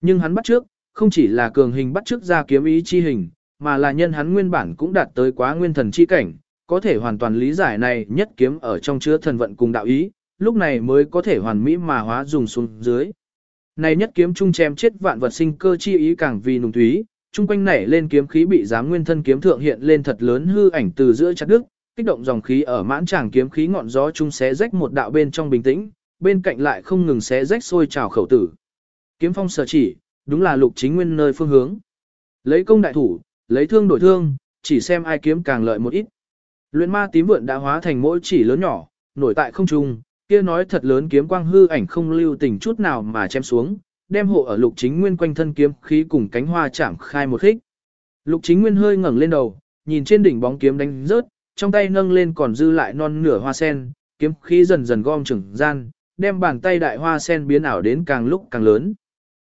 Nhưng hắn bắt trước, không chỉ là cường hình bắt trước ra kiếm ý chi hình, mà là nhân hắn nguyên bản cũng đạt tới quá nguyên thần chi cảnh, có thể hoàn toàn lý giải này nhất kiếm ở trong chứa thần vận cùng đạo ý, lúc này mới có thể hoàn mỹ mà hóa dùng xuống dưới. Này nhất kiếm trung chém chết vạn vật sinh cơ chi ý càng vì nùng thúy, trung quanh nảy lên kiếm khí bị giám nguyên thân kiếm thượng hiện lên thật lớn hư ảnh từ giữa chặt đức, kích động dòng khí ở mãn tràng kiếm khí ngọn gió trung xé rách một đạo bên trong bình tĩnh, bên cạnh lại không ngừng xé rách sôi trào khẩu tử. Kiếm phong sở chỉ, đúng là lục chính nguyên nơi phương hướng. Lấy công đại thủ, lấy thương đổi thương, chỉ xem ai kiếm càng lợi một ít. Luyện ma tím vượn đã hóa thành mỗi chỉ lớn nhỏ, nổi tại không trung, kia nói thật lớn kiếm quang hư ảnh không lưu tình chút nào mà chém xuống, đem hộ ở lục chính nguyên quanh thân kiếm khí cùng cánh hoa chạm khai một khích. Lục chính nguyên hơi ngẩng lên đầu, nhìn trên đỉnh bóng kiếm đánh rớt, trong tay nâng lên còn dư lại non nửa hoa sen, kiếm khí dần dần gom trưởng gian, đem bàn tay đại hoa sen biến ảo đến càng lúc càng lớn.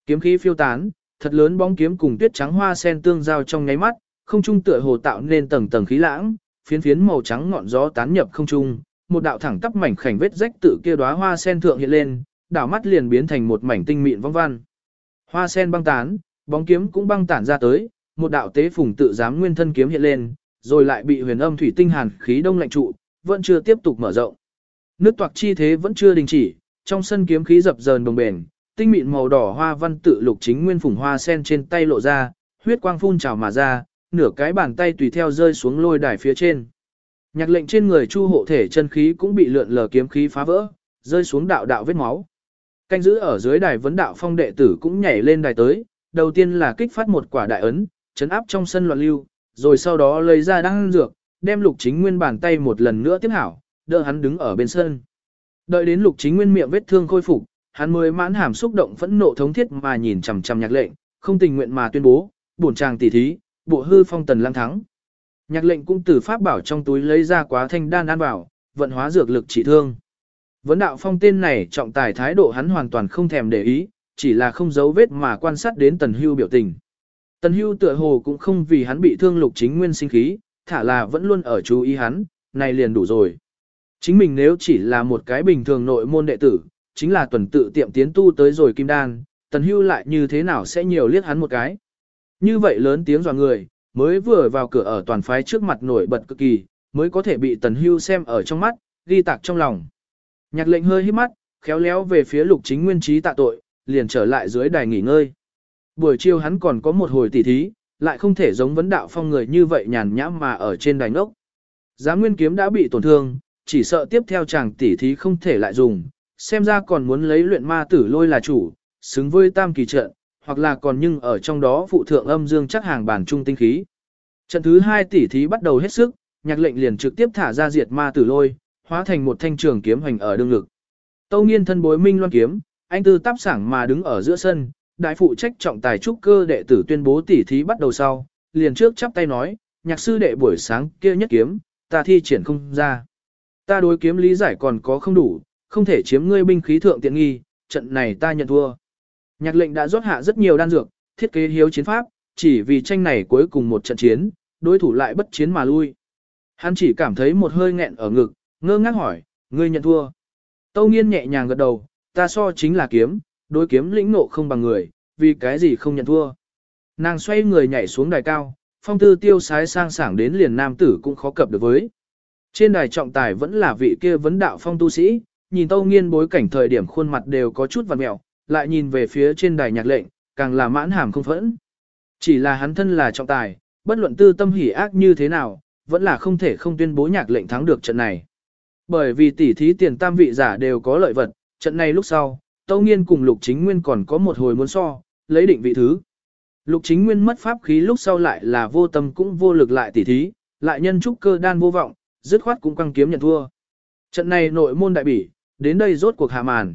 Kiếm khí phiêu tán, thật lớn bóng kiếm cùng tuyết trắng hoa sen tương giao trong nháy mắt, không trung tựa hồ tạo nên tầng tầng khí lãng, phiến phiến màu trắng ngọn gió tán nhập không trung, một đạo thẳng tắp mảnh khảnh vết rách tự kia đóa hoa sen thượng hiện lên, đảo mắt liền biến thành một mảnh tinh mịn vong văn. Hoa sen băng tán, bóng kiếm cũng băng tản ra tới, một đạo tế phùng tự giám nguyên thân kiếm hiện lên, rồi lại bị huyền âm thủy tinh hàn khí đông lạnh trụ, vẫn chưa tiếp tục mở rộng. Nước toạc chi thế vẫn chưa đình chỉ, trong sân kiếm khí dập dờn đồng bền, tinh mịn màu đỏ hoa văn tự lục chính nguyên phùng hoa sen trên tay lộ ra, huyết quang phun trào mà ra, nửa cái bàn tay tùy theo rơi xuống lôi đài phía trên. Nhạc lệnh trên người chu hộ thể chân khí cũng bị lượn lờ kiếm khí phá vỡ, rơi xuống đạo đạo vết máu. Canh giữ ở dưới đài vấn đạo phong đệ tử cũng nhảy lên đài tới, đầu tiên là kích phát một quả đại ấn, chấn áp trong sân loạn lưu, rồi sau đó lấy ra đăng dược, đem lục chính nguyên bàn tay một lần nữa tiếp hảo, đỡ hắn đứng ở bên sân. Đợi đến lục chính nguyên miệng vết thương khôi phục, hắn mới mãn hàm xúc động phẫn nộ thống thiết mà nhìn chằm chằm nhạc lệnh, không tình nguyện mà tuyên bố, bổn chàng tỷ thí, bộ hư phong tần lăng thắng. Nhạc lệnh cũng từ pháp bảo trong túi lấy ra quá thanh đan an bảo, vận hóa dược lực trị thương. Vấn đạo phong tên này trọng tài thái độ hắn hoàn toàn không thèm để ý, chỉ là không giấu vết mà quan sát đến tần hưu biểu tình. Tần hưu tựa hồ cũng không vì hắn bị thương lục chính nguyên sinh khí, thả là vẫn luôn ở chú ý hắn, này liền đủ rồi. Chính mình nếu chỉ là một cái bình thường nội môn đệ tử, chính là tuần tự tiệm tiến tu tới rồi kim đan, tần hưu lại như thế nào sẽ nhiều liếc hắn một cái. Như vậy lớn tiếng dọa người, mới vừa vào cửa ở toàn phái trước mặt nổi bật cực kỳ, mới có thể bị tần hưu xem ở trong mắt, ghi tạc trong lòng. Nhạc lệnh hơi hít mắt, khéo léo về phía lục chính nguyên trí tạ tội, liền trở lại dưới đài nghỉ ngơi. Buổi chiều hắn còn có một hồi tỉ thí, lại không thể giống vấn đạo phong người như vậy nhàn nhãm mà ở trên đài ngốc. Giá nguyên kiếm đã bị tổn thương, chỉ sợ tiếp theo chàng tỉ thí không thể lại dùng, xem ra còn muốn lấy luyện ma tử lôi là chủ, xứng với tam kỳ trận, hoặc là còn nhưng ở trong đó phụ thượng âm dương chắc hàng bản trung tinh khí. Trận thứ hai tỷ thí bắt đầu hết sức, nhạc lệnh liền trực tiếp thả ra diệt ma tử lôi, hóa thành một thanh trường kiếm hành ở đương lực. Tâu nghiên thân bối minh loan kiếm, anh tư táp sảng mà đứng ở giữa sân, đại phụ trách trọng tài trúc cơ đệ tử tuyên bố tỷ thí bắt đầu sau, liền trước chắp tay nói, nhạc sư đệ buổi sáng kia nhất kiếm, ta thi triển không ra. Ta đối kiếm lý giải còn có không đủ, không thể chiếm ngươi binh khí thượng tiện nghi, trận này ta nhận thua. Nhạc lệnh đã rót hạ rất nhiều đan dược, thiết kế hiếu chiến pháp, chỉ vì tranh này cuối cùng một trận chiến, đối thủ lại bất chiến mà lui. Hắn chỉ cảm thấy một hơi nghẹn ở ngực, ngơ ngác hỏi, ngươi nhận thua. Tâu nghiên nhẹ nhàng gật đầu, ta so chính là kiếm, đối kiếm lĩnh nộ không bằng người, vì cái gì không nhận thua. Nàng xoay người nhảy xuống đài cao, phong tư tiêu sái sang sảng đến liền nam tử cũng khó cập được với. Trên đài trọng tài vẫn là vị kia vấn đạo phong tu sĩ, nhìn tâu nghiên bối cảnh thời điểm khuôn mặt đều có chút vằn mẹo, lại nhìn về phía trên đài nhạc lệnh, càng là mãn hàm không phẫn. Chỉ là hắn thân là trọng tài, bất luận tư tâm hỉ ác như thế nào, vẫn là không thể không tuyên bố nhạc lệnh thắng được trận này. Bởi vì tỉ thí tiền tam vị giả đều có lợi vật, trận này lúc sau, Tâu Nghiên cùng Lục Chính Nguyên còn có một hồi muốn so, lấy định vị thứ. Lục Chính Nguyên mất pháp khí lúc sau lại là vô tâm cũng vô lực lại tỉ thí, lại nhân trúc cơ đan vô vọng, dứt khoát cũng quăng kiếm nhận thua. Trận này nội môn đại bỉ, đến đây rốt cuộc hạ màn.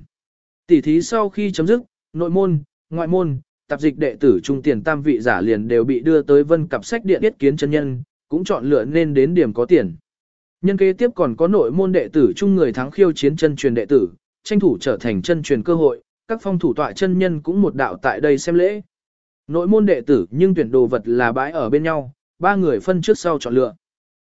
tỷ thí sau khi chấm dứt, nội môn, ngoại môn, tạp dịch đệ tử trung tiền tam vị giả liền đều bị đưa tới vân cặp sách điện tiết kiến chân nhân, cũng chọn lựa nên đến điểm có tiền. Nhân kế tiếp còn có nội môn đệ tử chung người thắng khiêu chiến chân truyền đệ tử, tranh thủ trở thành chân truyền cơ hội, các phong thủ tọa chân nhân cũng một đạo tại đây xem lễ. Nội môn đệ tử nhưng tuyển đồ vật là bãi ở bên nhau, ba người phân trước sau chọn lựa.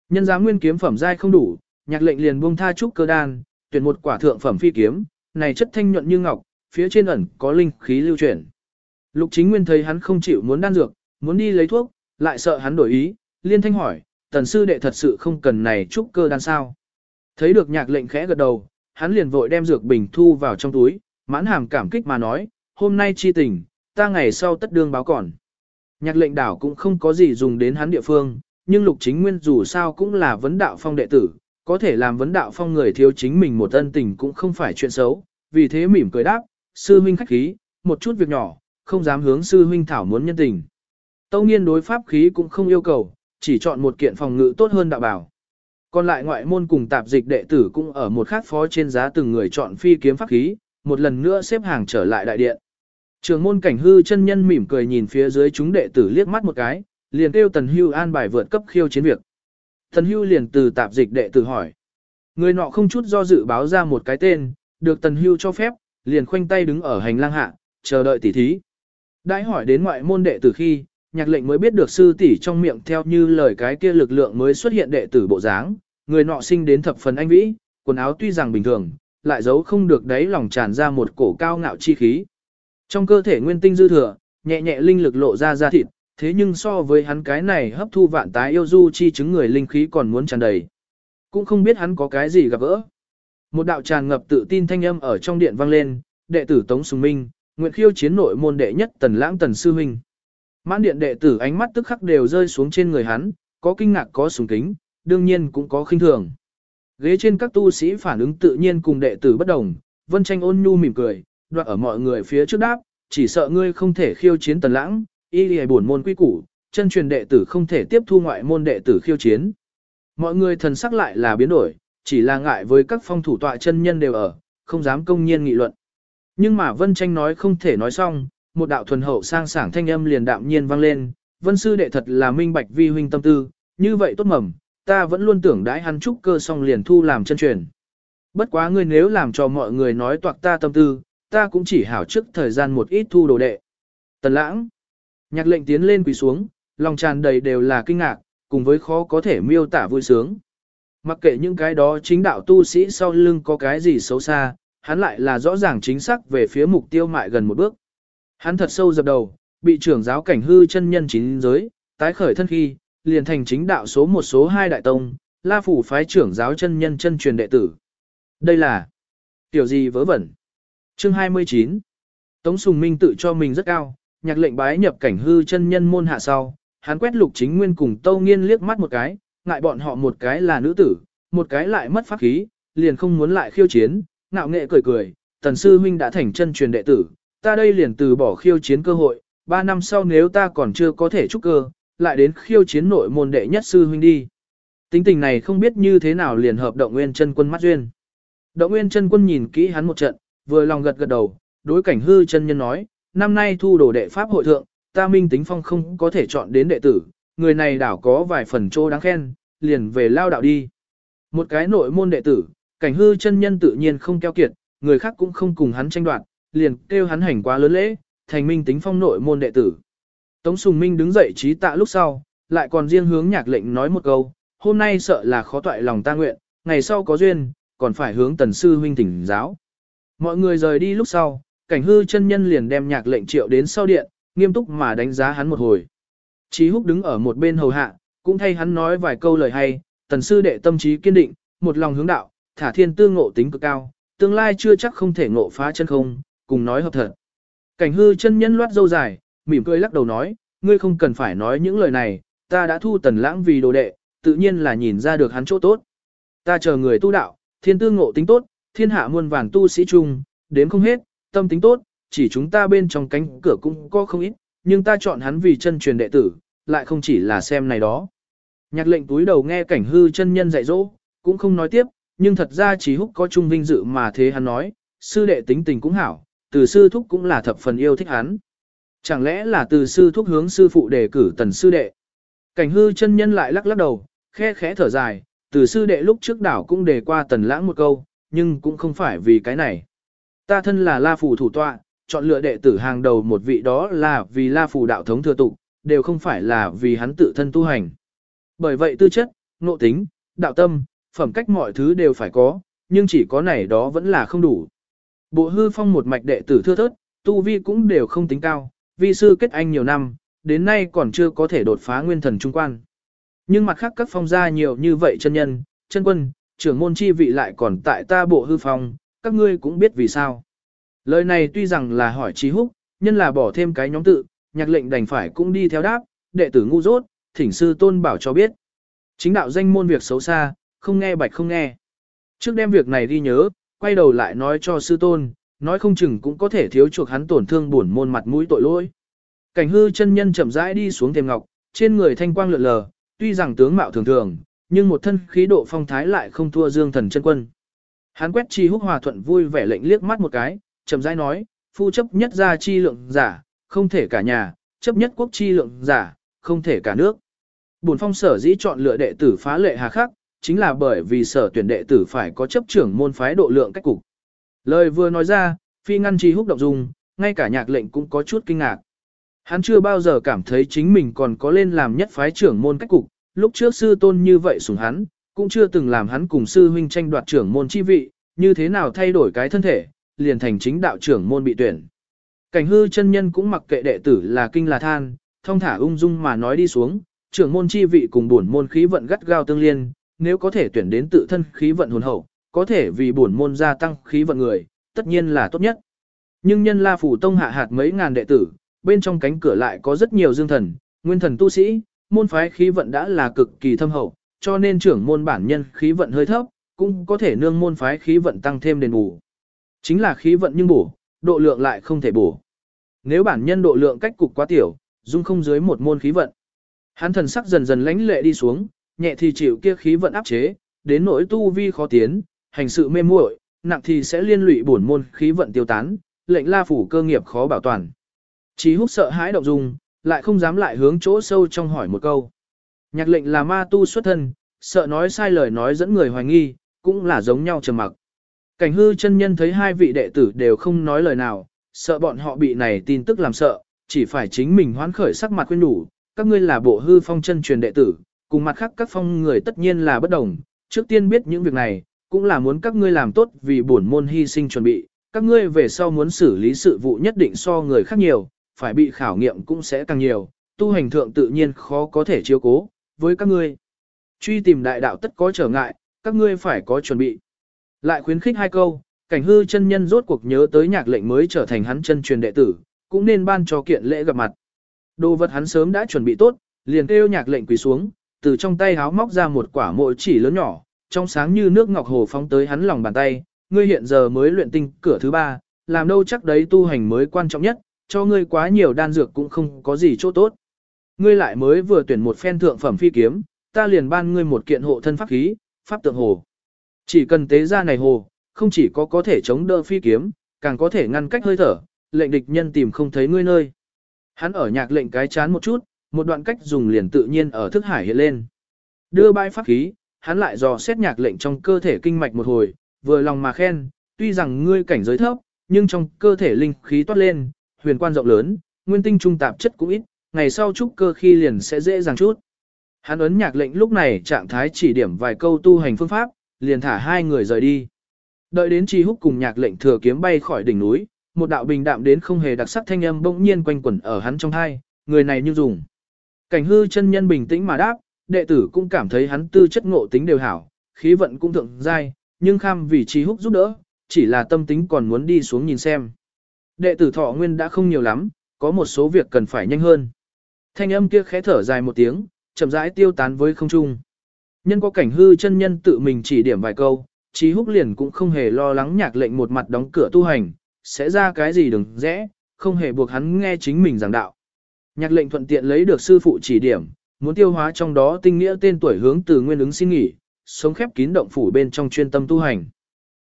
Nhân giá nguyên kiếm phẩm giai không đủ, nhạc lệnh liền buông tha trúc cơ đan, tuyển một quả thượng phẩm phi kiếm, này chất thanh nhuận như ngọc, phía trên ẩn có linh khí lưu chuyển. Lục chính nguyên thấy hắn không chịu muốn đan dược, muốn đi lấy thuốc, lại sợ hắn đổi ý, liên thanh hỏi, tần sư đệ thật sự không cần này trúc cơ đan sao. Thấy được nhạc lệnh khẽ gật đầu, hắn liền vội đem dược bình thu vào trong túi, mãn hàm cảm kích mà nói, hôm nay chi tình, ta ngày sau tất đương báo còn. Nhạc lệnh đảo cũng không có gì dùng đến hắn địa phương, nhưng lục chính nguyên dù sao cũng là vấn đạo phong đệ tử, có thể làm vấn đạo phong người thiếu chính mình một ân tình cũng không phải chuyện xấu, vì thế mỉm cười đáp, sư huynh khách khí, một chút việc nhỏ, không dám hướng sư huynh thảo muốn nhân tình. Tâu nghiên đối pháp khí cũng không yêu cầu, chỉ chọn một kiện phòng ngự tốt hơn đạo bảo. Còn lại ngoại môn cùng tạp dịch đệ tử cũng ở một khác phó trên giá từng người chọn phi kiếm pháp khí, một lần nữa xếp hàng trở lại đại điện. Trường môn cảnh hư chân nhân mỉm cười nhìn phía dưới chúng đệ tử liếc mắt một cái, liền kêu Tần Hưu an bài vượt cấp khiêu chiến việc. Tần Hưu liền từ tạp dịch đệ tử hỏi. Người nọ không chút do dự báo ra một cái tên, được Tần Hưu cho phép, liền khoanh tay đứng ở hành lang hạ, chờ đợi tỉ thí. Đãi hỏi đến ngoại môn đệ tử khi, nhạc lệnh mới biết được sư tỷ trong miệng theo như lời cái kia lực lượng mới xuất hiện đệ tử bộ dáng, người nọ sinh đến thập phần anh vĩ, quần áo tuy rằng bình thường, lại giấu không được đấy lòng tràn ra một cổ cao ngạo chi khí. Trong cơ thể nguyên tinh dư thừa, nhẹ nhẹ linh lực lộ ra ra thịt, thế nhưng so với hắn cái này hấp thu vạn tái yêu du chi chứng người linh khí còn muốn tràn đầy. Cũng không biết hắn có cái gì gặp gỡ. Một đạo tràn ngập tự tin thanh âm ở trong điện vang lên, đệ tử Tống Sùng Minh, nguyện khiêu chiến nội môn đệ nhất tần lãng tần sư huynh. Mãn điện đệ tử ánh mắt tức khắc đều rơi xuống trên người hắn, có kinh ngạc có sùng kính, đương nhiên cũng có khinh thường. Ghế trên các tu sĩ phản ứng tự nhiên cùng đệ tử bất đồng, Vân Tranh ôn nhu mỉm cười, đoạn ở mọi người phía trước đáp, chỉ sợ ngươi không thể khiêu chiến tần lãng, y lìa buồn môn quy củ, chân truyền đệ tử không thể tiếp thu ngoại môn đệ tử khiêu chiến. Mọi người thần sắc lại là biến đổi, chỉ là ngại với các phong thủ tọa chân nhân đều ở, không dám công nhiên nghị luận. Nhưng mà Vân Tranh nói không thể nói xong, một đạo thuần hậu sang sảng thanh âm liền đạm nhiên vang lên, Vân sư đệ thật là minh bạch vi huynh tâm tư, như vậy tốt mầm, ta vẫn luôn tưởng đãi hắn trúc cơ xong liền thu làm chân truyền. Bất quá ngươi nếu làm cho mọi người nói toạc ta tâm tư, ta cũng chỉ hảo trước thời gian một ít thu đồ đệ. Tần lãng, nhạc lệnh tiến lên quỳ xuống, lòng tràn đầy đều là kinh ngạc, cùng với khó có thể miêu tả vui sướng. Mặc kệ những cái đó chính đạo tu sĩ sau lưng có cái gì xấu xa, hắn lại là rõ ràng chính xác về phía mục tiêu mại gần một bước. Hắn thật sâu dập đầu, bị trưởng giáo cảnh hư chân nhân chính giới, tái khởi thân khi, liền thành chính đạo số một số hai đại tông, la phủ phái trưởng giáo chân nhân chân truyền đệ tử. Đây là tiểu gì vớ vẩn. Chương 29 Tống Sùng Minh tự cho mình rất cao, nhạc lệnh bái nhập cảnh hư chân nhân môn hạ sau, hắn quét lục chính nguyên cùng Tâu Nghiên liếc mắt một cái, ngại bọn họ một cái là nữ tử, một cái lại mất pháp khí, liền không muốn lại khiêu chiến, ngạo nghệ cười cười, tần sư huynh đã thành chân truyền đệ tử, ta đây liền từ bỏ khiêu chiến cơ hội, ba năm sau nếu ta còn chưa có thể trúc cơ, lại đến khiêu chiến nội môn đệ nhất sư huynh đi. Tính tình này không biết như thế nào liền hợp động nguyên chân quân mắt duyên. Động nguyên chân quân nhìn kỹ hắn một trận, vừa lòng gật gật đầu, đối cảnh hư chân nhân nói, năm nay thu đồ đệ pháp hội thượng, ta minh tính phong không có thể chọn đến đệ tử, người này đảo có vài phần trô đáng khen, liền về lao đạo đi. Một cái nội môn đệ tử, cảnh hư chân nhân tự nhiên không keo kiệt, người khác cũng không cùng hắn tranh đoạt, liền kêu hắn hành quá lớn lễ, thành minh tính phong nội môn đệ tử. Tống Sùng Minh đứng dậy trí tạ lúc sau, lại còn riêng hướng nhạc lệnh nói một câu, hôm nay sợ là khó toại lòng ta nguyện, ngày sau có duyên, còn phải hướng tần sư huynh thỉnh giáo. Mọi người rời đi lúc sau, cảnh hư chân nhân liền đem nhạc lệnh triệu đến sau điện, nghiêm túc mà đánh giá hắn một hồi. Chí húc đứng ở một bên hầu hạ, cũng thay hắn nói vài câu lời hay, tần sư đệ tâm trí kiên định, một lòng hướng đạo, thả thiên tư ngộ tính cực cao, tương lai chưa chắc không thể ngộ phá chân không, cùng nói hợp thật. Cảnh hư chân nhân loát dâu dài, mỉm cười lắc đầu nói, ngươi không cần phải nói những lời này, ta đã thu tần lãng vì đồ đệ, tự nhiên là nhìn ra được hắn chỗ tốt. Ta chờ người tu đạo, thiên tư ngộ tính tốt, thiên hạ muôn vàng tu sĩ chung, đến không hết, tâm tính tốt, chỉ chúng ta bên trong cánh cửa cũng có không ít, nhưng ta chọn hắn vì chân truyền đệ tử, lại không chỉ là xem này đó. Nhạc lệnh túi đầu nghe cảnh hư chân nhân dạy dỗ, cũng không nói tiếp, nhưng thật ra chỉ húc có chung vinh dự mà thế hắn nói, sư đệ tính tình cũng hảo, từ sư thúc cũng là thập phần yêu thích hắn. Chẳng lẽ là từ sư thúc hướng sư phụ đề cử tần sư đệ. Cảnh hư chân nhân lại lắc lắc đầu, khe khẽ thở dài, từ sư đệ lúc trước đảo cũng đề qua tần lãng một câu, nhưng cũng không phải vì cái này. Ta thân là la phù thủ tọa, chọn lựa đệ tử hàng đầu một vị đó là vì la phù đạo thống thừa tụ, đều không phải là vì hắn tự thân tu hành. Bởi vậy tư chất, nộ tính, đạo tâm, phẩm cách mọi thứ đều phải có, nhưng chỉ có này đó vẫn là không đủ. Bộ hư phong một mạch đệ tử thưa thớt, tu vi cũng đều không tính cao, vi sư kết anh nhiều năm, đến nay còn chưa có thể đột phá nguyên thần trung quan. Nhưng mặt khác các phong gia nhiều như vậy chân nhân, chân quân, trưởng môn chi vị lại còn tại ta bộ hư phong, các ngươi cũng biết vì sao. Lời này tuy rằng là hỏi trí húc, nhân là bỏ thêm cái nhóm tự, nhạc lệnh đành phải cũng đi theo đáp, đệ tử ngu dốt, thỉnh sư tôn bảo cho biết. Chính đạo danh môn việc xấu xa, không nghe bạch không nghe. Trước đem việc này đi nhớ, quay đầu lại nói cho sư tôn, nói không chừng cũng có thể thiếu chuộc hắn tổn thương buồn môn mặt mũi tội lỗi. Cảnh hư chân nhân chậm rãi đi xuống thềm ngọc, trên người thanh quang lượn lờ, tuy rằng tướng mạo thường thường, nhưng một thân khí độ phong thái lại không thua dương thần chân quân. Hắn quét chi húc hòa thuận vui vẻ lệnh liếc mắt một cái, chậm rãi nói, phu chấp nhất ra chi lượng giả, không thể cả nhà, chấp nhất quốc chi lượng giả, không thể cả nước. Bổn phong sở dĩ chọn lựa đệ tử phá lệ hà khắc, chính là bởi vì sở tuyển đệ tử phải có chấp trưởng môn phái độ lượng cách cục. Lời vừa nói ra, phi ngăn chi húc động dung, ngay cả nhạc lệnh cũng có chút kinh ngạc. Hắn chưa bao giờ cảm thấy chính mình còn có lên làm nhất phái trưởng môn cách cục, lúc trước sư tôn như vậy sủng hắn, cũng chưa từng làm hắn cùng sư huynh tranh đoạt trưởng môn chi vị, như thế nào thay đổi cái thân thể, liền thành chính đạo trưởng môn bị tuyển. Cảnh hư chân nhân cũng mặc kệ đệ tử là kinh là than, thông thả ung dung mà nói đi xuống, trưởng môn chi vị cùng bổn môn khí vận gắt gao tương liên, nếu có thể tuyển đến tự thân khí vận hồn hậu, có thể vì bổn môn gia tăng khí vận người, tất nhiên là tốt nhất. Nhưng nhân La phủ tông hạ hạt mấy ngàn đệ tử, bên trong cánh cửa lại có rất nhiều dương thần, nguyên thần tu sĩ, môn phái khí vận đã là cực kỳ thâm hậu, cho nên trưởng môn bản nhân khí vận hơi thấp, cũng có thể nương môn phái khí vận tăng thêm đền bù. Chính là khí vận nhưng bổ, độ lượng lại không thể bổ. Nếu bản nhân độ lượng cách cục quá tiểu, dung không dưới một môn khí vận. Hắn thần sắc dần dần lãnh lệ đi xuống, nhẹ thì chịu kia khí vận áp chế, đến nỗi tu vi khó tiến, hành sự mê muội, nặng thì sẽ liên lụy bổn môn khí vận tiêu tán, lệnh la phủ cơ nghiệp khó bảo toàn. Chí húc sợ hãi động dung, lại không dám lại hướng chỗ sâu trong hỏi một câu. Nhạc lệnh là ma tu xuất thân, sợ nói sai lời nói dẫn người hoài nghi, cũng là giống nhau trầm mặc. Cảnh hư chân nhân thấy hai vị đệ tử đều không nói lời nào, sợ bọn họ bị này tin tức làm sợ, chỉ phải chính mình hoán khởi sắc mặt quên đủ, các ngươi là bộ hư phong chân truyền đệ tử, cùng mặt khác các phong người tất nhiên là bất đồng, trước tiên biết những việc này, cũng là muốn các ngươi làm tốt vì bổn môn hy sinh chuẩn bị, các ngươi về sau muốn xử lý sự vụ nhất định so người khác nhiều, phải bị khảo nghiệm cũng sẽ càng nhiều, tu hành thượng tự nhiên khó có thể chiếu cố, với các ngươi. Truy tìm đại đạo tất có trở ngại, các ngươi phải có chuẩn bị. Lại khuyến khích hai câu, cảnh hư chân nhân rốt cuộc nhớ tới nhạc lệnh mới trở thành hắn chân truyền đệ tử, cũng nên ban cho kiện lễ gặp mặt. Đồ vật hắn sớm đã chuẩn bị tốt, liền kêu nhạc lệnh quỳ xuống, từ trong tay háo móc ra một quả mộ chỉ lớn nhỏ, trong sáng như nước ngọc hồ phóng tới hắn lòng bàn tay, ngươi hiện giờ mới luyện tinh cửa thứ ba, làm đâu chắc đấy tu hành mới quan trọng nhất, cho ngươi quá nhiều đan dược cũng không có gì chỗ tốt. Ngươi lại mới vừa tuyển một phen thượng phẩm phi kiếm, ta liền ban ngươi một kiện hộ thân pháp khí, pháp tượng hồ. Chỉ cần tế ra này hồ, không chỉ có có thể chống đỡ phi kiếm, càng có thể ngăn cách hơi thở, lệnh địch nhân tìm không thấy ngươi nơi. Hắn ở nhạc lệnh cái chán một chút, một đoạn cách dùng liền tự nhiên ở thức hải hiện lên. Đưa bãi pháp khí, hắn lại dò xét nhạc lệnh trong cơ thể kinh mạch một hồi, vừa lòng mà khen, tuy rằng ngươi cảnh giới thấp, nhưng trong cơ thể linh khí toát lên, huyền quan rộng lớn, nguyên tinh trung tạp chất cũng ít, ngày sau trúc cơ khi liền sẽ dễ dàng chút. Hắn ấn nhạc lệnh lúc này trạng thái chỉ điểm vài câu tu hành phương pháp, liền thả hai người rời đi. Đợi đến Chi Húc cùng nhạc lệnh thừa kiếm bay khỏi đỉnh núi, một đạo bình đạm đến không hề đặc sắc thanh âm bỗng nhiên quanh quẩn ở hắn trong hai, người này như dùng. Cảnh hư chân nhân bình tĩnh mà đáp, đệ tử cũng cảm thấy hắn tư chất ngộ tính đều hảo, khí vận cũng thượng giai, nhưng kham vì Chi Húc giúp đỡ, chỉ là tâm tính còn muốn đi xuống nhìn xem. Đệ tử thọ nguyên đã không nhiều lắm, có một số việc cần phải nhanh hơn. Thanh âm kia khẽ thở dài một tiếng, chậm rãi tiêu tán với không trung. Nhân có cảnh hư chân nhân tự mình chỉ điểm vài câu, Chí Húc liền cũng không hề lo lắng nhạc lệnh một mặt đóng cửa tu hành, sẽ ra cái gì đừng rẽ, không hề buộc hắn nghe chính mình giảng đạo. Nhạc lệnh thuận tiện lấy được sư phụ chỉ điểm, muốn tiêu hóa trong đó tinh nghĩa tên tuổi hướng từ nguyên ứng xin nghỉ, sống khép kín động phủ bên trong chuyên tâm tu hành.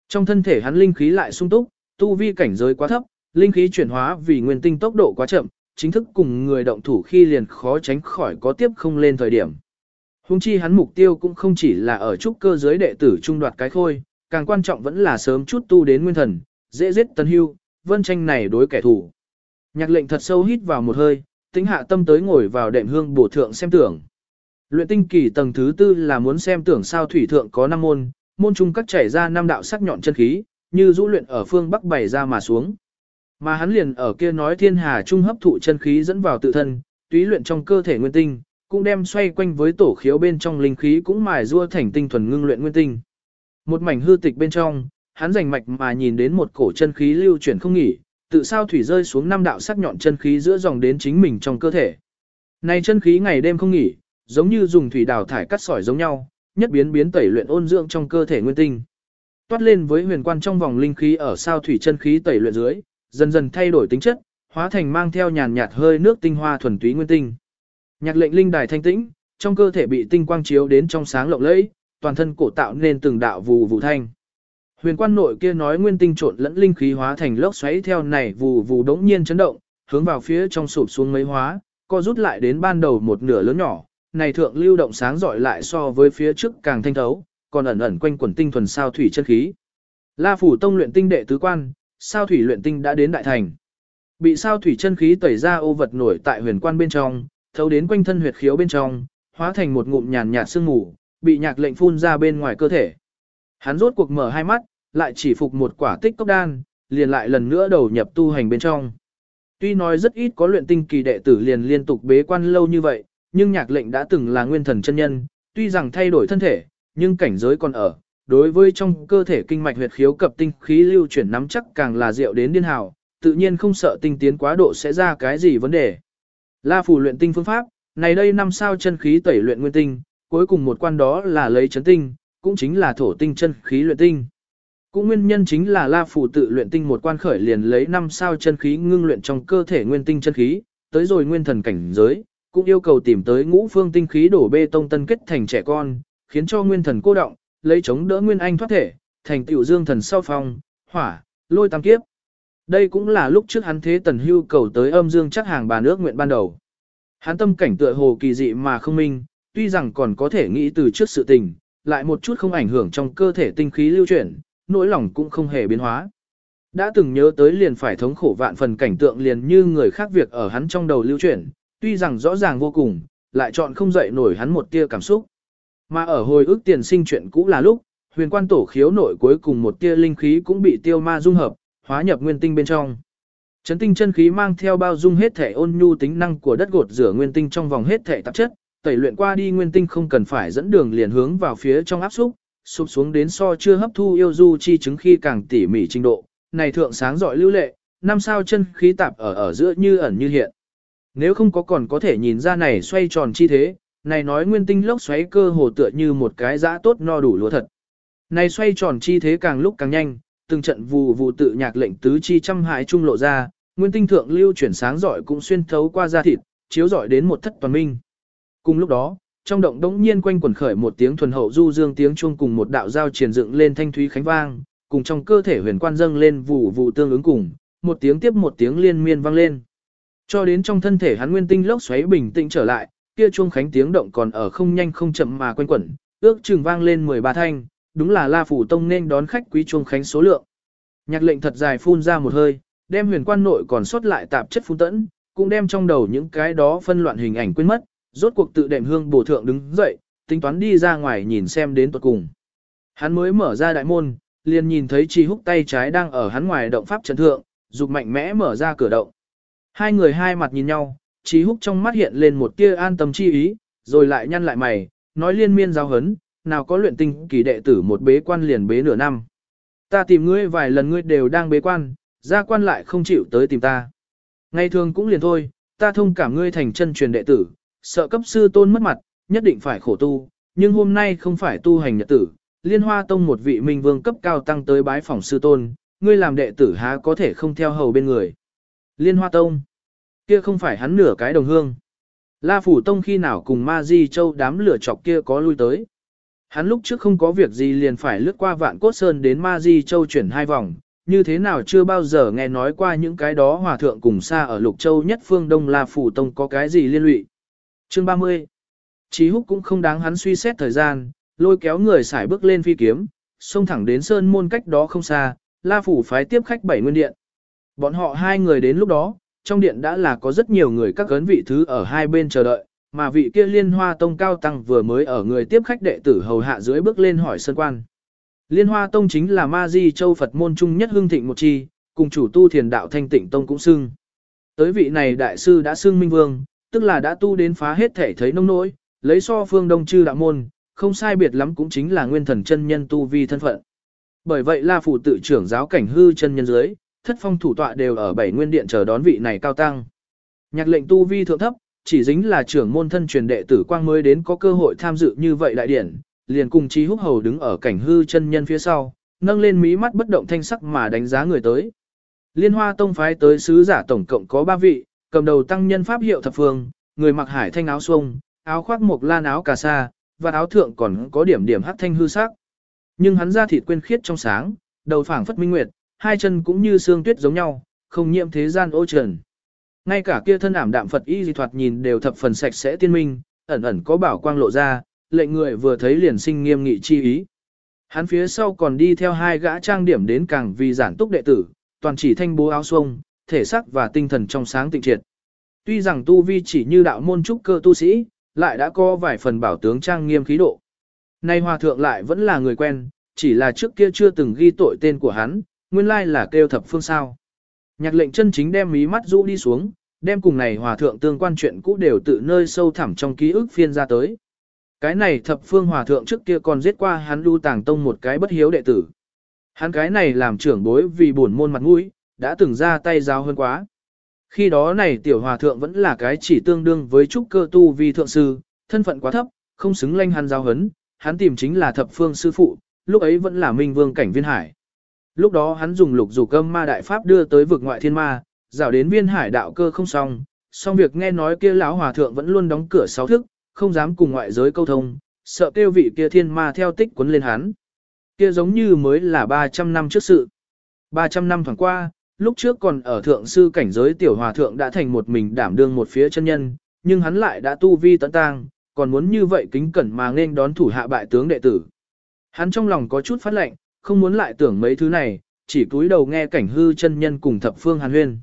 Trong thân thể hắn linh khí lại sung túc, tu vi cảnh giới quá thấp, linh khí chuyển hóa vì nguyên tinh tốc độ quá chậm, chính thức cùng người động thủ khi liền khó tránh khỏi có tiếp không lên thời điểm. Hùng chi hắn mục tiêu cũng không chỉ là ở trúc cơ giới đệ tử trung đoạt cái khôi, càng quan trọng vẫn là sớm chút tu đến nguyên thần, dễ giết tần hưu, vân tranh này đối kẻ thù. Nhạc lệnh thật sâu hít vào một hơi, tính hạ tâm tới ngồi vào đệm hương bổ thượng xem tưởng. Luyện tinh kỳ tầng thứ tư là muốn xem tưởng sao thủy thượng có năm môn, môn trung các chảy ra năm đạo sắc nhọn chân khí, như rũ luyện ở phương bắc bày ra mà xuống. Mà hắn liền ở kia nói thiên hà trung hấp thụ chân khí dẫn vào tự thân, túy luyện trong cơ thể nguyên tinh, cũng đem xoay quanh với tổ khiếu bên trong linh khí cũng mài rua thành tinh thuần ngưng luyện nguyên tinh. Một mảnh hư tịch bên trong, hắn rành mạch mà nhìn đến một cổ chân khí lưu chuyển không nghỉ, tự sao thủy rơi xuống năm đạo sắc nhọn chân khí giữa dòng đến chính mình trong cơ thể. Này chân khí ngày đêm không nghỉ, giống như dùng thủy đào thải cắt sỏi giống nhau, nhất biến biến tẩy luyện ôn dưỡng trong cơ thể nguyên tinh. Toát lên với huyền quan trong vòng linh khí ở sao thủy chân khí tẩy luyện dưới, dần dần thay đổi tính chất, hóa thành mang theo nhàn nhạt hơi nước tinh hoa thuần túy nguyên tinh. Nhạc lệnh linh đài thanh tĩnh, trong cơ thể bị tinh quang chiếu đến trong sáng lộng lẫy, toàn thân cổ tạo nên từng đạo vù vù thanh. Huyền quan nội kia nói nguyên tinh trộn lẫn linh khí hóa thành lốc xoáy theo này vù vù đống nhiên chấn động, hướng vào phía trong sụp xuống mấy hóa, co rút lại đến ban đầu một nửa lớn nhỏ, này thượng lưu động sáng rọi lại so với phía trước càng thanh thấu, còn ẩn ẩn quanh quẩn tinh thuần sao thủy chân khí. La phủ tông luyện tinh đệ tứ quan, sao thủy luyện tinh đã đến đại thành. Bị sao thủy chân khí tẩy ra ô vật nổi tại huyền quan bên trong, thấu đến quanh thân huyệt khiếu bên trong, hóa thành một ngụm nhàn nhạt sương mù, bị nhạc lệnh phun ra bên ngoài cơ thể. Hắn rốt cuộc mở hai mắt, lại chỉ phục một quả tích cốc đan, liền lại lần nữa đầu nhập tu hành bên trong. Tuy nói rất ít có luyện tinh kỳ đệ tử liền liên tục bế quan lâu như vậy, nhưng nhạc lệnh đã từng là nguyên thần chân nhân, tuy rằng thay đổi thân thể, nhưng cảnh giới còn ở. Đối với trong cơ thể kinh mạch huyệt khiếu cập tinh khí lưu chuyển nắm chắc càng là diệu đến điên hào, tự nhiên không sợ tinh tiến quá độ sẽ ra cái gì vấn đề. La phù luyện tinh phương pháp, này đây năm sao chân khí tẩy luyện nguyên tinh, cuối cùng một quan đó là lấy chấn tinh, cũng chính là thổ tinh chân khí luyện tinh. Cũng nguyên nhân chính là La phù tự luyện tinh một quan khởi liền lấy năm sao chân khí ngưng luyện trong cơ thể nguyên tinh chân khí, tới rồi nguyên thần cảnh giới, cũng yêu cầu tìm tới ngũ phương tinh khí đổ bê tông tân kết thành trẻ con, khiến cho nguyên thần cô động, lấy chống đỡ nguyên anh thoát thể, thành tiểu dương thần sau phong, hỏa, lôi tam kiếp. Đây cũng là lúc trước hắn thế tần hưu cầu tới âm dương chắc hàng bà nước nguyện ban đầu. Hắn tâm cảnh tựa hồ kỳ dị mà không minh, tuy rằng còn có thể nghĩ từ trước sự tình, lại một chút không ảnh hưởng trong cơ thể tinh khí lưu chuyển, nỗi lòng cũng không hề biến hóa. Đã từng nhớ tới liền phải thống khổ vạn phần cảnh tượng liền như người khác việc ở hắn trong đầu lưu chuyển, tuy rằng rõ ràng vô cùng, lại chọn không dậy nổi hắn một tia cảm xúc. Mà ở hồi ức tiền sinh chuyện cũ là lúc, huyền quan tổ khiếu nội cuối cùng một tia linh khí cũng bị tiêu ma dung hợp, hóa nhập nguyên tinh bên trong. Chấn tinh chân khí mang theo bao dung hết thể ôn nhu tính năng của đất gột rửa nguyên tinh trong vòng hết thể tạp chất, tẩy luyện qua đi nguyên tinh không cần phải dẫn đường liền hướng vào phía trong áp xúc, sụp xuống đến so chưa hấp thu yêu du chi chứng khi càng tỉ mỉ trình độ, này thượng sáng giỏi lưu lệ, năm sao chân khí tạp ở ở giữa như ẩn như hiện. Nếu không có còn có thể nhìn ra này xoay tròn chi thế, này nói nguyên tinh lốc xoáy cơ hồ tựa như một cái giã tốt no đủ lúa thật. Này xoay tròn chi thế càng lúc càng nhanh, từng trận vù vù tự nhạc lệnh tứ chi trăm hại trung lộ ra, nguyên tinh thượng lưu chuyển sáng giỏi cũng xuyên thấu qua da thịt, chiếu giỏi đến một thất toàn minh. Cùng lúc đó, trong động đống nhiên quanh quần khởi một tiếng thuần hậu du dương tiếng chuông cùng một đạo giao triển dựng lên thanh thúy khánh vang, cùng trong cơ thể huyền quan dâng lên vù vù tương ứng cùng, một tiếng tiếp một tiếng liên miên vang lên. Cho đến trong thân thể hắn nguyên tinh lốc xoáy bình tĩnh trở lại, kia chuông khánh tiếng động còn ở không nhanh không chậm mà quanh quẩn, ước chừng vang lên 13 thanh, đúng là La phủ tông nên đón khách quý chuông khánh số lượng. Nhạc lệnh thật dài phun ra một hơi, đem huyền quan nội còn sót lại tạp chất phun tẫn, cũng đem trong đầu những cái đó phân loạn hình ảnh quên mất, rốt cuộc tự đệm hương bổ thượng đứng dậy, tính toán đi ra ngoài nhìn xem đến tuột cùng. Hắn mới mở ra đại môn, liền nhìn thấy Chi Húc tay trái đang ở hắn ngoài động pháp trận thượng, dục mạnh mẽ mở ra cửa động. Hai người hai mặt nhìn nhau, Chi Húc trong mắt hiện lên một tia an tâm chi ý, rồi lại nhăn lại mày, nói liên miên giao hấn, nào có luyện tinh kỳ đệ tử một bế quan liền bế nửa năm. Ta tìm ngươi vài lần ngươi đều đang bế quan, ra quan lại không chịu tới tìm ta. Ngày thường cũng liền thôi, ta thông cảm ngươi thành chân truyền đệ tử, sợ cấp sư tôn mất mặt, nhất định phải khổ tu, nhưng hôm nay không phải tu hành nhật tử, liên hoa tông một vị minh vương cấp cao tăng tới bái phòng sư tôn, ngươi làm đệ tử há có thể không theo hầu bên người. Liên hoa tông, kia không phải hắn nửa cái đồng hương. La Phủ Tông khi nào cùng Ma Di Châu đám lửa chọc kia có lui tới. Hắn lúc trước không có việc gì liền phải lướt qua vạn cốt sơn đến Ma Di Châu chuyển hai vòng, như thế nào chưa bao giờ nghe nói qua những cái đó hòa thượng cùng xa ở Lục Châu nhất phương Đông La Phủ Tông có cái gì liên lụy. Chương 30 Chí húc cũng không đáng hắn suy xét thời gian, lôi kéo người xài bước lên phi kiếm, xông thẳng đến sơn môn cách đó không xa, La Phủ phái tiếp khách bảy nguyên điện. Bọn họ hai người đến lúc đó, trong điện đã là có rất nhiều người các cấn vị thứ ở hai bên chờ đợi, mà vị kia liên hoa tông cao tăng vừa mới ở người tiếp khách đệ tử hầu hạ dưới bước lên hỏi sân quan. Liên hoa tông chính là ma di châu Phật môn trung nhất hương thịnh một chi, cùng chủ tu thiền đạo thanh tịnh tông cũng xưng. Tới vị này đại sư đã xưng minh vương, tức là đã tu đến phá hết thể thấy nông nỗi, lấy so phương đông chư đạo môn, không sai biệt lắm cũng chính là nguyên thần chân nhân tu vi thân phận. Bởi vậy La Phủ tự trưởng giáo cảnh hư chân nhân dưới, thất phong thủ tọa đều ở bảy nguyên điện chờ đón vị này cao tăng. Nhạc lệnh tu vi thượng thấp, chỉ dính là trưởng môn thân truyền đệ tử quang mới đến có cơ hội tham dự như vậy đại điển, liền cùng Trí Húc Hầu đứng ở cảnh hư chân nhân phía sau, nâng lên mí mắt bất động thanh sắc mà đánh giá người tới. Liên Hoa Tông phái tới sứ giả tổng cộng có 3 vị, cầm đầu tăng nhân pháp hiệu thập phương, người mặc hải thanh áo xuông, áo khoác mộc lan áo cà sa, và áo thượng còn có điểm điểm hắc thanh hư sắc. Nhưng hắn da thịt quên khiết trong sáng, đầu phảng phất minh nguyệt, hai chân cũng như xương tuyết giống nhau, không nhiễm thế gian ô trần. Ngay cả kia thân ảm đạm Phật y dị thoạt nhìn đều thập phần sạch sẽ tiên minh, ẩn ẩn có bảo quang lộ ra, lệnh người vừa thấy liền sinh nghiêm nghị chi ý. Hắn phía sau còn đi theo hai gã trang điểm đến càng vì giản túc đệ tử, toàn chỉ thanh bố áo xuông, thể sắc và tinh thần trong sáng tịnh triệt. Tuy rằng tu vi chỉ như đạo môn trúc cơ tu sĩ, lại đã có vài phần bảo tướng trang nghiêm khí độ. Nay hòa thượng lại vẫn là người quen, chỉ là trước kia chưa từng ghi tội tên của hắn, nguyên lai là kêu thập phương sao. Nhạc lệnh chân chính đem mí mắt rũ đi xuống, đem cùng này hòa thượng tương quan chuyện cũ đều tự nơi sâu thẳm trong ký ức phiên ra tới. Cái này thập phương hòa thượng trước kia còn giết qua hắn lưu tàng tông một cái bất hiếu đệ tử. Hắn cái này làm trưởng bối vì buồn môn mặt mũi, đã từng ra tay giáo hơn quá. Khi đó này tiểu hòa thượng vẫn là cái chỉ tương đương với trúc cơ tu vi thượng sư, thân phận quá thấp, không xứng lanh hắn giáo hấn, hắn tìm chính là thập phương sư phụ, lúc ấy vẫn là minh vương cảnh viên hải. Lúc đó hắn dùng lục dục âm ma đại pháp đưa tới vực ngoại thiên ma, rảo đến viên hải đạo cơ không xong, xong việc nghe nói kia lão hòa thượng vẫn luôn đóng cửa sáu thức, không dám cùng ngoại giới câu thông, sợ kêu vị kia thiên ma theo tích quấn lên hắn. Kia giống như mới là 300 năm trước sự. 300 năm thoảng qua, lúc trước còn ở thượng sư cảnh giới tiểu hòa thượng đã thành một mình đảm đương một phía chân nhân, nhưng hắn lại đã tu vi tận tang, còn muốn như vậy kính cẩn mà nên đón thủ hạ bại tướng đệ tử. Hắn trong lòng có chút phát lệnh, không muốn lại tưởng mấy thứ này, chỉ cúi đầu nghe cảnh hư chân nhân cùng thập phương hàn huyên.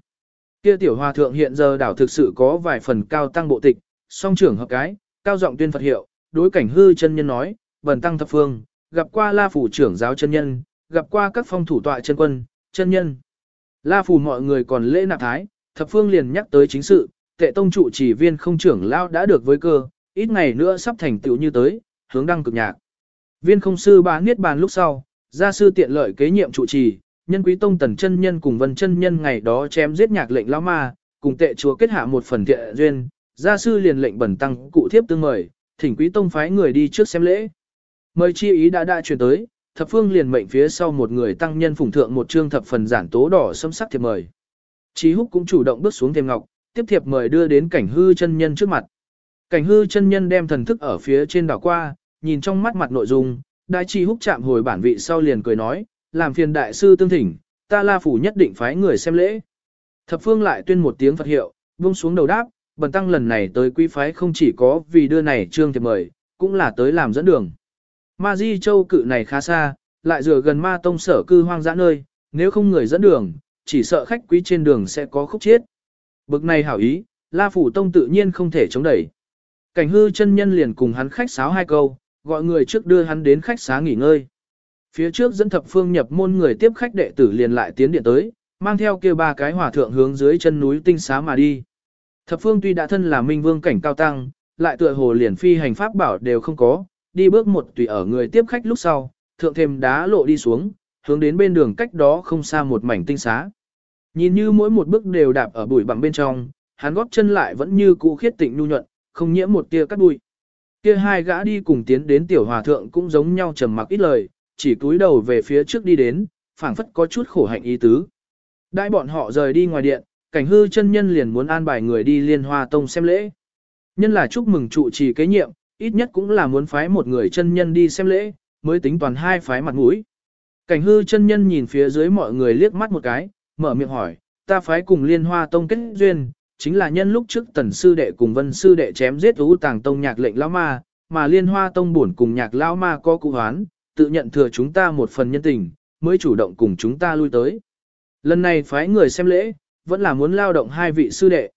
Kia tiểu hòa thượng hiện giờ đảo thực sự có vài phần cao tăng bộ tịch, song trưởng hợp cái, cao giọng tuyên Phật hiệu, đối cảnh hư chân nhân nói, bần tăng thập phương, gặp qua la phủ trưởng giáo chân nhân, gặp qua các phong thủ tọa chân quân, chân nhân. La phủ mọi người còn lễ nạp thái, thập phương liền nhắc tới chính sự, tệ tông trụ chỉ viên không trưởng lao đã được với cơ, ít ngày nữa sắp thành tựu như tới, hướng đăng cực nhạc. Viên không sư bá niết bàn lúc sau, gia sư tiện lợi kế nhiệm trụ trì, nhân quý tông tần chân nhân cùng vân chân nhân ngày đó chém giết nhạc lệnh lão ma, cùng tệ chúa kết hạ một phần thiện duyên, gia sư liền lệnh bẩn tăng cụ thiếp tương mời, thỉnh quý tông phái người đi trước xem lễ. Mời chi ý đã đã truyền tới, thập phương liền mệnh phía sau một người tăng nhân phụng thượng một chương thập phần giản tố đỏ xâm sắc thiệp mời. Chí húc cũng chủ động bước xuống thềm ngọc, tiếp thiệp mời đưa đến cảnh hư chân nhân trước mặt. Cảnh hư chân nhân đem thần thức ở phía trên đảo qua, nhìn trong mắt mặt nội dung, đại trì húc chạm hồi bản vị sau liền cười nói, làm phiền đại sư tương thỉnh, ta la phủ nhất định phái người xem lễ. Thập phương lại tuyên một tiếng Phật hiệu, buông xuống đầu đáp, bần tăng lần này tới quý phái không chỉ có vì đưa này trương thiệp mời, cũng là tới làm dẫn đường. Ma Di Châu cự này khá xa, lại dựa gần ma tông sở cư hoang dã nơi, nếu không người dẫn đường, chỉ sợ khách quý trên đường sẽ có khúc chết. Bực này hảo ý, La Phủ Tông tự nhiên không thể chống đẩy. Cảnh hư chân nhân liền cùng hắn khách sáo hai câu, gọi người trước đưa hắn đến khách xá nghỉ ngơi. Phía trước dẫn thập phương nhập môn người tiếp khách đệ tử liền lại tiến điện tới, mang theo kia ba cái hỏa thượng hướng dưới chân núi tinh xá mà đi. Thập phương tuy đã thân là minh vương cảnh cao tăng, lại tựa hồ liền phi hành pháp bảo đều không có, đi bước một tùy ở người tiếp khách lúc sau, thượng thêm đá lộ đi xuống, hướng đến bên đường cách đó không xa một mảnh tinh xá. Nhìn như mỗi một bước đều đạp ở bụi bằng bên trong, hắn góp chân lại vẫn như cũ khiết tịnh nhu nhuận, không nhiễm một tia cắt bụi. Kia hai gã đi cùng tiến đến tiểu hòa thượng cũng giống nhau trầm mặc ít lời, chỉ cúi đầu về phía trước đi đến, phảng phất có chút khổ hạnh ý tứ. Đại bọn họ rời đi ngoài điện, cảnh hư chân nhân liền muốn an bài người đi liên hoa tông xem lễ. Nhân là chúc mừng trụ trì kế nhiệm, ít nhất cũng là muốn phái một người chân nhân đi xem lễ, mới tính toàn hai phái mặt mũi. Cảnh hư chân nhân nhìn phía dưới mọi người liếc mắt một cái, mở miệng hỏi, ta phái cùng liên hoa tông kết duyên, chính là nhân lúc trước tần sư đệ cùng vân sư đệ chém giết ú tàng tông nhạc lệnh lão ma, mà liên hoa tông bổn cùng nhạc lão ma có cụ hoán, tự nhận thừa chúng ta một phần nhân tình, mới chủ động cùng chúng ta lui tới. Lần này phái người xem lễ, vẫn là muốn lao động hai vị sư đệ.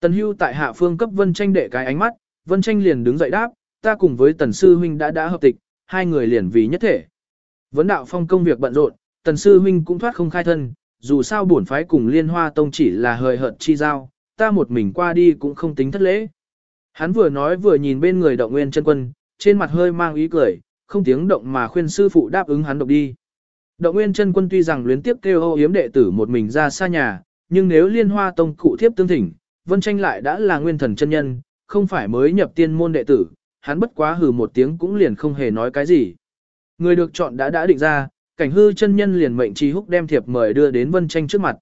Tần hưu tại hạ phương cấp vân tranh đệ cái ánh mắt, vân tranh liền đứng dậy đáp, ta cùng với tần sư huynh đã đã hợp tịch, hai người liền vì nhất thể. Vấn đạo phong công việc bận rộn, tần sư huynh cũng thoát không khai thân, dù sao bổn phái cùng liên hoa tông chỉ là hời hợt chi giao, ta một mình qua đi cũng không tính thất lễ. Hắn vừa nói vừa nhìn bên người động nguyên chân quân, trên mặt hơi mang ý cười, không tiếng động mà khuyên sư phụ đáp ứng hắn độc đi. Động nguyên chân quân tuy rằng luyến tiếp kêu ô yếm đệ tử một mình ra xa nhà, nhưng nếu liên hoa tông cụ thiếp tương thỉnh, vân tranh lại đã là nguyên thần chân nhân, không phải mới nhập tiên môn đệ tử, hắn bất quá hừ một tiếng cũng liền không hề nói cái gì. Người được chọn đã đã định ra, cảnh hư chân nhân liền mệnh trì húc đem thiệp mời đưa đến vân tranh trước mặt.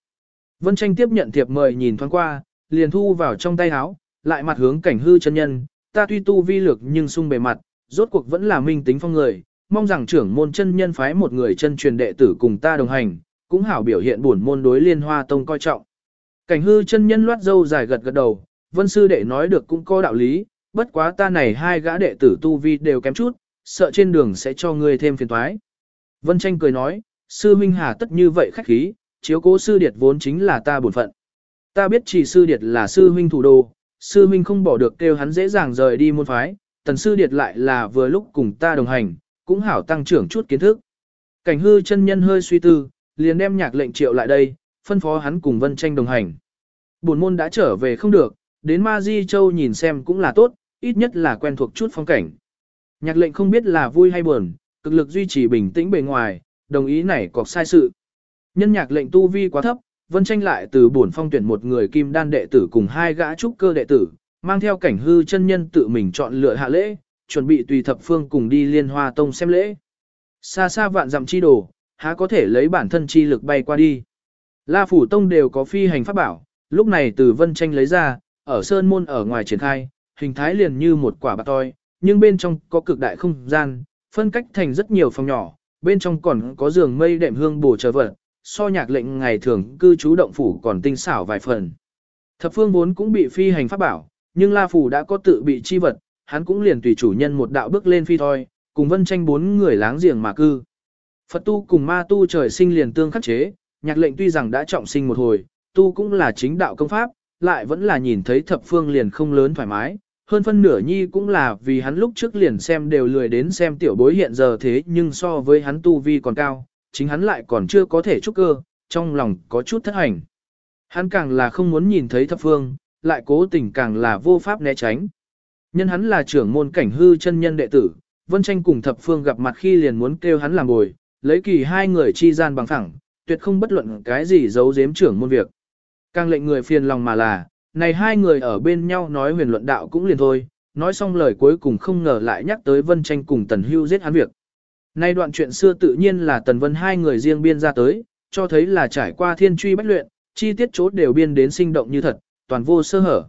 Vân tranh tiếp nhận thiệp mời nhìn thoáng qua, liền thu vào trong tay áo, lại mặt hướng cảnh hư chân nhân, ta tuy tu vi lực nhưng sung bề mặt, rốt cuộc vẫn là minh tính phong người, mong rằng trưởng môn chân nhân phái một người chân truyền đệ tử cùng ta đồng hành, cũng hảo biểu hiện buồn môn đối liên hoa tông coi trọng. Cảnh hư chân nhân loát dâu dài gật gật đầu, vân sư đệ nói được cũng có đạo lý, bất quá ta này hai gã đệ tử tu vi đều kém chút, sợ trên đường sẽ cho ngươi thêm phiền toái. Vân tranh cười nói, sư minh hà tất như vậy khách khí, chiếu cố sư điệt vốn chính là ta bổn phận. Ta biết chỉ sư điệt là sư huynh thủ đô, sư huynh không bỏ được kêu hắn dễ dàng rời đi môn phái, tần sư điệt lại là vừa lúc cùng ta đồng hành, cũng hảo tăng trưởng chút kiến thức. Cảnh hư chân nhân hơi suy tư, liền đem nhạc lệnh triệu lại đây, phân phó hắn cùng vân tranh đồng hành. Bổn môn đã trở về không được, đến Ma Di Châu nhìn xem cũng là tốt, ít nhất là quen thuộc chút phong cảnh. Nhạc lệnh không biết là vui hay buồn, cực lực duy trì bình tĩnh bề ngoài, đồng ý này cọc sai sự. Nhân nhạc lệnh tu vi quá thấp, Vân Tranh lại từ bổn phong tuyển một người kim đan đệ tử cùng hai gã trúc cơ đệ tử, mang theo cảnh hư chân nhân tự mình chọn lựa hạ lễ, chuẩn bị tùy thập phương cùng đi liên hoa tông xem lễ. Xa xa vạn dặm chi đồ, há có thể lấy bản thân chi lực bay qua đi. La Phủ Tông đều có phi hành pháp bảo, lúc này từ Vân Tranh lấy ra, ở sơn môn ở ngoài triển khai, hình thái liền như một quả bạc toi, nhưng bên trong có cực đại không gian, phân cách thành rất nhiều phòng nhỏ, bên trong còn có giường mây đệm hương bổ chờ vật, so nhạc lệnh ngày thường cư trú động phủ còn tinh xảo vài phần. Thập phương vốn cũng bị phi hành pháp bảo, nhưng La Phủ đã có tự bị chi vật, hắn cũng liền tùy chủ nhân một đạo bước lên phi thôi, cùng vân tranh bốn người láng giềng mà cư. Phật tu cùng ma tu trời sinh liền tương khắc chế, nhạc lệnh tuy rằng đã trọng sinh một hồi, tu cũng là chính đạo công pháp, lại vẫn là nhìn thấy thập phương liền không lớn thoải mái. Hơn phân nửa nhi cũng là vì hắn lúc trước liền xem đều lười đến xem tiểu bối hiện giờ thế nhưng so với hắn tu vi còn cao, chính hắn lại còn chưa có thể trúc cơ, trong lòng có chút thất hành. Hắn càng là không muốn nhìn thấy thập phương, lại cố tình càng là vô pháp né tránh. Nhân hắn là trưởng môn cảnh hư chân nhân đệ tử, Vân Tranh cùng thập phương gặp mặt khi liền muốn kêu hắn làm bồi, lấy kỳ hai người chi gian bằng phẳng, tuyệt không bất luận cái gì giấu giếm trưởng môn việc. Càng lệnh người phiền lòng mà là, này hai người ở bên nhau nói huyền luận đạo cũng liền thôi, nói xong lời cuối cùng không ngờ lại nhắc tới Vân Tranh cùng Tần Hưu giết hắn việc. Nay đoạn chuyện xưa tự nhiên là Tần Vân hai người riêng biên ra tới, cho thấy là trải qua thiên truy bách luyện, chi tiết chốt đều biên đến sinh động như thật, toàn vô sơ hở.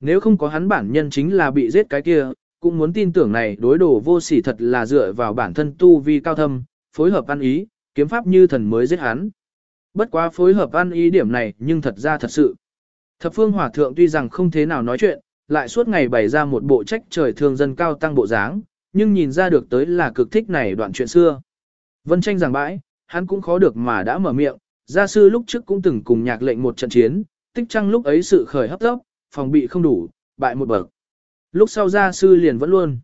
Nếu không có hắn bản nhân chính là bị giết cái kia, cũng muốn tin tưởng này đối đồ vô sỉ thật là dựa vào bản thân tu vi cao thâm, phối hợp ăn ý, kiếm pháp như thần mới giết hắn. Bất quá phối hợp ăn ý điểm này nhưng thật ra thật sự. Thập phương hòa thượng tuy rằng không thế nào nói chuyện, lại suốt ngày bày ra một bộ trách trời thương dân cao tăng bộ dáng, nhưng nhìn ra được tới là cực thích này đoạn chuyện xưa. Vân tranh giảng bãi, hắn cũng khó được mà đã mở miệng, gia sư lúc trước cũng từng cùng nhạc lệnh một trận chiến, tích trăng lúc ấy sự khởi hấp tốc, phòng bị không đủ, bại một bậc. Lúc sau gia sư liền vẫn luôn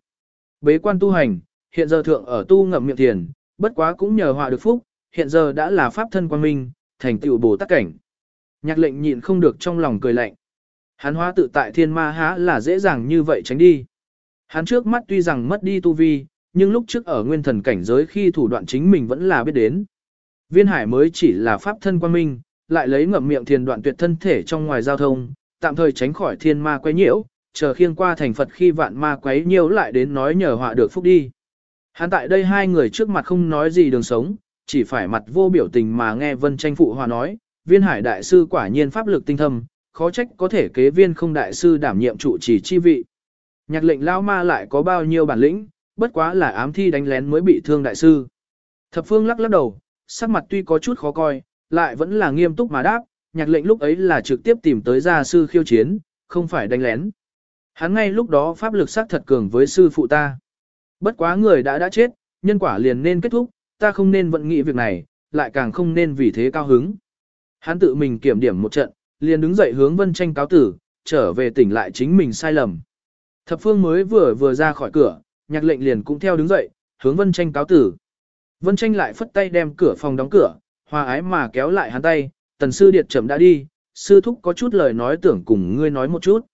bế quan tu hành, hiện giờ thượng ở tu ngậm miệng thiền bất quá cũng nhờ họa được phúc, hiện giờ đã là pháp thân quan minh, thành tựu bồ tát cảnh. Nhạc lệnh nhịn không được trong lòng cười lạnh. Hắn hóa tự tại thiên ma há là dễ dàng như vậy tránh đi. Hắn trước mắt tuy rằng mất đi tu vi, nhưng lúc trước ở nguyên thần cảnh giới khi thủ đoạn chính mình vẫn là biết đến. Viên hải mới chỉ là pháp thân quan minh, lại lấy ngậm miệng thiền đoạn tuyệt thân thể trong ngoài giao thông, tạm thời tránh khỏi thiên ma quấy nhiễu, chờ khiêng qua thành Phật khi vạn ma quấy nhiễu lại đến nói nhờ họa được phúc đi. Hắn tại đây hai người trước mặt không nói gì đường sống, chỉ phải mặt vô biểu tình mà nghe vân tranh phụ hòa nói, viên hải đại sư quả nhiên pháp lực tinh thâm, khó trách có thể kế viên không đại sư đảm nhiệm trụ trì chi vị. Nhạc lệnh lao ma lại có bao nhiêu bản lĩnh, bất quá là ám thi đánh lén mới bị thương đại sư. Thập phương lắc lắc đầu, sắc mặt tuy có chút khó coi, lại vẫn là nghiêm túc mà đáp, nhạc lệnh lúc ấy là trực tiếp tìm tới gia sư khiêu chiến, không phải đánh lén. Hắn ngay lúc đó pháp lực sắc thật cường với sư phụ ta. Bất quá người đã đã chết, nhân quả liền nên kết thúc, ta không nên vận nghị việc này, lại càng không nên vì thế cao hứng. Hắn tự mình kiểm điểm một trận, liền đứng dậy hướng vân tranh cáo tử, trở về tỉnh lại chính mình sai lầm. Thập phương mới vừa vừa ra khỏi cửa, nhạc lệnh liền cũng theo đứng dậy, hướng vân tranh cáo tử. Vân tranh lại phất tay đem cửa phòng đóng cửa, hòa ái mà kéo lại hắn tay, tần sư điệt chậm đã đi, sư thúc có chút lời nói tưởng cùng ngươi nói một chút.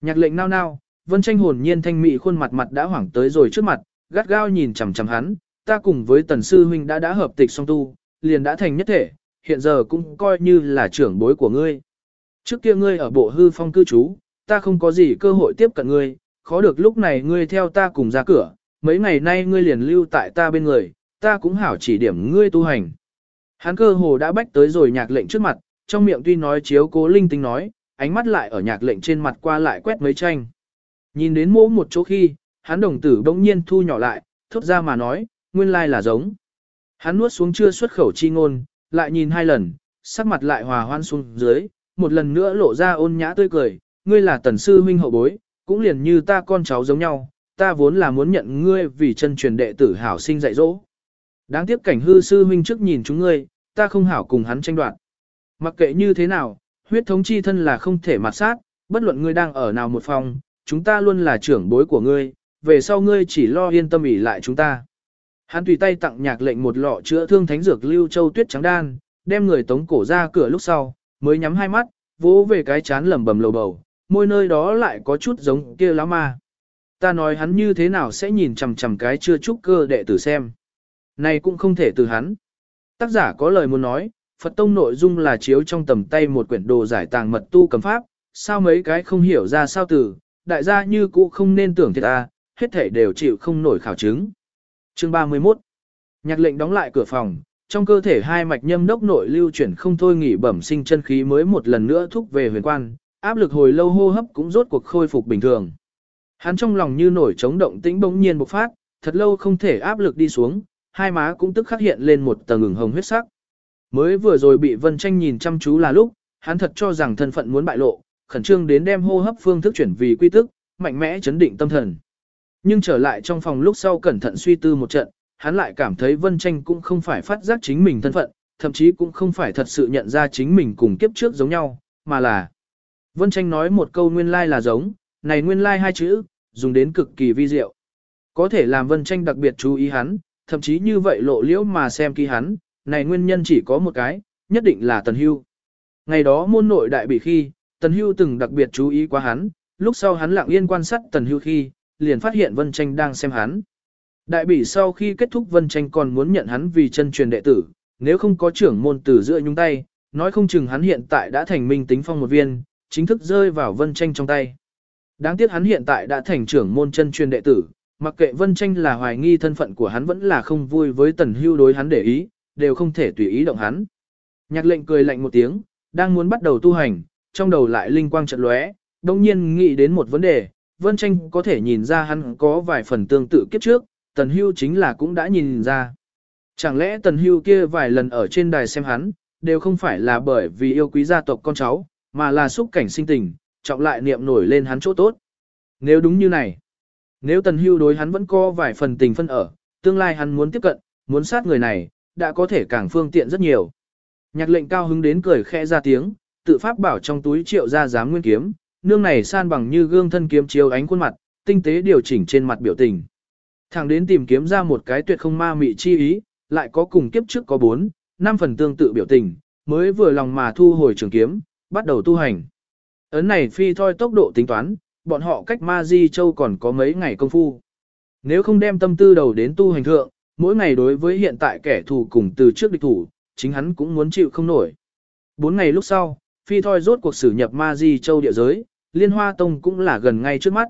Nhạc lệnh nao nao, vân tranh hồn nhiên thanh mị khuôn mặt mặt đã hoảng tới rồi trước mặt, gắt gao nhìn chằm chằm hắn, ta cùng với tần sư huynh đã đã hợp tịch song tu, liền đã thành nhất thể, hiện giờ cũng coi như là trưởng bối của ngươi. Trước kia ngươi ở bộ hư phong cư trú, ta không có gì cơ hội tiếp cận ngươi, khó được lúc này ngươi theo ta cùng ra cửa, mấy ngày nay ngươi liền lưu tại ta bên người, ta cũng hảo chỉ điểm ngươi tu hành. Hắn cơ hồ đã bách tới rồi nhạc lệnh trước mặt, trong miệng tuy nói chiếu cố linh tinh nói, ánh mắt lại ở nhạc lệnh trên mặt qua lại quét mấy tranh. Nhìn đến mỗ một chỗ khi, hắn đồng tử bỗng nhiên thu nhỏ lại, thốt ra mà nói, nguyên lai là giống. Hắn nuốt xuống chưa xuất khẩu chi ngôn, lại nhìn hai lần, sắc mặt lại hòa hoan xuống dưới, một lần nữa lộ ra ôn nhã tươi cười, ngươi là tần sư huynh hậu bối, cũng liền như ta con cháu giống nhau, ta vốn là muốn nhận ngươi vì chân truyền đệ tử hảo sinh dạy dỗ. Đáng tiếc cảnh hư sư huynh trước nhìn chúng ngươi, ta không hảo cùng hắn tranh đoạt. Mặc kệ như thế nào, huyết thống chi thân là không thể mặt sát, bất luận ngươi đang ở nào một phòng, chúng ta luôn là trưởng bối của ngươi, về sau ngươi chỉ lo yên tâm ỉ lại chúng ta. Hắn tùy tay tặng nhạc lệnh một lọ chữa thương thánh dược lưu châu tuyết trắng đan, đem người tống cổ ra cửa lúc sau, mới nhắm hai mắt, vỗ về cái chán lẩm bẩm lầu bầu, môi nơi đó lại có chút giống kia lão ma. Ta nói hắn như thế nào sẽ nhìn chằm chằm cái chưa chúc cơ đệ tử xem. Này cũng không thể từ hắn. Tác giả có lời muốn nói, Phật tông nội dung là chiếu trong tầm tay một quyển đồ giải tàng mật tu cầm pháp, sao mấy cái không hiểu ra sao từ, đại gia như cũ không nên tưởng thiệt ta, hết thể đều chịu không nổi khảo chứng. Chương 31 Nhạc lệnh đóng lại cửa phòng, trong cơ thể hai mạch nhâm đốc nội lưu chuyển không thôi nghỉ bẩm sinh chân khí mới một lần nữa thúc về huyền quan, áp lực hồi lâu hô hấp cũng rốt cuộc khôi phục bình thường. Hắn trong lòng như nổi trống động tĩnh bỗng nhiên bộc phát, thật lâu không thể áp lực đi xuống, hai má cũng tức khắc hiện lên một tầng ửng hồng huyết sắc. Mới vừa rồi bị Vân Tranh nhìn chăm chú là lúc, hắn thật cho rằng thân phận muốn bại lộ, khẩn trương đến đem hô hấp phương thức chuyển vì quy tức, mạnh mẽ chấn định tâm thần. Nhưng trở lại trong phòng lúc sau cẩn thận suy tư một trận, hắn lại cảm thấy Vân Tranh cũng không phải phát giác chính mình thân phận, thậm chí cũng không phải thật sự nhận ra chính mình cùng kiếp trước giống nhau, mà là Vân Tranh nói một câu nguyên lai like là giống, này nguyên lai like hai chữ, dùng đến cực kỳ vi diệu. Có thể làm Vân Tranh đặc biệt chú ý hắn, thậm chí như vậy lộ liễu mà xem kỹ hắn, này nguyên nhân chỉ có một cái, nhất định là Tần Hưu. Ngày đó môn nội đại bị khi, Tần Hưu từng đặc biệt chú ý qua hắn, lúc sau hắn lặng yên quan sát Tần Hưu khi, liền phát hiện Vân Tranh đang xem hắn. Đại bỉ sau khi kết thúc Vân Tranh còn muốn nhận hắn vì chân truyền đệ tử, nếu không có trưởng môn tử giữa nhung tay, nói không chừng hắn hiện tại đã thành minh tính phong một viên, chính thức rơi vào Vân Tranh trong tay. Đáng tiếc hắn hiện tại đã thành trưởng môn chân truyền đệ tử, mặc kệ Vân Tranh là hoài nghi thân phận của hắn vẫn là không vui với Tần Hưu đối hắn để ý, đều không thể tùy ý động hắn. Nhạc lệnh cười lạnh một tiếng, đang muốn bắt đầu tu hành, trong đầu lại linh quang trận lóe, đồng nhiên nghĩ đến một vấn đề, Vân Tranh có thể nhìn ra hắn có vài phần tương tự kiếp trước, Tần Hưu chính là cũng đã nhìn ra. Chẳng lẽ Tần Hưu kia vài lần ở trên đài xem hắn, đều không phải là bởi vì yêu quý gia tộc con cháu, mà là xúc cảnh sinh tình, trọng lại niệm nổi lên hắn chỗ tốt. Nếu đúng như này, nếu Tần Hưu đối hắn vẫn có vài phần tình phân ở, tương lai hắn muốn tiếp cận, muốn sát người này, đã có thể càng phương tiện rất nhiều. Nhạc lệnh cao hứng đến cười khẽ ra tiếng, tự pháp bảo trong túi triệu ra giám nguyên kiếm, nương này san bằng như gương thân kiếm chiếu ánh khuôn mặt, tinh tế điều chỉnh trên mặt biểu tình. Thẳng đến tìm kiếm ra một cái tuyệt không ma mị chi ý, lại có cùng kiếp trước có bốn, năm phần tương tự biểu tình, mới vừa lòng mà thu hồi trường kiếm, bắt đầu tu hành. Ấn này phi thôi tốc độ tính toán, bọn họ cách ma di châu còn có mấy ngày công phu. Nếu không đem tâm tư đầu đến tu hành thượng, mỗi ngày đối với hiện tại kẻ thù cùng từ trước địch thủ, chính hắn cũng muốn chịu không nổi. Bốn ngày lúc sau, phi thôi rốt cuộc xử nhập ma di châu địa giới, liên hoa tông cũng là gần ngay trước mắt.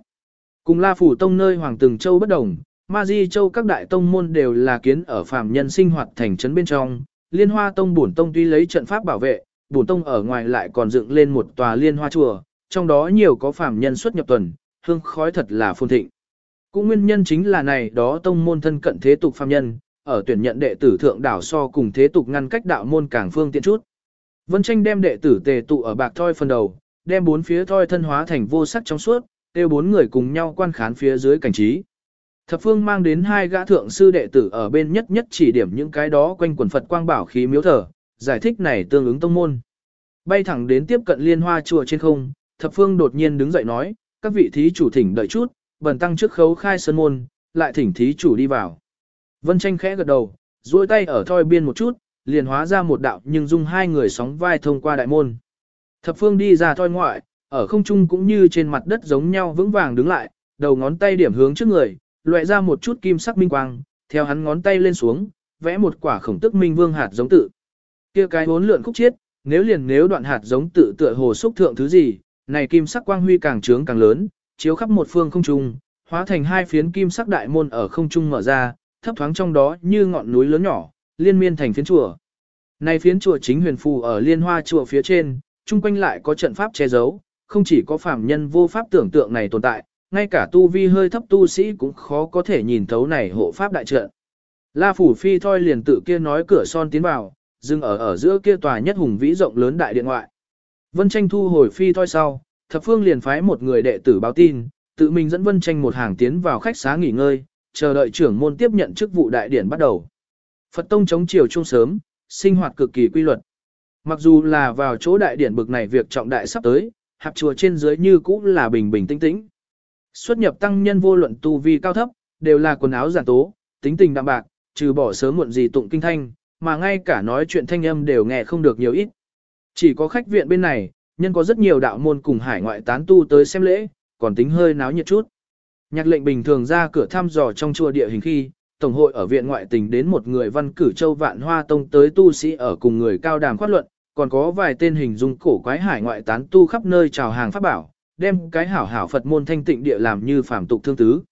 Cùng la phủ tông nơi hoàng từng châu bất đồng, ma di châu các đại tông môn đều là kiến ở phàm nhân sinh hoạt thành trấn bên trong, liên hoa tông bổn tông tuy lấy trận pháp bảo vệ, bổn tông ở ngoài lại còn dựng lên một tòa liên hoa chùa, trong đó nhiều có phàm nhân xuất nhập tuần, hương khói thật là phồn thịnh. Cũng nguyên nhân chính là này đó tông môn thân cận thế tục phàm nhân, ở tuyển nhận đệ tử thượng đảo so cùng thế tục ngăn cách đạo môn càng phương tiện chút. Vân tranh đem đệ tử tề tụ ở bạc thoi phần đầu, đem bốn phía thoi thân hóa thành vô sắc trong suốt, kêu bốn người cùng nhau quan khán phía dưới cảnh trí. Thập phương mang đến hai gã thượng sư đệ tử ở bên nhất nhất chỉ điểm những cái đó quanh quần Phật quang bảo khí miếu thờ, giải thích này tương ứng tông môn. Bay thẳng đến tiếp cận liên hoa chùa trên không, thập phương đột nhiên đứng dậy nói, các vị thí chủ thỉnh đợi chút, bần tăng trước khấu khai sơn môn, lại thỉnh thí chủ đi vào. Vân tranh khẽ gật đầu, duỗi tay ở thoi biên một chút, liền hóa ra một đạo nhưng dung hai người sóng vai thông qua đại môn. Thập phương đi ra thoi ngoại, ở không trung cũng như trên mặt đất giống nhau vững vàng đứng lại, đầu ngón tay điểm hướng trước người, loại ra một chút kim sắc minh quang, theo hắn ngón tay lên xuống, vẽ một quả khổng tức minh vương hạt giống tự. Kia cái hốn lượn khúc chiết, nếu liền nếu đoạn hạt giống tự tựa hồ xúc thượng thứ gì, này kim sắc quang huy càng trướng càng lớn, chiếu khắp một phương không trung, hóa thành hai phiến kim sắc đại môn ở không trung mở ra, thấp thoáng trong đó như ngọn núi lớn nhỏ, liên miên thành phiến chùa. Này phiến chùa chính huyền phù ở liên hoa chùa phía trên, chung quanh lại có trận pháp che giấu, không chỉ có phàm nhân vô pháp tưởng tượng này tồn tại, ngay cả tu vi hơi thấp tu sĩ cũng khó có thể nhìn thấu này hộ pháp đại trận. La phủ phi thôi liền tự kia nói cửa son tiến vào, dừng ở ở giữa kia tòa nhất hùng vĩ rộng lớn đại điện ngoại. Vân tranh thu hồi phi thôi sau, thập phương liền phái một người đệ tử báo tin, tự mình dẫn Vân tranh một hàng tiến vào khách xá nghỉ ngơi, chờ đợi trưởng môn tiếp nhận chức vụ đại điển bắt đầu. Phật tông chống chiều trung sớm, sinh hoạt cực kỳ quy luật. Mặc dù là vào chỗ đại điển bực này việc trọng đại sắp tới, hạp chùa trên dưới như cũ là bình bình tĩnh tĩnh. Xuất nhập tăng nhân vô luận tu vi cao thấp, đều là quần áo giản tố, tính tình đạm bạc, trừ bỏ sớm muộn gì tụng kinh thanh, mà ngay cả nói chuyện thanh âm đều nghe không được nhiều ít. Chỉ có khách viện bên này, nhân có rất nhiều đạo môn cùng hải ngoại tán tu tới xem lễ, còn tính hơi náo nhiệt chút. Nhạc lệnh bình thường ra cửa thăm dò trong chùa địa hình khi, Tổng hội ở viện ngoại tình đến một người văn cử châu vạn hoa tông tới tu sĩ ở cùng người cao đàm khoát luận, còn có vài tên hình dung cổ quái hải ngoại tán tu khắp nơi chào hàng pháp bảo, đem cái hảo hảo Phật môn thanh tịnh địa làm như phàm tục thương tứ.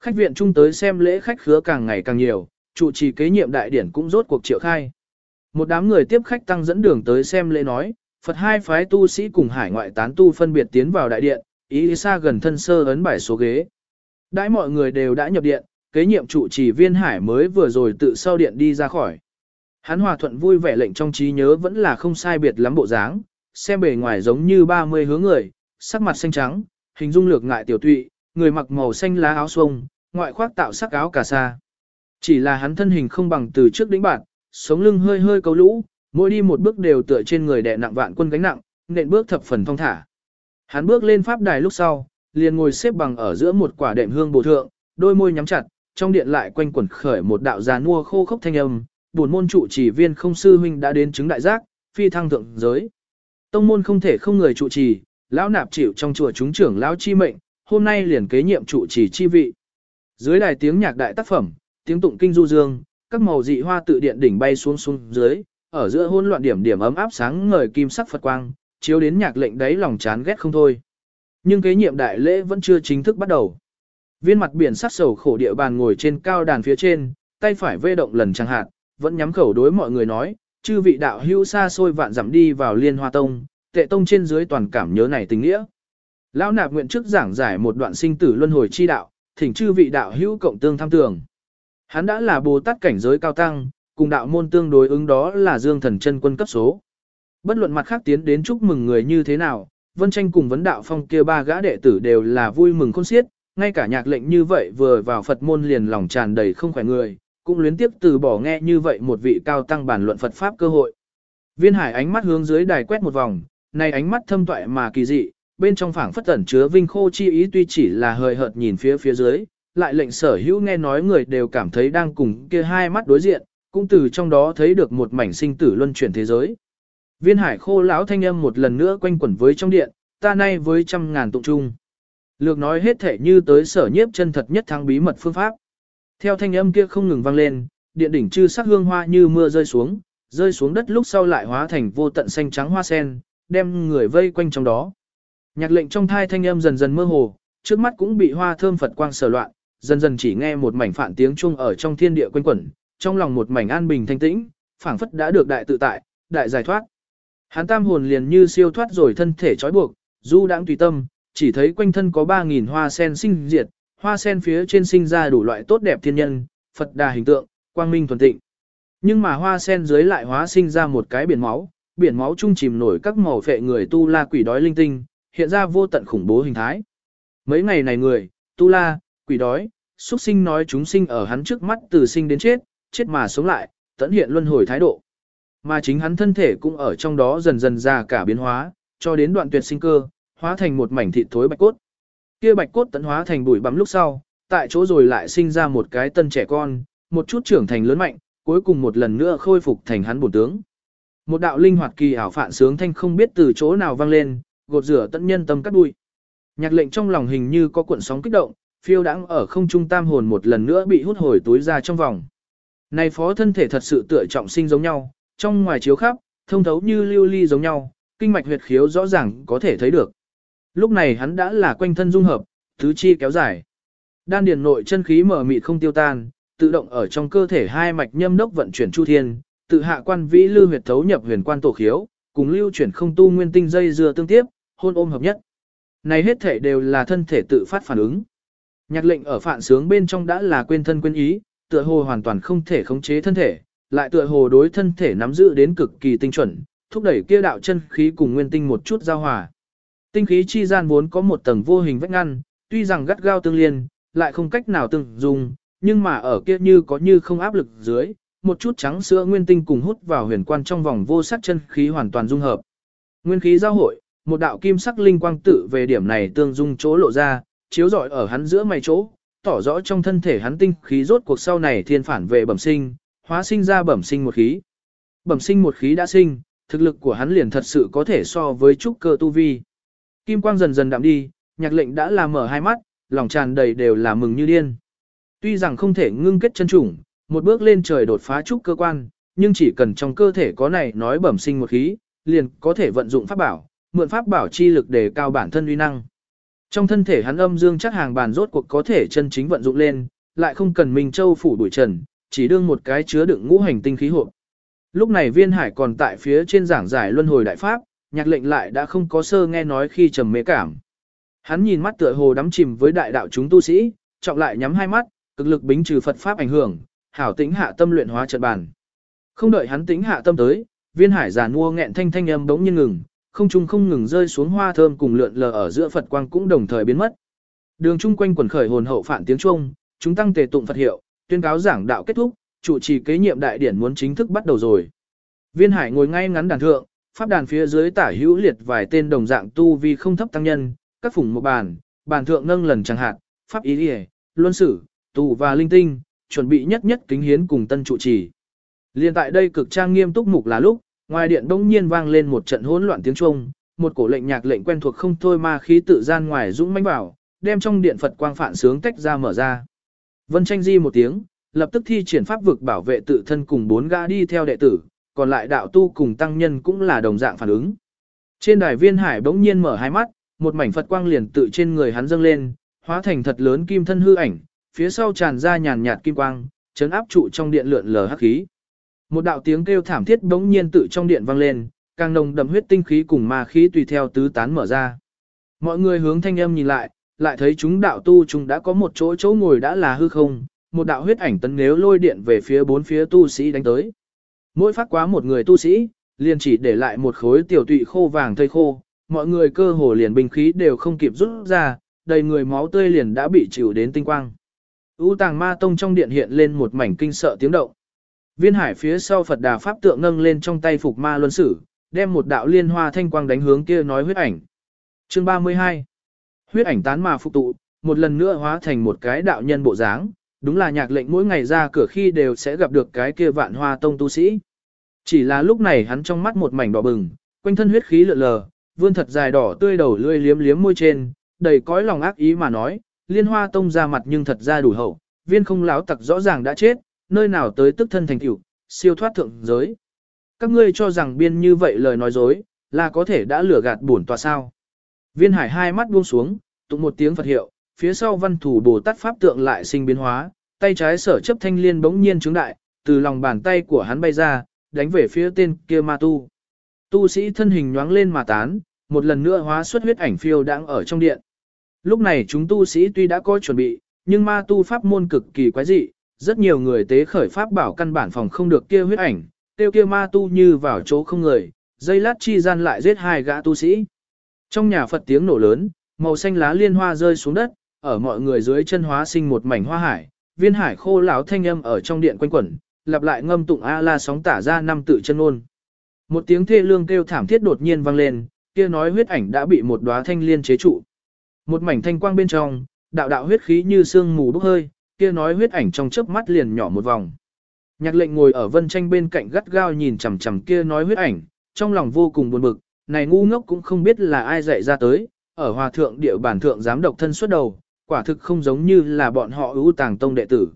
Khách viện chung tới xem lễ khách khứa càng ngày càng nhiều, trụ trì kế nhiệm đại điển cũng rốt cuộc triệu khai. Một đám người tiếp khách tăng dẫn đường tới xem lễ nói, Phật hai phái tu sĩ cùng hải ngoại tán tu phân biệt tiến vào đại điện, ý xa gần thân sơ ấn bài số ghế. Đãi mọi người đều đã nhập điện, kế nhiệm trụ trì viên hải mới vừa rồi tự sau điện đi ra khỏi. Hắn hòa thuận vui vẻ lệnh trong trí nhớ vẫn là không sai biệt lắm bộ dáng, xem bề ngoài giống như 30 hướng người, sắc mặt xanh trắng, hình dung lược ngại tiểu tụy, người mặc màu xanh lá áo xuông, ngoại khoác tạo sắc áo cà sa. Chỉ là hắn thân hình không bằng từ trước đỉnh bạn, sống lưng hơi hơi cấu lũ, mỗi đi một bước đều tựa trên người đè nặng vạn quân gánh nặng, nện bước thập phần thong thả. Hắn bước lên pháp đài lúc sau, liền ngồi xếp bằng ở giữa một quả đệm hương bổ thượng, đôi môi nhắm chặt, trong điện lại quanh quẩn khởi một đạo già mua khô khốc thanh âm, buồn môn trụ chỉ viên không sư huynh đã đến chứng đại giác, phi thăng thượng giới. Tông môn không thể không người trụ trì, lão nạp chịu trong chùa chúng trưởng lão chi mệnh, hôm nay liền kế nhiệm trụ trì chi vị. Dưới đài tiếng nhạc đại tác phẩm, tiếng tụng kinh du dương, các màu dị hoa tự điện đỉnh bay xuống xuống dưới, ở giữa hỗn loạn điểm điểm ấm áp sáng ngời kim sắc Phật quang, chiếu đến nhạc lệnh đấy lòng chán ghét không thôi. Nhưng kế nhiệm đại lễ vẫn chưa chính thức bắt đầu. Viên mặt biển sắc sầu khổ địa bàn ngồi trên cao đàn phía trên, tay phải vê động lần chẳng hạn, vẫn nhắm khẩu đối mọi người nói, chư vị đạo hữu xa xôi vạn dặm đi vào liên hoa tông, tệ tông trên dưới toàn cảm nhớ này tình nghĩa. Lão nạp nguyện trước giảng giải một đoạn sinh tử luân hồi chi đạo, thỉnh chư vị đạo hữu cộng tương tham tưởng. Hắn đã là Bồ Tát cảnh giới cao tăng, cùng đạo môn tương đối ứng đó là Dương Thần chân quân cấp số. Bất luận mặt khác tiến đến chúc mừng người như thế nào, Vân Tranh cùng vấn đạo phong kia ba gã đệ tử đều là vui mừng khôn xiết, ngay cả nhạc lệnh như vậy vừa vào Phật môn liền lòng tràn đầy không khỏe người, cũng luyến tiếp từ bỏ nghe như vậy một vị cao tăng bản luận Phật Pháp cơ hội. Viên hải ánh mắt hướng dưới đài quét một vòng, này ánh mắt thâm toại mà kỳ dị, bên trong phảng phất tẩn chứa vinh khô chi ý tuy chỉ là hơi hợt nhìn phía phía dưới, lại lệnh sở hữu nghe nói người đều cảm thấy đang cùng kia hai mắt đối diện, cũng từ trong đó thấy được một mảnh sinh tử luân chuyển thế giới. Viên hải khô lão thanh âm một lần nữa quanh quẩn với trong điện, ta nay với trăm ngàn tụng trung. Lược nói hết thể như tới sở nhiếp chân thật nhất thắng bí mật phương pháp. Theo thanh âm kia không ngừng vang lên, điện đỉnh chư sắc hương hoa như mưa rơi xuống, rơi xuống đất lúc sau lại hóa thành vô tận xanh trắng hoa sen, đem người vây quanh trong đó. Nhạc lệnh trong thai thanh âm dần dần mơ hồ, trước mắt cũng bị hoa thơm Phật quang sở loạn, dần dần chỉ nghe một mảnh phản tiếng chuông ở trong thiên địa quanh quẩn, trong lòng một mảnh an bình thanh tĩnh, phảng phất đã được đại tự tại, đại giải thoát. Hắn tam hồn liền như siêu thoát rồi thân thể trói buộc, du đãng tùy tâm, chỉ thấy quanh thân có 3000 hoa sen sinh diệt, hoa sen phía trên sinh ra đủ loại tốt đẹp thiên nhân, Phật đà hình tượng, quang minh thuần tịnh. Nhưng mà hoa sen dưới lại hóa sinh ra một cái biển máu, biển máu chung chìm nổi các màu phệ người tu la quỷ đói linh tinh, hiện ra vô tận khủng bố hình thái. Mấy ngày này người, tu la, quỷ đói, xuất sinh nói chúng sinh ở hắn trước mắt từ sinh đến chết, chết mà sống lại, tận hiện luân hồi thái độ. Mà chính hắn thân thể cũng ở trong đó dần dần ra cả biến hóa, cho đến đoạn tuyệt sinh cơ, hóa thành một mảnh thịt thối bạch cốt. Kia bạch cốt tận hóa thành bụi bám lúc sau, tại chỗ rồi lại sinh ra một cái tân trẻ con, một chút trưởng thành lớn mạnh, cuối cùng một lần nữa khôi phục thành hắn bổn tướng. Một đạo linh hoạt kỳ ảo phản sướng thanh không biết từ chỗ nào vang lên, gột rửa tận nhân tâm cắt đuôi. Nhạc lệnh trong lòng hình như có cuộn sóng kích động, phiêu đãng ở không trung tam hồn một lần nữa bị hút hồi túi ra trong vòng. Này phó thân thể thật sự tựa trọng sinh giống nhau, trong ngoài chiếu khắp, thông thấu như lưu ly giống nhau, kinh mạch huyệt khiếu rõ ràng có thể thấy được. Lúc này hắn đã là quanh thân dung hợp, tứ chi kéo dài. Đan điền nội chân khí mở mịt không tiêu tan, tự động ở trong cơ thể hai mạch nhâm đốc vận chuyển chu thiên, tự hạ quan vĩ lưu huyệt thấu nhập huyền quan tổ khiếu, cùng lưu chuyển không tu nguyên tinh dây dưa tương tiếp, hôn ôm hợp nhất. Này hết thể đều là thân thể tự phát phản ứng. Nhạc lệnh ở phản sướng bên trong đã là quên thân quên ý, tựa hồ hoàn toàn không thể khống chế thân thể, lại tựa hồ đối thân thể nắm giữ đến cực kỳ tinh chuẩn, thúc đẩy kia đạo chân khí cùng nguyên tinh một chút giao hòa. Tinh khí chi gian vốn có một tầng vô hình vách ngăn, tuy rằng gắt gao tương liên, lại không cách nào tương dùng, nhưng mà ở kia như có như không áp lực dưới, một chút trắng sữa nguyên tinh cùng hút vào huyền quan trong vòng vô sắc chân khí hoàn toàn dung hợp. Nguyên khí giao hội, một đạo kim sắc linh quang tự về điểm này tương dung chỗ lộ ra, chiếu rọi ở hắn giữa mày chỗ, tỏ rõ trong thân thể hắn tinh khí rốt cuộc sau này thiên phản về bẩm sinh, hóa sinh ra bẩm sinh một khí. Bẩm sinh một khí đã sinh, thực lực của hắn liền thật sự có thể so với trúc cơ tu vi. Kim quang dần dần đạm đi, nhạc lệnh đã làm mở hai mắt, lòng tràn đầy đều là mừng như điên. Tuy rằng không thể ngưng kết chân chủng, một bước lên trời đột phá trúc cơ quan, nhưng chỉ cần trong cơ thể có này nói bẩm sinh một khí, liền có thể vận dụng pháp bảo, mượn pháp bảo chi lực để cao bản thân uy năng. Trong thân thể hắn âm dương chắc hàng bàn rốt cuộc có thể chân chính vận dụng lên, lại không cần Minh Châu phủ đuổi trần, chỉ đương một cái chứa đựng ngũ hành tinh khí hộp. Lúc này viên hải còn tại phía trên giảng giải luân hồi đại pháp, nhạc lệnh lại đã không có sơ nghe nói khi trầm mê cảm. Hắn nhìn mắt tựa hồ đắm chìm với đại đạo chúng tu sĩ, trọng lại nhắm hai mắt, cực lực bính trừ Phật pháp ảnh hưởng, hảo tĩnh hạ tâm luyện hóa trận bàn. Không đợi hắn tĩnh hạ tâm tới, viên hải giàn mua nghẹn thanh thanh âm bỗng nhiên ngừng, không trung không ngừng rơi xuống hoa thơm cùng lượn lờ ở giữa Phật quang cũng đồng thời biến mất. Đường chung quanh quần khởi hồn hậu phản tiếng Trung, chúng tăng tề tụng Phật hiệu, tuyên cáo giảng đạo kết thúc, chủ trì kế nhiệm đại điển muốn chính thức bắt đầu rồi. Viên Hải ngồi ngay ngắn đàn thượng, pháp đàn phía dưới tả hữu liệt vài tên đồng dạng tu vi không thấp tăng nhân, các phủng một bàn, bàn thượng nâng lần chẳng hạn, pháp ý liề, luân sử, tù và linh tinh, chuẩn bị nhất nhất kính hiến cùng tân trụ trì. Liên tại đây cực trang nghiêm túc mục là lúc, ngoài điện đông nhiên vang lên một trận hỗn loạn tiếng Trung, một cổ lệnh nhạc lệnh quen thuộc không thôi ma khí tự gian ngoài dũng mãnh bảo, đem trong điện Phật quang phản sướng tách ra mở ra. Vân tranh di một tiếng, lập tức thi triển pháp vực bảo vệ tự thân cùng bốn gã đi theo đệ tử, còn lại đạo tu cùng tăng nhân cũng là đồng dạng phản ứng. Trên đài viên hải bỗng nhiên mở hai mắt, một mảnh Phật quang liền tự trên người hắn dâng lên, hóa thành thật lớn kim thân hư ảnh, phía sau tràn ra nhàn nhạt kim quang, chấn áp trụ trong điện lượn lờ hắc khí. Một đạo tiếng kêu thảm thiết bỗng nhiên tự trong điện vang lên, càng nồng đậm huyết tinh khí cùng ma khí tùy theo tứ tán mở ra. Mọi người hướng thanh âm nhìn lại, lại thấy chúng đạo tu chúng đã có một chỗ chỗ ngồi đã là hư không, một đạo huyết ảnh tấn nếu lôi điện về phía bốn phía tu sĩ đánh tới. Mỗi phát quá một người tu sĩ, liền chỉ để lại một khối tiểu tụy khô vàng thây khô, mọi người cơ hồ liền binh khí đều không kịp rút ra, đầy người máu tươi liền đã bị chịu đến tinh quang. U tàng ma tông trong điện hiện lên một mảnh kinh sợ tiếng động. Viên hải phía sau Phật đà pháp tượng nâng lên trong tay phục ma luân sử, đem một đạo liên hoa thanh quang đánh hướng kia nói huyết ảnh. Chương 32 Huyết ảnh tán mà phục tụ, một lần nữa hóa thành một cái đạo nhân bộ dáng, đúng là nhạc lệnh mỗi ngày ra cửa khi đều sẽ gặp được cái kia vạn hoa tông tu sĩ. Chỉ là lúc này hắn trong mắt một mảnh đỏ bừng, quanh thân huyết khí lượn lờ, vươn thật dài đỏ tươi đầu lươi liếm liếm môi trên, đầy cõi lòng ác ý mà nói, liên hoa tông ra mặt nhưng thật ra đủ hậu, viên không láo tặc rõ ràng đã chết, nơi nào tới tức thân thành tiểu, siêu thoát thượng giới. Các ngươi cho rằng biên như vậy lời nói dối, là có thể đã lừa gạt bổn tòa sao. Viên hải hai mắt buông xuống, tụng một tiếng Phật hiệu, phía sau văn thủ Bồ Tát Pháp tượng lại sinh biến hóa, tay trái sở chấp thanh liên bỗng nhiên chứng đại, từ lòng bàn tay của hắn bay ra, đánh về phía tên kia ma tu. Tu sĩ thân hình nhoáng lên mà tán, một lần nữa hóa xuất huyết ảnh phiêu đang ở trong điện. Lúc này chúng tu sĩ tuy đã có chuẩn bị, nhưng ma tu pháp môn cực kỳ quái dị, rất nhiều người tế khởi pháp bảo căn bản phòng không được kia huyết ảnh, tiêu kia ma tu như vào chỗ không người, dây lát chi gian lại giết hai gã tu sĩ. Trong nhà Phật tiếng nổ lớn, màu xanh lá liên hoa rơi xuống đất, ở mọi người dưới chân hóa sinh một mảnh hoa hải, viên hải khô lão thanh âm ở trong điện quanh quẩn, lặp lại ngâm tụng a la sóng tả ra năm tự chân ôn. Một tiếng thê lương kêu thảm thiết đột nhiên vang lên, kia nói huyết ảnh đã bị một đóa thanh liên chế trụ. Một mảnh thanh quang bên trong, đạo đạo huyết khí như sương mù bốc hơi, kia nói huyết ảnh trong chớp mắt liền nhỏ một vòng. Nhạc lệnh ngồi ở vân tranh bên cạnh gắt gao nhìn chằm chằm kia nói huyết ảnh, trong lòng vô cùng buồn bực, này ngu ngốc cũng không biết là ai dạy ra tới, ở hòa thượng địa bản thượng dám độc thân xuất đầu, quả thực không giống như là bọn họ ưu tàng tông đệ tử.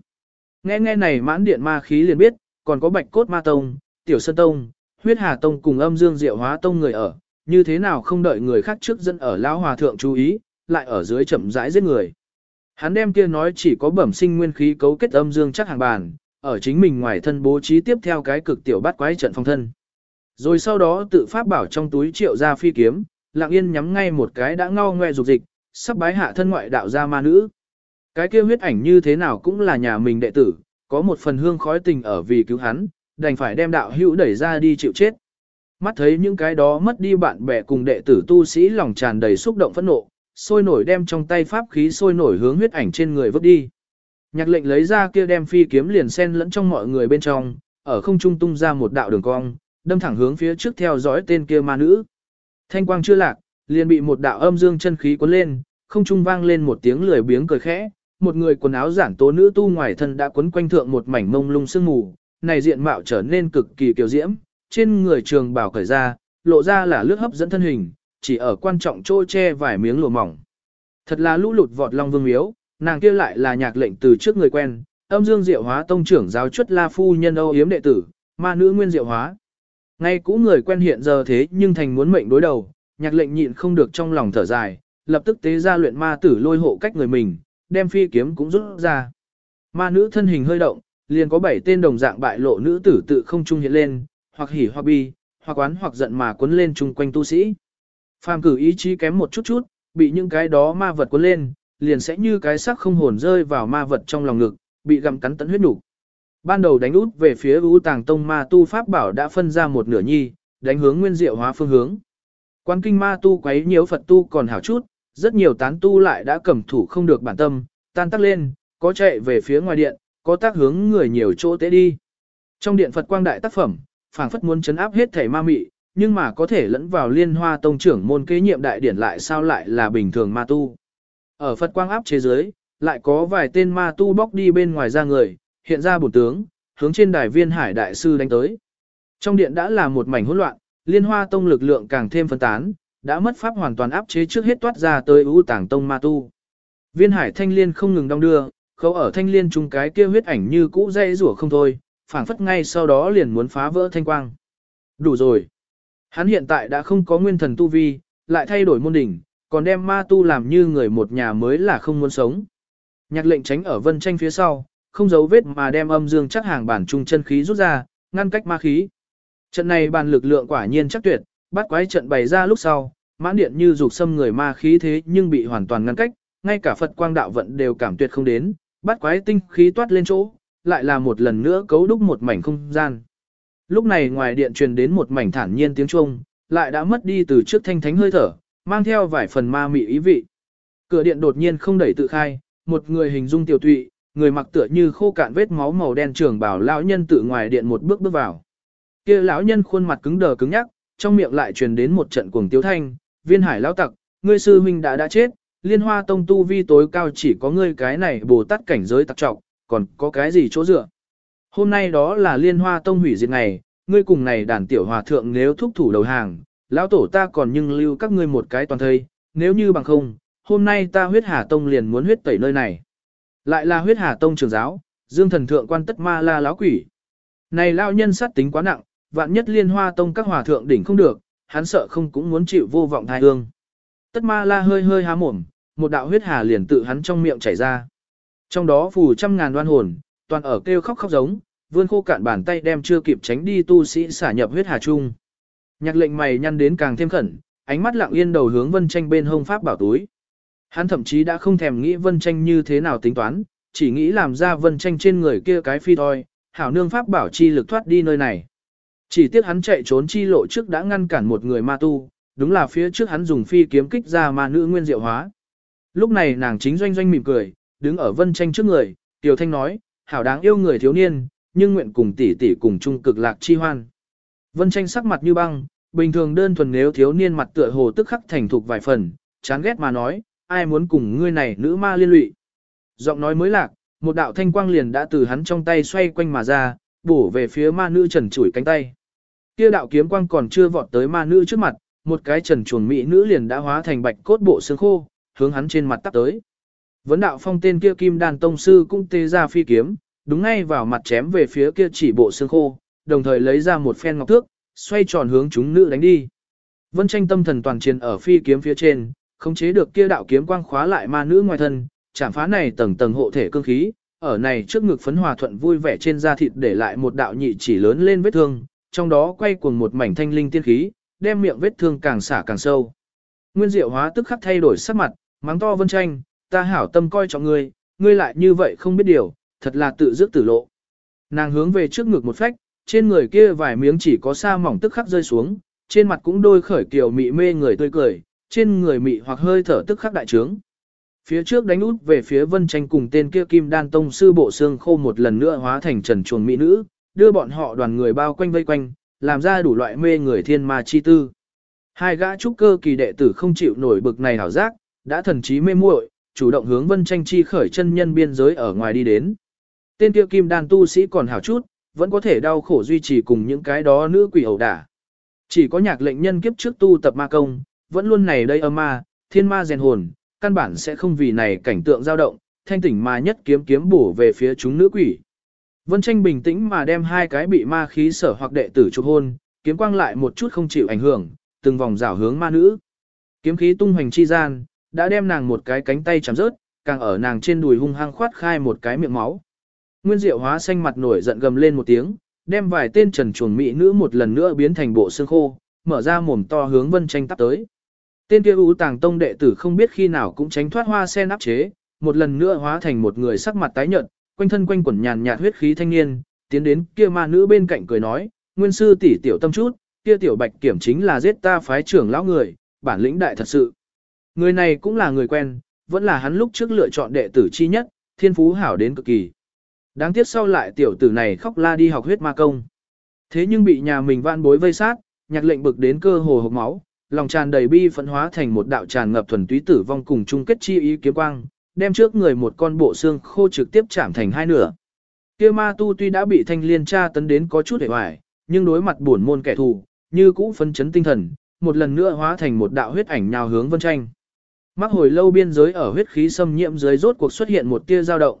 Nghe nghe này mãn điện ma khí liền biết, còn có bạch cốt ma tông, tiểu sơn tông, huyết hà tông cùng âm dương diệu hóa tông người ở, như thế nào không đợi người khác trước dân ở lão hòa thượng chú ý, lại ở dưới chậm rãi giết người. Hắn đem kia nói chỉ có bẩm sinh nguyên khí cấu kết âm dương chắc hàng bàn, ở chính mình ngoài thân bố trí tiếp theo cái cực tiểu bắt quái trận phong thân. Rồi sau đó tự pháp bảo trong túi triệu ra phi kiếm, lặng yên nhắm ngay một cái đã ngao ngoe dục dịch, sắp bái hạ thân ngoại đạo ra ma nữ. Cái kia huyết ảnh như thế nào cũng là nhà mình đệ tử, có một phần hương khói tình ở vì cứu hắn, đành phải đem đạo hữu đẩy ra đi chịu chết. Mắt thấy những cái đó mất đi bạn bè cùng đệ tử tu sĩ lòng tràn đầy xúc động phẫn nộ, sôi nổi đem trong tay pháp khí sôi nổi hướng huyết ảnh trên người vứt đi. Nhạc lệnh lấy ra kia đem phi kiếm liền xen lẫn trong mọi người bên trong, ở không trung tung ra một đạo đường cong, đâm thẳng hướng phía trước theo dõi tên kia ma nữ. Thanh quang chưa lạc, liền bị một đạo âm dương chân khí cuốn lên, không trung vang lên một tiếng lười biếng cười khẽ, một người quần áo giản tố nữ tu ngoài thân đã quấn quanh thượng một mảnh mông lung sương mù, này diện mạo trở nên cực kỳ kiều diễm, trên người trường bào cởi ra, lộ ra là lướt hấp dẫn thân hình, chỉ ở quan trọng chỗ che vài miếng lụa mỏng. Thật là lũ lụt vọt long vương miếu, nàng kia lại là nhạc lệnh từ trước người quen, âm dương diệu hóa tông trưởng giáo chuất la phu nhân âu yếm đệ tử, ma nữ nguyên diệu hóa. Ngay cũ người quen hiện giờ thế nhưng thành muốn mệnh đối đầu, nhạc lệnh nhịn không được trong lòng thở dài, lập tức tế ra luyện ma tử lôi hộ cách người mình, đem phi kiếm cũng rút ra. Ma nữ thân hình hơi động, liền có bảy tên đồng dạng bại lộ nữ tử tự không trung hiện lên, hoặc hỉ hoặc bi, hoặc oán hoặc giận mà cuốn lên chung quanh tu sĩ. Phàm cử ý chí kém một chút chút, bị những cái đó ma vật cuốn lên, liền sẽ như cái xác không hồn rơi vào ma vật trong lòng ngực, bị gặm cắn tận huyết đủ. Ban đầu đánh út về phía U Tàng Tông ma tu pháp bảo đã phân ra một nửa nhi, đánh hướng nguyên diệu hóa phương hướng. Quan kinh ma tu quấy nhiều Phật tu còn hảo chút, rất nhiều tán tu lại đã cầm thủ không được bản tâm, tan tắc lên, có chạy về phía ngoài điện, có tác hướng người nhiều chỗ tế đi. Trong điện Phật quang đại tác phẩm, phảng phất muốn chấn áp hết thể ma mị, nhưng mà có thể lẫn vào liên hoa tông trưởng môn kế nhiệm đại điển lại sao lại là bình thường ma tu. Ở Phật quang áp chế giới, lại có vài tên ma tu bóc đi bên ngoài ra người, hiện ra bổn tướng, hướng trên đài viên hải đại sư đánh tới. Trong điện đã là một mảnh hỗn loạn, liên hoa tông lực lượng càng thêm phân tán, đã mất pháp hoàn toàn áp chế trước hết toát ra tới ưu tàng tông ma tu. Viên hải thanh liên không ngừng đong đưa, khâu ở thanh liên chung cái kia huyết ảnh như cũ dây rủa không thôi, phảng phất ngay sau đó liền muốn phá vỡ thanh quang. Đủ rồi. Hắn hiện tại đã không có nguyên thần tu vi, lại thay đổi môn đỉnh, còn đem ma tu làm như người một nhà mới là không muốn sống. Nhạc lệnh tránh ở vân tranh phía sau, không giấu vết mà đem âm dương chắc hàng bản trung chân khí rút ra, ngăn cách ma khí. Trận này bàn lực lượng quả nhiên chắc tuyệt, bắt quái trận bày ra lúc sau, mãn điện như dục xâm người ma khí thế nhưng bị hoàn toàn ngăn cách, ngay cả Phật quang đạo vận đều cảm tuyệt không đến, bắt quái tinh khí toát lên chỗ, lại là một lần nữa cấu đúc một mảnh không gian. Lúc này ngoài điện truyền đến một mảnh thản nhiên tiếng chuông, lại đã mất đi từ trước thanh thánh hơi thở, mang theo vài phần ma mị ý vị. Cửa điện đột nhiên không đẩy tự khai, một người hình dung tiểu tụy, người mặc tựa như khô cạn vết máu màu đen trưởng bảo lão nhân tự ngoài điện một bước bước vào. Kia lão nhân khuôn mặt cứng đờ cứng nhắc, trong miệng lại truyền đến một trận cuồng tiếu thanh, "Viên Hải lão tặc, ngươi sư huynh đã đã chết, Liên Hoa tông tu vi tối cao chỉ có ngươi cái này Bồ Tát cảnh giới tặc trọng, còn có cái gì chỗ dựa?" Hôm nay đó là Liên Hoa tông hủy diệt ngày, ngươi cùng này đàn tiểu hòa thượng nếu thúc thủ đầu hàng, lão tổ ta còn nhưng lưu các ngươi một cái toàn thây, nếu như bằng không, hôm nay ta huyết hà tông liền muốn huyết tẩy nơi này. Lại là huyết hà tông trưởng giáo, dương thần thượng quan tất ma la lão quỷ. Này lão nhân sát tính quá nặng, vạn nhất liên hoa tông các hòa thượng đỉnh không được, hắn sợ không cũng muốn chịu vô vọng thai hương. Tất ma la hơi hơi há mồm, một đạo huyết hà liền tự hắn trong miệng chảy ra. Trong đó phù trăm ngàn đoan hồn, toàn ở kêu khóc khóc giống, vươn khô cạn bàn tay đem chưa kịp tránh đi tu sĩ xả nhập huyết hà trung. Nhạc lệnh mày nhăn đến càng thêm khẩn, ánh mắt lặng yên đầu hướng vân tranh bên hông pháp bảo túi. Hắn thậm chí đã không thèm nghĩ vân tranh như thế nào tính toán, chỉ nghĩ làm ra vân tranh trên người kia cái phi thôi, hảo nương pháp bảo chi lực thoát đi nơi này. Chỉ tiếc hắn chạy trốn chi lộ trước đã ngăn cản một người ma tu, đúng là phía trước hắn dùng phi kiếm kích ra ma nữ nguyên diệu hóa. Lúc này nàng chính doanh doanh mỉm cười, đứng ở vân tranh trước người, Tiểu Thanh nói, hảo đáng yêu người thiếu niên, nhưng nguyện cùng tỷ tỷ cùng chung cực lạc chi hoan. Vân tranh sắc mặt như băng, bình thường đơn thuần nếu thiếu niên mặt tựa hồ tức khắc thành thục vài phần, chán ghét mà nói, ai muốn cùng ngươi này nữ ma liên lụy. Giọng nói mới lạc, một đạo thanh quang liền đã từ hắn trong tay xoay quanh mà ra, bổ về phía ma nữ trần chủi cánh tay. Kia đạo kiếm quang còn chưa vọt tới ma nữ trước mặt, một cái trần chuồn mỹ nữ liền đã hóa thành bạch cốt bộ xương khô, hướng hắn trên mặt tắp tới. Vấn đạo phong tên kia kim đàn tông sư cũng tê ra phi kiếm, đúng ngay vào mặt chém về phía kia chỉ bộ xương khô, đồng thời lấy ra một phen ngọc thước, xoay tròn hướng chúng nữ đánh đi. Vân tranh tâm thần toàn chiến ở phi kiếm phía trên, khống chế được kia đạo kiếm quang khóa lại ma nữ ngoài thân, chạm phá này tầng tầng hộ thể cương khí, ở này trước ngực phấn hòa thuận vui vẻ trên da thịt để lại một đạo nhị chỉ lớn lên vết thương, trong đó quay cuồng một mảnh thanh linh tiên khí, đem miệng vết thương càng xả càng sâu. Nguyên Diệu Hóa tức khắc thay đổi sắc mặt, mắng to Vân Tranh, ta hảo tâm coi trọng ngươi, ngươi lại như vậy không biết điều, thật là tự dứt tử lộ. Nàng hướng về trước ngực một phách, trên người kia vài miếng chỉ có sa mỏng tức khắc rơi xuống, trên mặt cũng đôi khởi kiều mị mê người tươi cười, trên người mị hoặc hơi thở tức khắc đại trướng. Phía trước đánh út về phía vân tranh cùng tên kia kim đan tông sư bộ xương khô một lần nữa hóa thành trần chuồng mỹ nữ, đưa bọn họ đoàn người bao quanh vây quanh, làm ra đủ loại mê người thiên ma chi tư. Hai gã trúc cơ kỳ đệ tử không chịu nổi bực này hảo giác, đã thần trí mê muội, chủ động hướng vân tranh chi khởi chân nhân biên giới ở ngoài đi đến. Tên kia kim đan tu sĩ còn hảo chút, vẫn có thể đau khổ duy trì cùng những cái đó nữ quỷ ẩu đả. Chỉ có nhạc lệnh nhân kiếp trước tu tập ma công, vẫn luôn này đây âm ma, thiên ma rèn hồn, căn bản sẽ không vì này cảnh tượng dao động, thanh tỉnh mà nhất kiếm kiếm bổ về phía chúng nữ quỷ. Vân tranh bình tĩnh mà đem hai cái bị ma khí sở hoặc đệ tử chụp hôn, kiếm quang lại một chút không chịu ảnh hưởng, từng vòng rảo hướng ma nữ. Kiếm khí tung hoành chi gian, đã đem nàng một cái cánh tay chạm rớt, càng ở nàng trên đùi hung hăng khoát khai một cái miệng máu. Nguyên Diệu hóa xanh mặt nổi giận gầm lên một tiếng, đem vài tên trần chuồng mỹ nữ một lần nữa biến thành bộ xương khô, mở ra mồm to hướng Vân Tranh tắp tới. Tên kia U tàng tông đệ tử không biết khi nào cũng tránh thoát hoa sen áp chế, một lần nữa hóa thành một người sắc mặt tái nhợt, quanh thân quanh quẩn nhàn nhạt huyết khí thanh niên, tiến đến kia ma nữ bên cạnh cười nói, nguyên sư tỷ tiểu tâm chút, kia tiểu bạch kiểm chính là giết ta phái trưởng lão người, bản lĩnh đại thật sự. Người này cũng là người quen, vẫn là hắn lúc trước lựa chọn đệ tử chi nhất, thiên phú hảo đến cực kỳ. Đáng tiếc sau lại tiểu tử này khóc la đi học huyết ma công. Thế nhưng bị nhà mình van bối vây sát, nhạc lệnh bực đến cơ hồ hộc máu, lòng tràn đầy bi phẫn hóa thành một đạo tràn ngập thuần túy tử vong cùng chung kết chi ý kiếm quang, đem trước người một con bộ xương khô trực tiếp chạm thành hai nửa. Kia ma tu tuy đã bị thanh liên tra tấn đến có chút hề hoài, nhưng đối mặt buồn môn kẻ thù, như cũ phấn chấn tinh thần, một lần nữa hóa thành một đạo huyết ảnh nhào hướng vân tranh. Mắc hồi lâu biên giới ở huyết khí xâm nhiễm dưới rốt cuộc xuất hiện một tia dao động.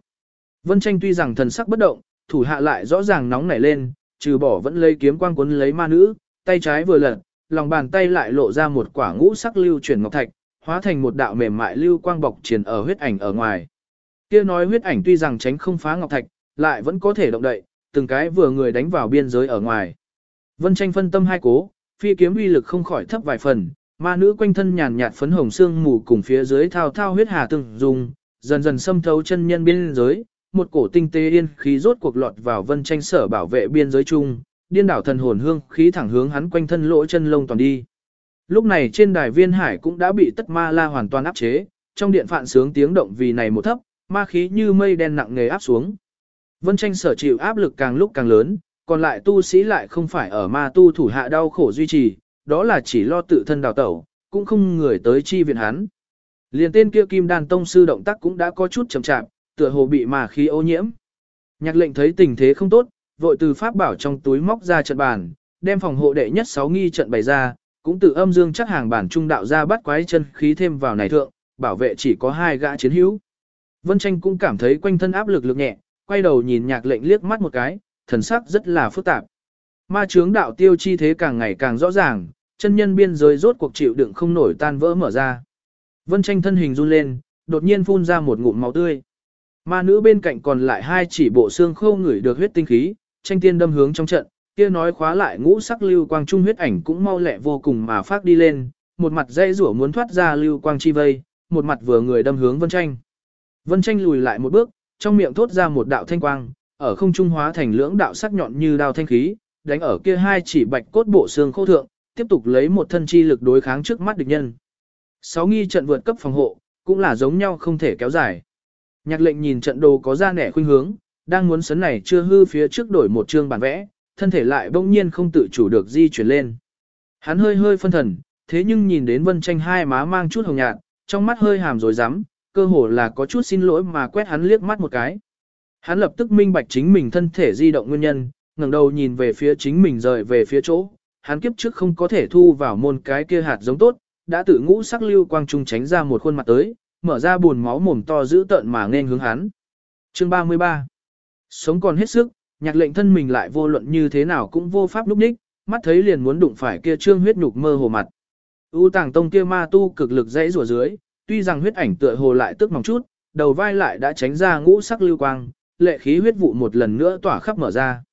Vân tranh tuy rằng thần sắc bất động, thủ hạ lại rõ ràng nóng nảy lên, trừ bỏ vẫn lấy kiếm quang cuốn lấy ma nữ, tay trái vừa lật, lòng bàn tay lại lộ ra một quả ngũ sắc lưu chuyển ngọc thạch, hóa thành một đạo mềm mại lưu quang bọc triển ở huyết ảnh ở ngoài. Kia nói huyết ảnh tuy rằng tránh không phá ngọc thạch, lại vẫn có thể động đậy, từng cái vừa người đánh vào biên giới ở ngoài. Vân tranh phân tâm hai cố, phi kiếm uy lực không khỏi thấp vài phần, ma nữ quanh thân nhàn nhạt phấn hồng xương mù cùng phía dưới thao thao huyết hà từng dùng, dần dần xâm thấu chân nhân biên giới, một cổ tinh tế yên khí rốt cuộc lọt vào vân tranh sở bảo vệ biên giới chung, điên đảo thần hồn hương khí thẳng hướng hắn quanh thân lỗ chân lông toàn đi. Lúc này trên đài viên hải cũng đã bị tất ma la hoàn toàn áp chế, trong điện phạn sướng tiếng động vì này một thấp, ma khí như mây đen nặng nề áp xuống. Vân tranh sở chịu áp lực càng lúc càng lớn, còn lại tu sĩ lại không phải ở ma tu thủ hạ đau khổ duy trì, đó là chỉ lo tự thân đào tẩu, cũng không người tới chi viện hắn. Liền tên kia kim đàn tông sư động tác cũng đã có chút chậm chạp, tựa hồ bị ma khí ô nhiễm. Nhạc lệnh thấy tình thế không tốt, vội từ pháp bảo trong túi móc ra trận bàn, đem phòng hộ đệ nhất sáu nghi trận bày ra, cũng tự âm dương chắc hàng bản trung đạo ra bắt quái chân khí thêm vào này thượng, bảo vệ chỉ có hai gã chiến hữu. Vân tranh cũng cảm thấy quanh thân áp lực lực nhẹ, quay đầu nhìn nhạc lệnh liếc mắt một cái, thần sắc rất là phức tạp. Ma chướng đạo tiêu chi thế càng ngày càng rõ ràng, chân nhân biên giới rốt cuộc chịu đựng không nổi tan vỡ mở ra. Vân tranh thân hình run lên, đột nhiên phun ra một ngụm máu tươi. Ma nữ bên cạnh còn lại hai chỉ bộ xương khô ngửi được huyết tinh khí, tranh tiên đâm hướng trong trận, kia nói khóa lại ngũ sắc lưu quang trung huyết ảnh cũng mau lẹ vô cùng mà phát đi lên, một mặt dây rủa muốn thoát ra lưu quang chi vây, một mặt vừa người đâm hướng Vân Tranh. Vân Tranh lùi lại một bước, trong miệng thốt ra một đạo thanh quang, ở không trung hóa thành lưỡng đạo sắc nhọn như đao thanh khí, đánh ở kia hai chỉ bạch cốt bộ xương khô thượng, tiếp tục lấy một thân chi lực đối kháng trước mắt địch nhân. Sáu nghi trận vượt cấp phòng hộ, cũng là giống nhau không thể kéo dài. Nhạc lệnh nhìn trận đồ có ra nẻ khuynh hướng, đang muốn sấn này chưa hư phía trước đổi một chương bản vẽ, thân thể lại bỗng nhiên không tự chủ được di chuyển lên. Hắn hơi hơi phân thần, thế nhưng nhìn đến vân tranh hai má mang chút hồng nhạt, trong mắt hơi hàm rồi rắm cơ hồ là có chút xin lỗi mà quét hắn liếc mắt một cái. Hắn lập tức minh bạch chính mình thân thể di động nguyên nhân, ngẩng đầu nhìn về phía chính mình rời về phía chỗ, hắn kiếp trước không có thể thu vào môn cái kia hạt giống tốt, đã tự ngũ sắc lưu quang trung tránh ra một khuôn mặt tới, mở ra buồn máu mồm to dữ tợn mà nên hướng hắn. Chương 33 Sống còn hết sức, nhạc lệnh thân mình lại vô luận như thế nào cũng vô pháp lúc ních, mắt thấy liền muốn đụng phải kia trương huyết nhục mơ hồ mặt. U tàng tông kia ma tu cực lực dãy rủa dưới, tuy rằng huyết ảnh tựa hồ lại tức mỏng chút, đầu vai lại đã tránh ra ngũ sắc lưu quang, lệ khí huyết vụ một lần nữa tỏa khắp mở ra.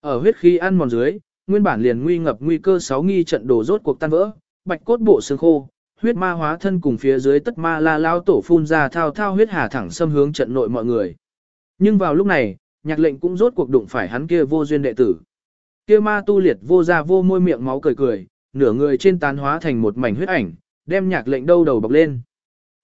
Ở huyết khí ăn mòn dưới, nguyên bản liền nguy ngập nguy cơ sáu nghi trận đồ rốt cuộc tan vỡ, bạch cốt bộ xương khô, huyết ma hóa thân cùng phía dưới tất ma la lao tổ phun ra thao thao huyết hà thẳng xâm hướng trận nội mọi người. Nhưng vào lúc này, nhạc lệnh cũng rốt cuộc đụng phải hắn kia vô duyên đệ tử. Kia ma tu liệt vô ra vô môi miệng máu cười cười, nửa người trên tán hóa thành một mảnh huyết ảnh, đem nhạc lệnh đâu đầu bọc lên.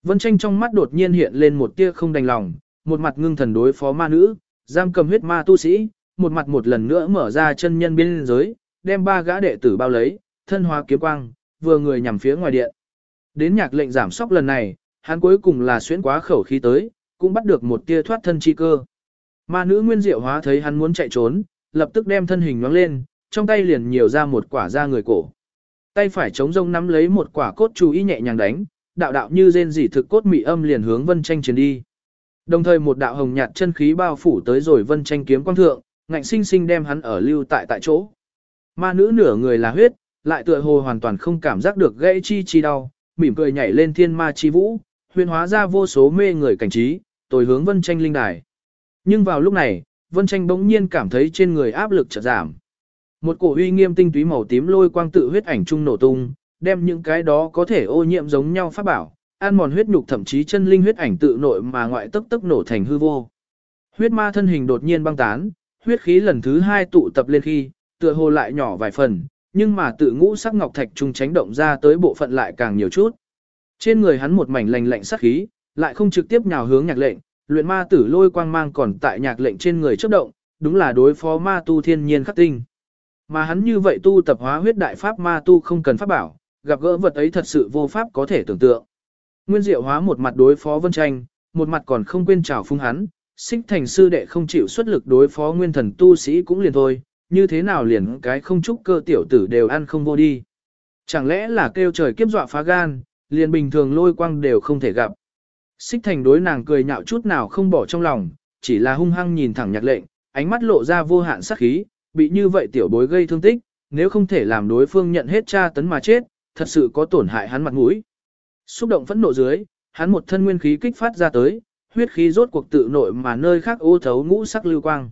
Vân tranh trong mắt đột nhiên hiện lên một tia không đành lòng, một mặt ngưng thần đối phó ma nữ, giam cầm huyết ma tu sĩ, một mặt một lần nữa mở ra chân nhân biên giới, đem ba gã đệ tử bao lấy, thân hóa kiếm quang, vừa người nhằm phía ngoài điện. Đến nhạc lệnh giảm sóc lần này, hắn cuối cùng là xuyên quá khẩu khí tới, cũng bắt được một tia thoát thân chi cơ. Ma nữ nguyên diệu hóa thấy hắn muốn chạy trốn, lập tức đem thân hình nhoáng lên, trong tay liền nhiều ra một quả da người cổ. Tay phải chống rông nắm lấy một quả cốt chú ý nhẹ nhàng đánh, đạo đạo như rên rỉ thực cốt mị âm liền hướng vân tranh chiến đi. Đồng thời một đạo hồng nhạt chân khí bao phủ tới rồi vân tranh kiếm quang thượng, ngạnh sinh sinh đem hắn ở lưu tại tại chỗ. Ma nữ nửa người là huyết, lại tựa hồ hoàn toàn không cảm giác được gãy chi chi đau, mỉm cười nhảy lên thiên ma chi vũ, huyền hóa ra vô số mê người cảnh trí, tồi hướng vân tranh linh đài. Nhưng vào lúc này, vân tranh bỗng nhiên cảm thấy trên người áp lực chợt giảm. Một cổ uy nghiêm tinh túy màu tím lôi quang tự huyết ảnh trung nổ tung, đem những cái đó có thể ô nhiễm giống nhau pháp bảo, ăn mòn huyết nhục thậm chí chân linh huyết ảnh tự nội mà ngoại tức tức nổ thành hư vô. Huyết ma thân hình đột nhiên băng tán, huyết khí lần thứ hai tụ tập lên khi, tựa hồ lại nhỏ vài phần, nhưng mà tự ngũ sắc ngọc thạch trung tránh động ra tới bộ phận lại càng nhiều chút. Trên người hắn một mảnh lành lạnh sắc khí, lại không trực tiếp nhào hướng nhạc lệnh, luyện ma tử lôi quang mang còn tại nhạc lệnh trên người chấp động, đúng là đối phó ma tu thiên nhiên khắc tinh. Mà hắn như vậy tu tập hóa huyết đại pháp ma tu không cần pháp bảo, gặp gỡ vật ấy thật sự vô pháp có thể tưởng tượng. Nguyên diệu hóa một mặt đối phó vân tranh, một mặt còn không quên trào phung hắn, xích thành sư đệ không chịu xuất lực đối phó nguyên thần tu sĩ cũng liền thôi, như thế nào liền cái không chúc cơ tiểu tử đều ăn không vô đi. Chẳng lẽ là kêu trời kiếp dọa phá gan, liền bình thường lôi quang đều không thể gặp. Xích thành đối nàng cười nhạo chút nào không bỏ trong lòng, chỉ là hung hăng nhìn thẳng nhạc lệnh, ánh mắt lộ ra vô hạn sát khí, bị như vậy tiểu bối gây thương tích, nếu không thể làm đối phương nhận hết tra tấn mà chết, thật sự có tổn hại hắn mặt mũi. Xúc động phẫn nộ dưới, hắn một thân nguyên khí kích phát ra tới, huyết khí rốt cuộc tự nội mà nơi khác ô thấu ngũ sắc lưu quang.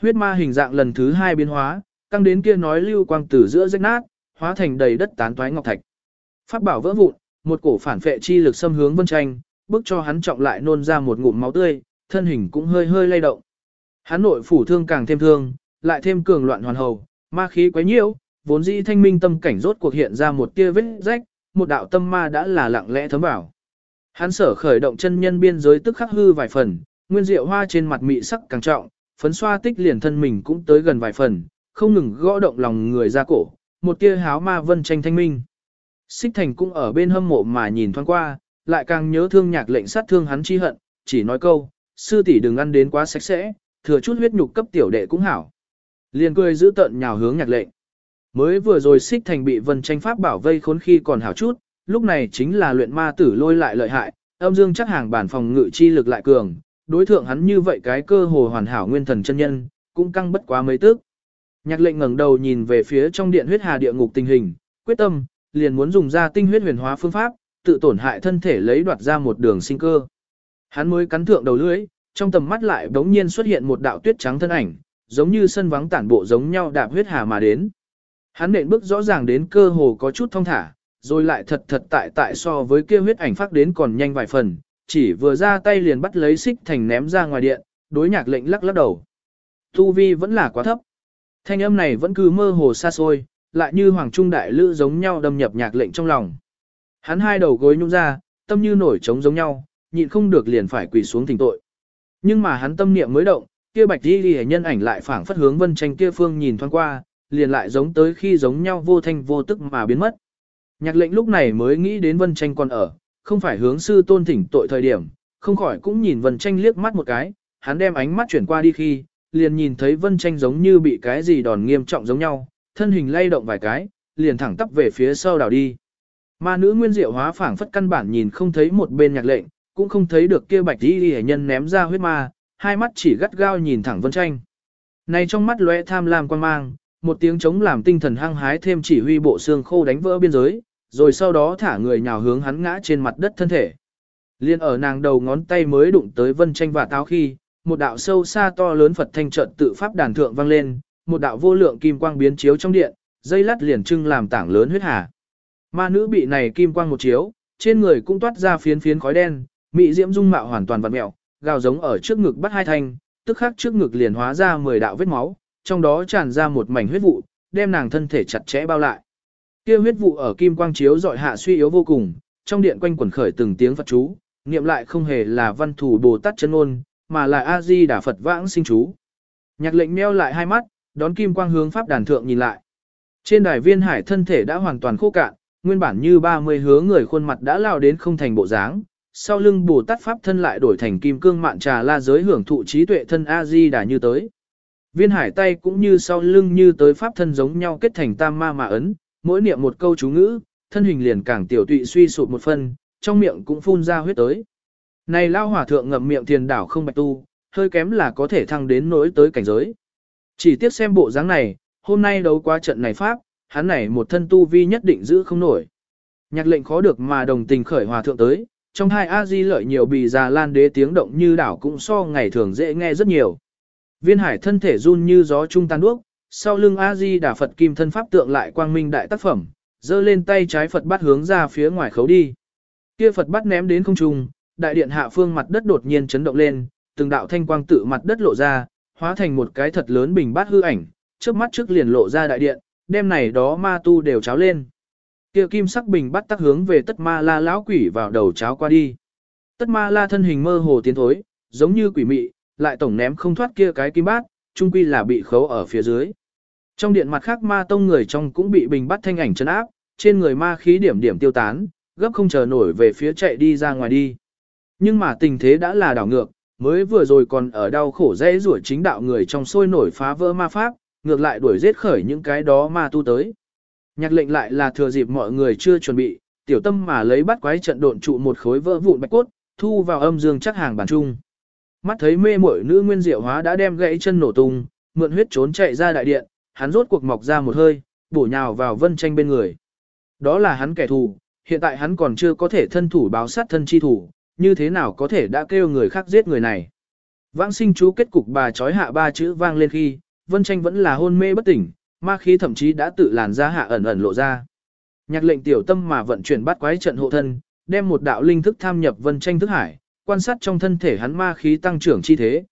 Huyết ma hình dạng lần thứ hai biến hóa, tăng đến kia nói lưu quang từ giữa rách nát, hóa thành đầy đất tán toái ngọc thạch. Pháp bảo vỡ vụn, một cổ phản phệ chi lực xâm hướng vân tranh, bước cho hắn trọng lại nôn ra một ngụm máu tươi, thân hình cũng hơi hơi lay động. Hắn nội phủ thương càng thêm thương, lại thêm cường loạn hoàn hầu, ma khí quấy nhiễu, vốn dĩ thanh minh tâm cảnh rốt cuộc hiện ra một tia vết rách, một đạo tâm ma đã là lặng lẽ thấm vào. Hắn sở khởi động chân nhân biên giới tức khắc hư vài phần, nguyên diệu hoa trên mặt mị sắc càng trọng, phấn xoa tích liền thân mình cũng tới gần vài phần, không ngừng gõ động lòng người ra cổ, một tia háo ma vân tranh thanh minh. Xích thành cũng ở bên hâm mộ mà nhìn thoáng qua, lại càng nhớ thương nhạc lệnh sát thương hắn chi hận, chỉ nói câu, sư tỷ đừng ăn đến quá sạch sẽ, thừa chút huyết nhục cấp tiểu đệ cũng hảo. Liền cười giữ tận nhào hướng nhạc lệnh. Mới vừa rồi xích thành bị vân tranh pháp bảo vây khốn khi còn hảo chút, lúc này chính là luyện ma tử lôi lại lợi hại, âm dương chắc hàng bản phòng ngự chi lực lại cường, đối thượng hắn như vậy cái cơ hồ hoàn hảo nguyên thần chân nhân, cũng căng bất quá mấy tức. Nhạc lệnh ngẩng đầu nhìn về phía trong điện huyết hà địa ngục tình hình, quyết tâm, liền muốn dùng ra tinh huyết huyền hóa phương pháp, tự tổn hại thân thể lấy đoạt ra một đường sinh cơ. Hắn mới cắn thượng đầu lưỡi, trong tầm mắt lại đống nhiên xuất hiện một đạo tuyết trắng thân ảnh, giống như sân vắng tản bộ giống nhau đạp huyết hà mà đến. Hắn nện bước rõ ràng đến cơ hồ có chút thông thả, rồi lại thật thật tại tại so với kia huyết ảnh phát đến còn nhanh vài phần, chỉ vừa ra tay liền bắt lấy xích thành ném ra ngoài điện, đối nhạc lệnh lắc lắc đầu. Tu vi vẫn là quá thấp. Thanh âm này vẫn cứ mơ hồ xa xôi, lại như hoàng trung đại lữ giống nhau đâm nhập nhạc lệnh trong lòng. Hắn hai đầu gối nhung ra, tâm như nổi trống giống nhau, nhịn không được liền phải quỳ xuống thỉnh tội. Nhưng mà hắn tâm niệm mới động, kia bạch đi đi nhân ảnh lại phảng phất hướng vân tranh kia phương nhìn thoáng qua, liền lại giống tới khi giống nhau vô thanh vô tức mà biến mất. Nhạc lệnh lúc này mới nghĩ đến vân tranh còn ở, không phải hướng sư tôn thỉnh tội thời điểm, không khỏi cũng nhìn vân tranh liếc mắt một cái, hắn đem ánh mắt chuyển qua đi khi, liền nhìn thấy vân tranh giống như bị cái gì đòn nghiêm trọng giống nhau, thân hình lay động vài cái, liền thẳng tắp về phía sau đảo đi. Ma nữ nguyên diệu hóa phảng phất căn bản nhìn không thấy một bên nhạc lệnh, cũng không thấy được kia bạch y hệ nhân ném ra huyết ma, hai mắt chỉ gắt gao nhìn thẳng vân tranh. Này trong mắt lóe tham lam quan mang, một tiếng chống làm tinh thần hăng hái thêm chỉ huy bộ xương khô đánh vỡ biên giới, rồi sau đó thả người nhào hướng hắn ngã trên mặt đất thân thể. Liên ở nàng đầu ngón tay mới đụng tới vân tranh và táo khi, một đạo sâu xa to lớn Phật thanh trận tự pháp đàn thượng vang lên, một đạo vô lượng kim quang biến chiếu trong điện, dây lát liền trưng làm tảng lớn huyết hà. Ma nữ bị này kim quang một chiếu, trên người cũng toát ra phiến phiến khói đen, mị diễm dung mạo hoàn toàn vặn mẹo, gào giống ở trước ngực bắt hai thanh, tức khắc trước ngực liền hóa ra 10 đạo vết máu, trong đó tràn ra một mảnh huyết vụ, đem nàng thân thể chặt chẽ bao lại. Kia huyết vụ ở kim quang chiếu dọi hạ suy yếu vô cùng, trong điện quanh quẩn khởi từng tiếng Phật chú, niệm lại không hề là văn thủ Bồ Tát chân ôn, mà là A Di Đà Phật vãng sinh chú. Nhạc lệnh meo lại hai mắt, đón kim quang hướng pháp đàn thượng nhìn lại. Trên đài viên hải thân thể đã hoàn toàn khô cạn, nguyên bản như 30 hứa người khuôn mặt đã lao đến không thành bộ dáng, sau lưng Bồ Tát pháp thân lại đổi thành kim cương mạn trà la giới hưởng thụ trí tuệ thân A Di Đà như tới. Viên hải tay cũng như sau lưng như tới pháp thân giống nhau kết thành tam ma mà ấn, mỗi niệm một câu chú ngữ, thân hình liền càng tiểu tụy suy sụp một phân, trong miệng cũng phun ra huyết tới. Này lao hỏa thượng ngậm miệng tiền đảo không bạch tu, hơi kém là có thể thăng đến nỗi tới cảnh giới. Chỉ tiếc xem bộ dáng này, hôm nay đấu qua trận này pháp, hắn này một thân tu vi nhất định giữ không nổi. Nhạc lệnh khó được mà đồng tình khởi hòa thượng tới, trong hai a di lợi nhiều bì già lan đế tiếng động như đảo cũng so ngày thường dễ nghe rất nhiều. Viên hải thân thể run như gió trung tan đuốc, sau lưng a di đà Phật kim thân pháp tượng lại quang minh đại tác phẩm, giơ lên tay trái Phật bắt hướng ra phía ngoài khấu đi. Kia Phật bắt ném đến không trung, đại điện hạ phương mặt đất đột nhiên chấn động lên, từng đạo thanh quang tự mặt đất lộ ra, hóa thành một cái thật lớn bình bát hư ảnh, trước mắt trước liền lộ ra đại điện, đêm này đó ma tu đều cháo lên. Kia kim sắc bình bắt tắc hướng về tất ma la lão quỷ vào đầu cháo qua đi. Tất ma la thân hình mơ hồ tiến thối, giống như quỷ mị, lại tổng ném không thoát kia cái kim bát, trung quy là bị khấu ở phía dưới. Trong điện mặt khác ma tông người trong cũng bị bình bắt thanh ảnh chấn áp, trên người ma khí điểm điểm tiêu tán, gấp không chờ nổi về phía chạy đi ra ngoài đi. Nhưng mà tình thế đã là đảo ngược, mới vừa rồi còn ở đau khổ dễ rủa chính đạo người trong sôi nổi phá vỡ ma pháp, ngược lại đuổi giết khởi những cái đó ma tu tới. Nhạc lệnh lại là thừa dịp mọi người chưa chuẩn bị, tiểu tâm mà lấy bắt quái trận độn trụ một khối vỡ vụn bạch cốt, thu vào âm dương chắc hàng bàn trung. Mắt thấy mê muội nữ nguyên diệu hóa đã đem gãy chân nổ tung, mượn huyết trốn chạy ra đại điện, hắn rốt cuộc mọc ra một hơi, bổ nhào vào vân tranh bên người. Đó là hắn kẻ thù, hiện tại hắn còn chưa có thể thân thủ báo sát thân chi thủ, như thế nào có thể đã kêu người khác giết người này. Vãng sinh chú kết cục bà trói hạ ba chữ vang lên khi, vân tranh vẫn là hôn mê bất tỉnh, ma khí thậm chí đã tự làn ra hạ ẩn ẩn lộ ra. Nhạc lệnh tiểu tâm mà vận chuyển bắt quái trận hộ thân, đem một đạo linh thức tham nhập vân tranh thức hải, quan sát trong thân thể hắn ma khí tăng trưởng chi thế.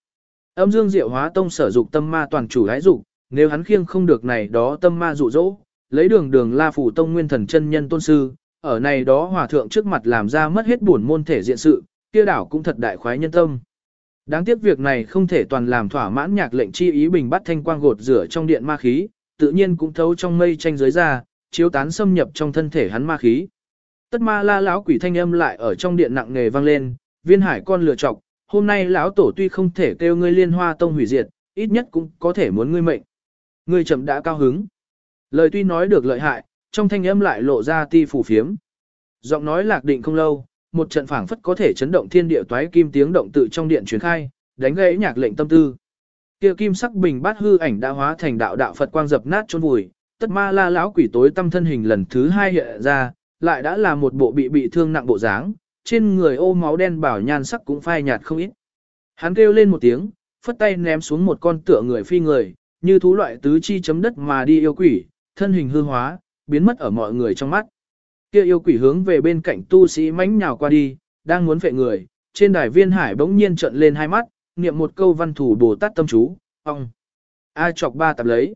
Âm dương diệu hóa tông sở dục tâm ma toàn chủ hái dục, nếu hắn khiêng không được này đó tâm ma dụ dỗ, lấy đường đường la phủ tông nguyên thần chân nhân tôn sư, ở này đó hòa thượng trước mặt làm ra mất hết buồn môn thể diện sự, kia đảo cũng thật đại khoái nhân tâm. Đáng tiếc việc này không thể toàn làm thỏa mãn nhạc lệnh chi ý bình bắt thanh quang gột rửa trong điện ma khí, tự nhiên cũng thấu trong mây tranh giới ra, chiếu tán xâm nhập trong thân thể hắn ma khí. Tất ma la lão quỷ thanh âm lại ở trong điện nặng nề vang lên, viên hải con lựa chọc, hôm nay lão tổ tuy không thể kêu ngươi liên hoa tông hủy diệt, ít nhất cũng có thể muốn ngươi mệnh. Ngươi chậm đã cao hứng. Lời tuy nói được lợi hại, trong thanh âm lại lộ ra ti phủ phiếm. Giọng nói lạc định không lâu, một trận phảng phất có thể chấn động thiên địa toái kim tiếng động tự trong điện truyền khai, đánh gãy nhạc lệnh tâm tư. Kia kim sắc bình bát hư ảnh đã hóa thành đạo đạo Phật quang dập nát chôn vùi, tất ma la lão quỷ tối tâm thân hình lần thứ hai hiện ra, lại đã là một bộ bị bị thương nặng bộ dáng, trên người ô máu đen bảo nhan sắc cũng phai nhạt không ít. Hắn kêu lên một tiếng, phất tay ném xuống một con tựa người phi người, như thú loại tứ chi chấm đất mà đi yêu quỷ, thân hình hư hóa, biến mất ở mọi người trong mắt. Kia yêu quỷ hướng về bên cạnh tu sĩ mánh nhào qua đi, đang muốn vệ người, trên đài viên hải bỗng nhiên trợn lên hai mắt, niệm một câu văn thủ Bồ Tát tâm chú, ông. a chọc ba tập lấy.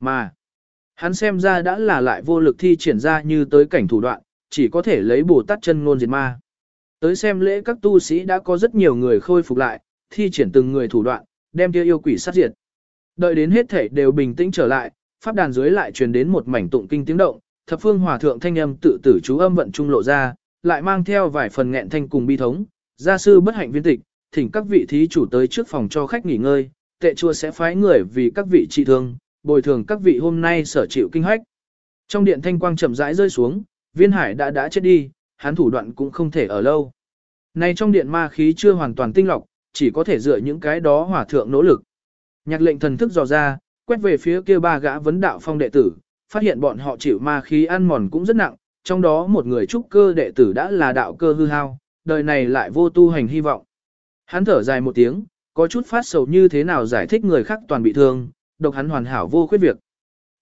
Mà, hắn xem ra đã là lại vô lực thi triển ra như tới cảnh thủ đoạn, chỉ có thể lấy Bồ Tát chân ngôn diệt ma. Tới xem lễ các tu sĩ đã có rất nhiều người khôi phục lại, thi triển từng người thủ đoạn, đem kia yêu quỷ sát diệt. Đợi đến hết thể đều bình tĩnh trở lại, pháp đàn dưới lại truyền đến một mảnh tụng kinh tiếng động, thập phương hòa thượng thanh âm tự tử chú âm vận trung lộ ra, lại mang theo vài phần nghẹn thanh cùng bi thống, gia sư bất hạnh viên tịch, thỉnh các vị thí chủ tới trước phòng cho khách nghỉ ngơi, tệ chùa sẽ phái người vì các vị trị thương, bồi thường các vị hôm nay sở chịu kinh hoách. Trong điện thanh quang chậm rãi rơi xuống, viên hải đã đã chết đi, hắn thủ đoạn cũng không thể ở lâu. Nay trong điện ma khí chưa hoàn toàn tinh lọc, chỉ có thể dựa những cái đó hỏa thượng nỗ lực. Nhạc lệnh thần thức dò ra, quét về phía kia ba gã vấn đạo phong đệ tử, phát hiện bọn họ chịu ma khí ăn mòn cũng rất nặng, trong đó một người trúc cơ đệ tử đã là đạo cơ hư hao, đời này lại vô tu hành hy vọng. Hắn thở dài một tiếng, có chút phát sầu như thế nào giải thích người khác toàn bị thương, độc hắn hoàn hảo vô khuyết việc.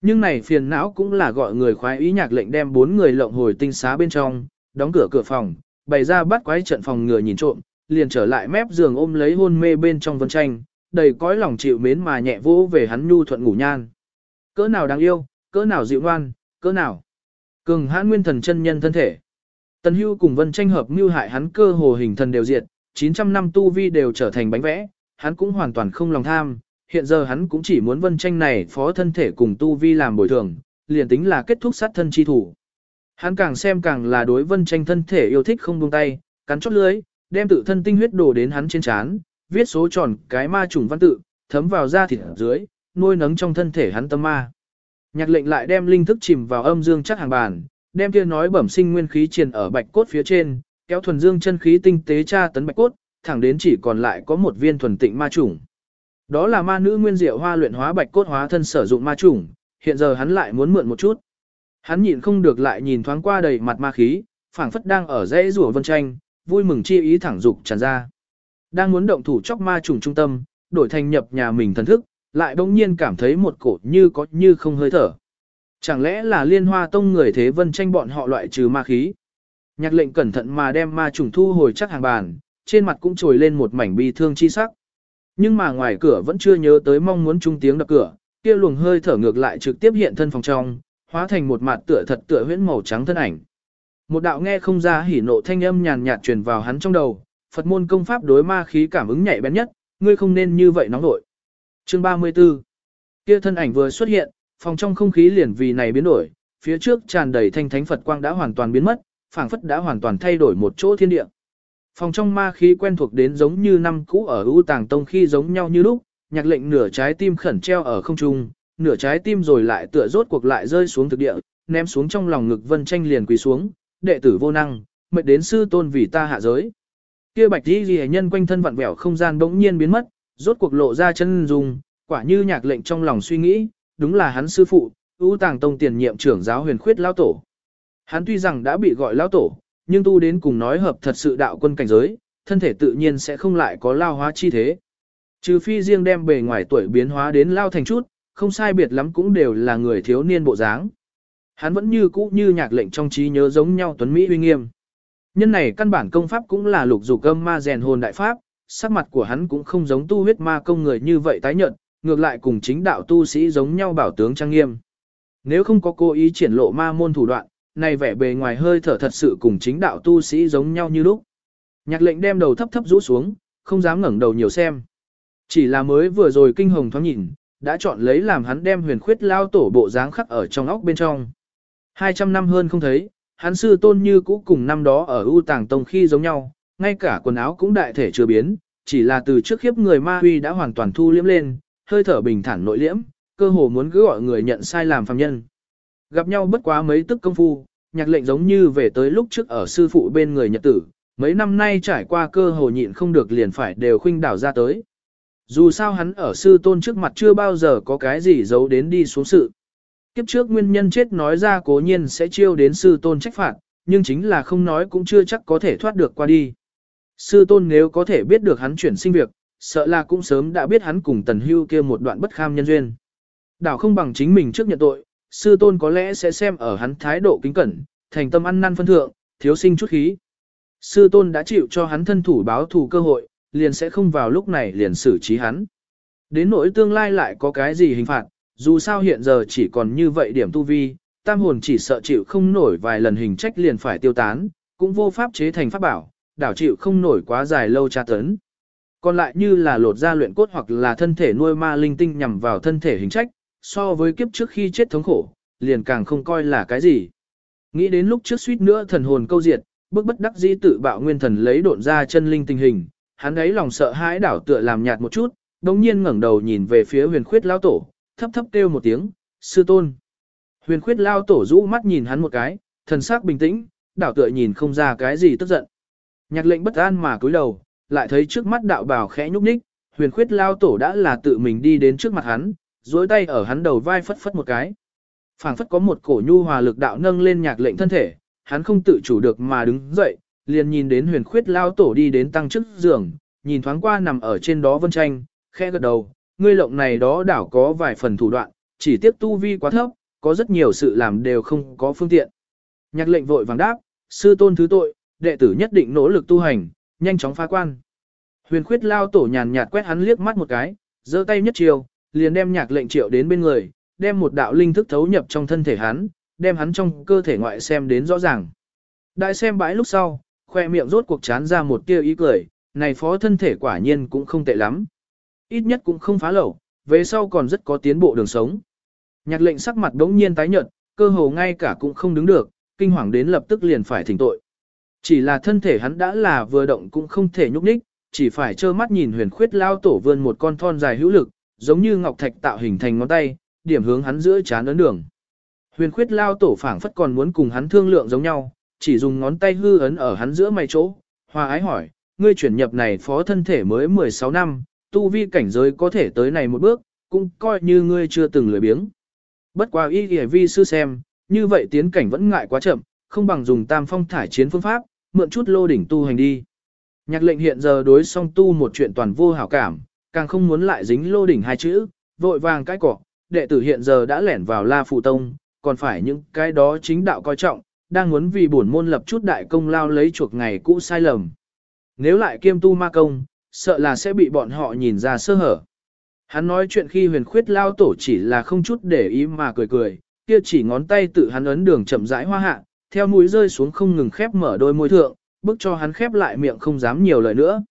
Nhưng này phiền não cũng là gọi người khoái ý nhạc lệnh đem bốn người lộng hồi tinh xá bên trong, đóng cửa cửa phòng, bày ra bắt quái trận phòng ngừa nhìn trộm, liền trở lại mép giường ôm lấy hôn mê bên trong vân tranh, đầy cõi lòng chịu mến mà nhẹ vỗ về hắn nhu thuận ngủ nhan. Cỡ nào đáng yêu, cỡ nào dịu ngoan, cỡ nào. Cường hãn nguyên thần chân nhân thân thể. Tần hưu cùng vân tranh hợp mưu hại hắn cơ hồ hình thần đều diệt, 900 năm tu vi đều trở thành bánh vẽ, hắn cũng hoàn toàn không lòng tham, hiện giờ hắn cũng chỉ muốn vân tranh này phó thân thể cùng tu vi làm bồi thường, liền tính là kết thúc sát thân chi thủ. Hắn càng xem càng là đối vân tranh thân thể yêu thích không buông tay, cắn chót lưới, đem tự thân tinh huyết đổ đến hắn trên trán, viết số tròn cái ma trùng văn tự, thấm vào da thịt dưới, nuôi nấng trong thân thể hắn tâm ma. Nhạc lệnh lại đem linh thức chìm vào âm dương chắc hàng bàn, đem kia nói bẩm sinh nguyên khí truyền ở bạch cốt phía trên, kéo thuần dương chân khí tinh tế tra tấn bạch cốt, thẳng đến chỉ còn lại có một viên thuần tịnh ma trùng. Đó là ma nữ nguyên diệu hoa luyện hóa bạch cốt hóa thân sử dụng ma trùng, hiện giờ hắn lại muốn mượn một chút. Hắn nhịn không được lại nhìn thoáng qua đầy mặt ma khí, phảng phất đang ở dãy rùa vân tranh, vui mừng chi ý thẳng dục tràn ra. Đang muốn động thủ chóc ma trùng trung tâm, đổi thành nhập nhà mình thần thức, lại bỗng nhiên cảm thấy một cổ như có như không hơi thở. Chẳng lẽ là liên hoa tông người thế vân tranh bọn họ loại trừ ma khí? Nhạc lệnh cẩn thận mà đem ma trùng thu hồi chắc hàng bàn, trên mặt cũng trồi lên một mảnh bi thương chi sắc. Nhưng mà ngoài cửa vẫn chưa nhớ tới mong muốn trung tiếng đập cửa, kia luồng hơi thở ngược lại trực tiếp hiện thân phòng trong, hóa thành một mặt tựa thật tựa huyễn màu trắng thân ảnh. Một đạo nghe không ra hỉ nộ thanh âm nhàn nhạt truyền vào hắn trong đầu, Phật môn công pháp đối ma khí cảm ứng nhạy bén nhất, ngươi không nên như vậy nóng nội. Chương 34 Kia thân ảnh vừa xuất hiện, phòng trong không khí liền vì này biến đổi, phía trước tràn đầy thanh thánh Phật quang đã hoàn toàn biến mất, phảng phất đã hoàn toàn thay đổi một chỗ thiên địa. Phòng trong ma khí quen thuộc đến giống như năm cũ ở u tàng tông khi giống nhau như lúc, nhạc lệnh nửa trái tim khẩn treo ở không trung, nửa trái tim rồi lại tựa rốt cuộc lại rơi xuống thực địa, ném xuống trong lòng ngực vân tranh liền quỳ xuống, đệ tử vô năng, mệt đến sư tôn vì ta hạ giới. Kia bạch y ghi nhân quanh thân vặn vẹo không gian bỗng nhiên biến mất, rốt cuộc lộ ra chân dung. quả như nhạc lệnh trong lòng suy nghĩ, đúng là hắn sư phụ, ưu tàng tông tiền nhiệm trưởng giáo huyền khuyết lao tổ. Hắn tuy rằng đã bị gọi lao tổ, nhưng tu đến cùng nói hợp thật sự đạo quân cảnh giới, thân thể tự nhiên sẽ không lại có lao hóa chi thế. Trừ phi riêng đem bề ngoài tuổi biến hóa đến lao thành chút, không sai biệt lắm cũng đều là người thiếu niên bộ dáng. Hắn vẫn như cũ như nhạc lệnh trong trí nhớ giống nhau tuấn Mỹ uy nghiêm. Nhân này căn bản công pháp cũng là lục dục âm ma rèn hồn đại pháp, sắc mặt của hắn cũng không giống tu huyết ma công người như vậy tái nhợt, ngược lại cùng chính đạo tu sĩ giống nhau bảo tướng trang nghiêm. Nếu không có cố ý triển lộ ma môn thủ đoạn, này vẻ bề ngoài hơi thở thật sự cùng chính đạo tu sĩ giống nhau như lúc. Nhạc lệnh đem đầu thấp thấp rũ xuống, không dám ngẩng đầu nhiều xem. Chỉ là mới vừa rồi kinh hồng thoáng nhìn, đã chọn lấy làm hắn đem huyền khuyết lao tổ bộ dáng khắc ở trong óc bên trong. 200 năm hơn không thấy, hắn sư tôn như cũ cùng năm đó ở U Tàng Tông khi giống nhau, ngay cả quần áo cũng đại thể chưa biến, chỉ là từ trước khiếp người ma huy đã hoàn toàn thu liễm lên, hơi thở bình thản nội liễm, cơ hồ muốn cứ gọi người nhận sai làm phàm nhân. Gặp nhau bất quá mấy tức công phu, nhạc lệnh giống như về tới lúc trước ở sư phụ bên người nhật tử, mấy năm nay trải qua cơ hồ nhịn không được liền phải đều khuynh đảo ra tới. Dù sao hắn ở sư tôn trước mặt chưa bao giờ có cái gì giấu đến đi xuống sự. Kiếp trước nguyên nhân chết nói ra cố nhiên sẽ chiêu đến sư tôn trách phạt, nhưng chính là không nói cũng chưa chắc có thể thoát được qua đi. Sư tôn nếu có thể biết được hắn chuyển sinh việc, sợ là cũng sớm đã biết hắn cùng tần hưu kia một đoạn bất kham nhân duyên. Đảo không bằng chính mình trước nhận tội, sư tôn có lẽ sẽ xem ở hắn thái độ kính cẩn, thành tâm ăn năn phân thượng, thiếu sinh chút khí. Sư tôn đã chịu cho hắn thân thủ báo thù cơ hội, liền sẽ không vào lúc này liền xử trí hắn. Đến nỗi tương lai lại có cái gì hình phạt, dù sao hiện giờ chỉ còn như vậy điểm tu vi, tam hồn chỉ sợ chịu không nổi vài lần hình trách liền phải tiêu tán, cũng vô pháp chế thành pháp bảo, đảo chịu không nổi quá dài lâu tra tấn. Còn lại như là lột ra luyện cốt hoặc là thân thể nuôi ma linh tinh nhằm vào thân thể hình trách, so với kiếp trước khi chết thống khổ, liền càng không coi là cái gì. Nghĩ đến lúc trước suýt nữa thần hồn câu diệt, bức bất đắc dĩ tự bạo nguyên thần lấy độn ra chân linh tình hình, hắn ấy lòng sợ hãi đảo tựa làm nhạt một chút, đồng nhiên ngẩng đầu nhìn về phía huyền khuyết lao tổ, thấp thấp kêu một tiếng, sư tôn. Huyền khuyết lao tổ rũ mắt nhìn hắn một cái, thần sắc bình tĩnh, đảo tựa nhìn không ra cái gì tức giận. Nhạc lệnh bất an mà cúi đầu, lại thấy trước mắt đạo bào khẽ nhúc nhích, huyền khuyết lao tổ đã là tự mình đi đến trước mặt hắn, duỗi tay ở hắn đầu vai phất phất một cái. phảng phất có một cổ nhu hòa lực đạo nâng lên nhạc lệnh thân thể, hắn không tự chủ được mà đứng dậy, liền nhìn đến huyền khuyết lao tổ đi đến tăng chức giường, nhìn thoáng qua nằm ở trên đó vân tranh, khẽ gật đầu, ngươi lộng này đó đảo có vài phần thủ đoạn, chỉ tiếp tu vi quá thấp, có rất nhiều sự làm đều không có phương tiện. Nhạc lệnh vội vàng đáp, sư tôn thứ tội, đệ tử nhất định nỗ lực tu hành, nhanh chóng phá quan. Huyền khuyết lao tổ nhàn nhạt quét hắn liếc mắt một cái, giơ tay nhất chiều, liền đem nhạc lệnh triệu đến bên người, đem một đạo linh thức thấu nhập trong thân thể hắn, đem hắn trong cơ thể ngoại xem đến rõ ràng. Đại xem bãi lúc sau, khoe miệng rốt cuộc chán ra một tia ý cười, này phó thân thể quả nhiên cũng không tệ lắm. Ít nhất cũng không phá lẩu, về sau còn rất có tiến bộ đường sống. Nhạc lệnh sắc mặt đống nhiên tái nhợt, cơ hồ ngay cả cũng không đứng được, kinh hoàng đến lập tức liền phải thỉnh tội. Chỉ là thân thể hắn đã là vừa động cũng không thể nhúc nhích, chỉ phải trơ mắt nhìn huyền khuyết lao tổ vươn một con thon dài hữu lực, giống như ngọc thạch tạo hình thành ngón tay, điểm hướng hắn giữa chán ấn đường. Huyền khuyết lao tổ phảng phất còn muốn cùng hắn thương lượng giống nhau, chỉ dùng ngón tay hư ấn ở hắn giữa mày chỗ, hòa ái hỏi, ngươi chuyển nhập này phó thân thể mới 16 năm, tu vi cảnh giới có thể tới này một bước, cũng coi như ngươi chưa từng lười biếng. Bất qua y kìa vi sư xem, như vậy tiến cảnh vẫn ngại quá chậm, không bằng dùng tam phong thải chiến phương pháp, mượn chút lô đỉnh tu hành đi. Nhạc lệnh hiện giờ đối song tu một chuyện toàn vô hảo cảm, càng không muốn lại dính lô đỉnh hai chữ, vội vàng cái cỏ, đệ tử hiện giờ đã lẻn vào La Phụ Tông, còn phải những cái đó chính đạo coi trọng, đang muốn vì bổn môn lập chút đại công lao lấy chuộc ngày cũ sai lầm. Nếu lại kiêm tu ma công, sợ là sẽ bị bọn họ nhìn ra sơ hở. Hắn nói chuyện khi huyền khuyết lao tổ chỉ là không chút để ý mà cười cười, kia chỉ ngón tay tự hắn ấn đường chậm rãi hoa hạ, theo mũi rơi xuống không ngừng khép mở đôi môi thượng, bức cho hắn khép lại miệng không dám nhiều lời nữa.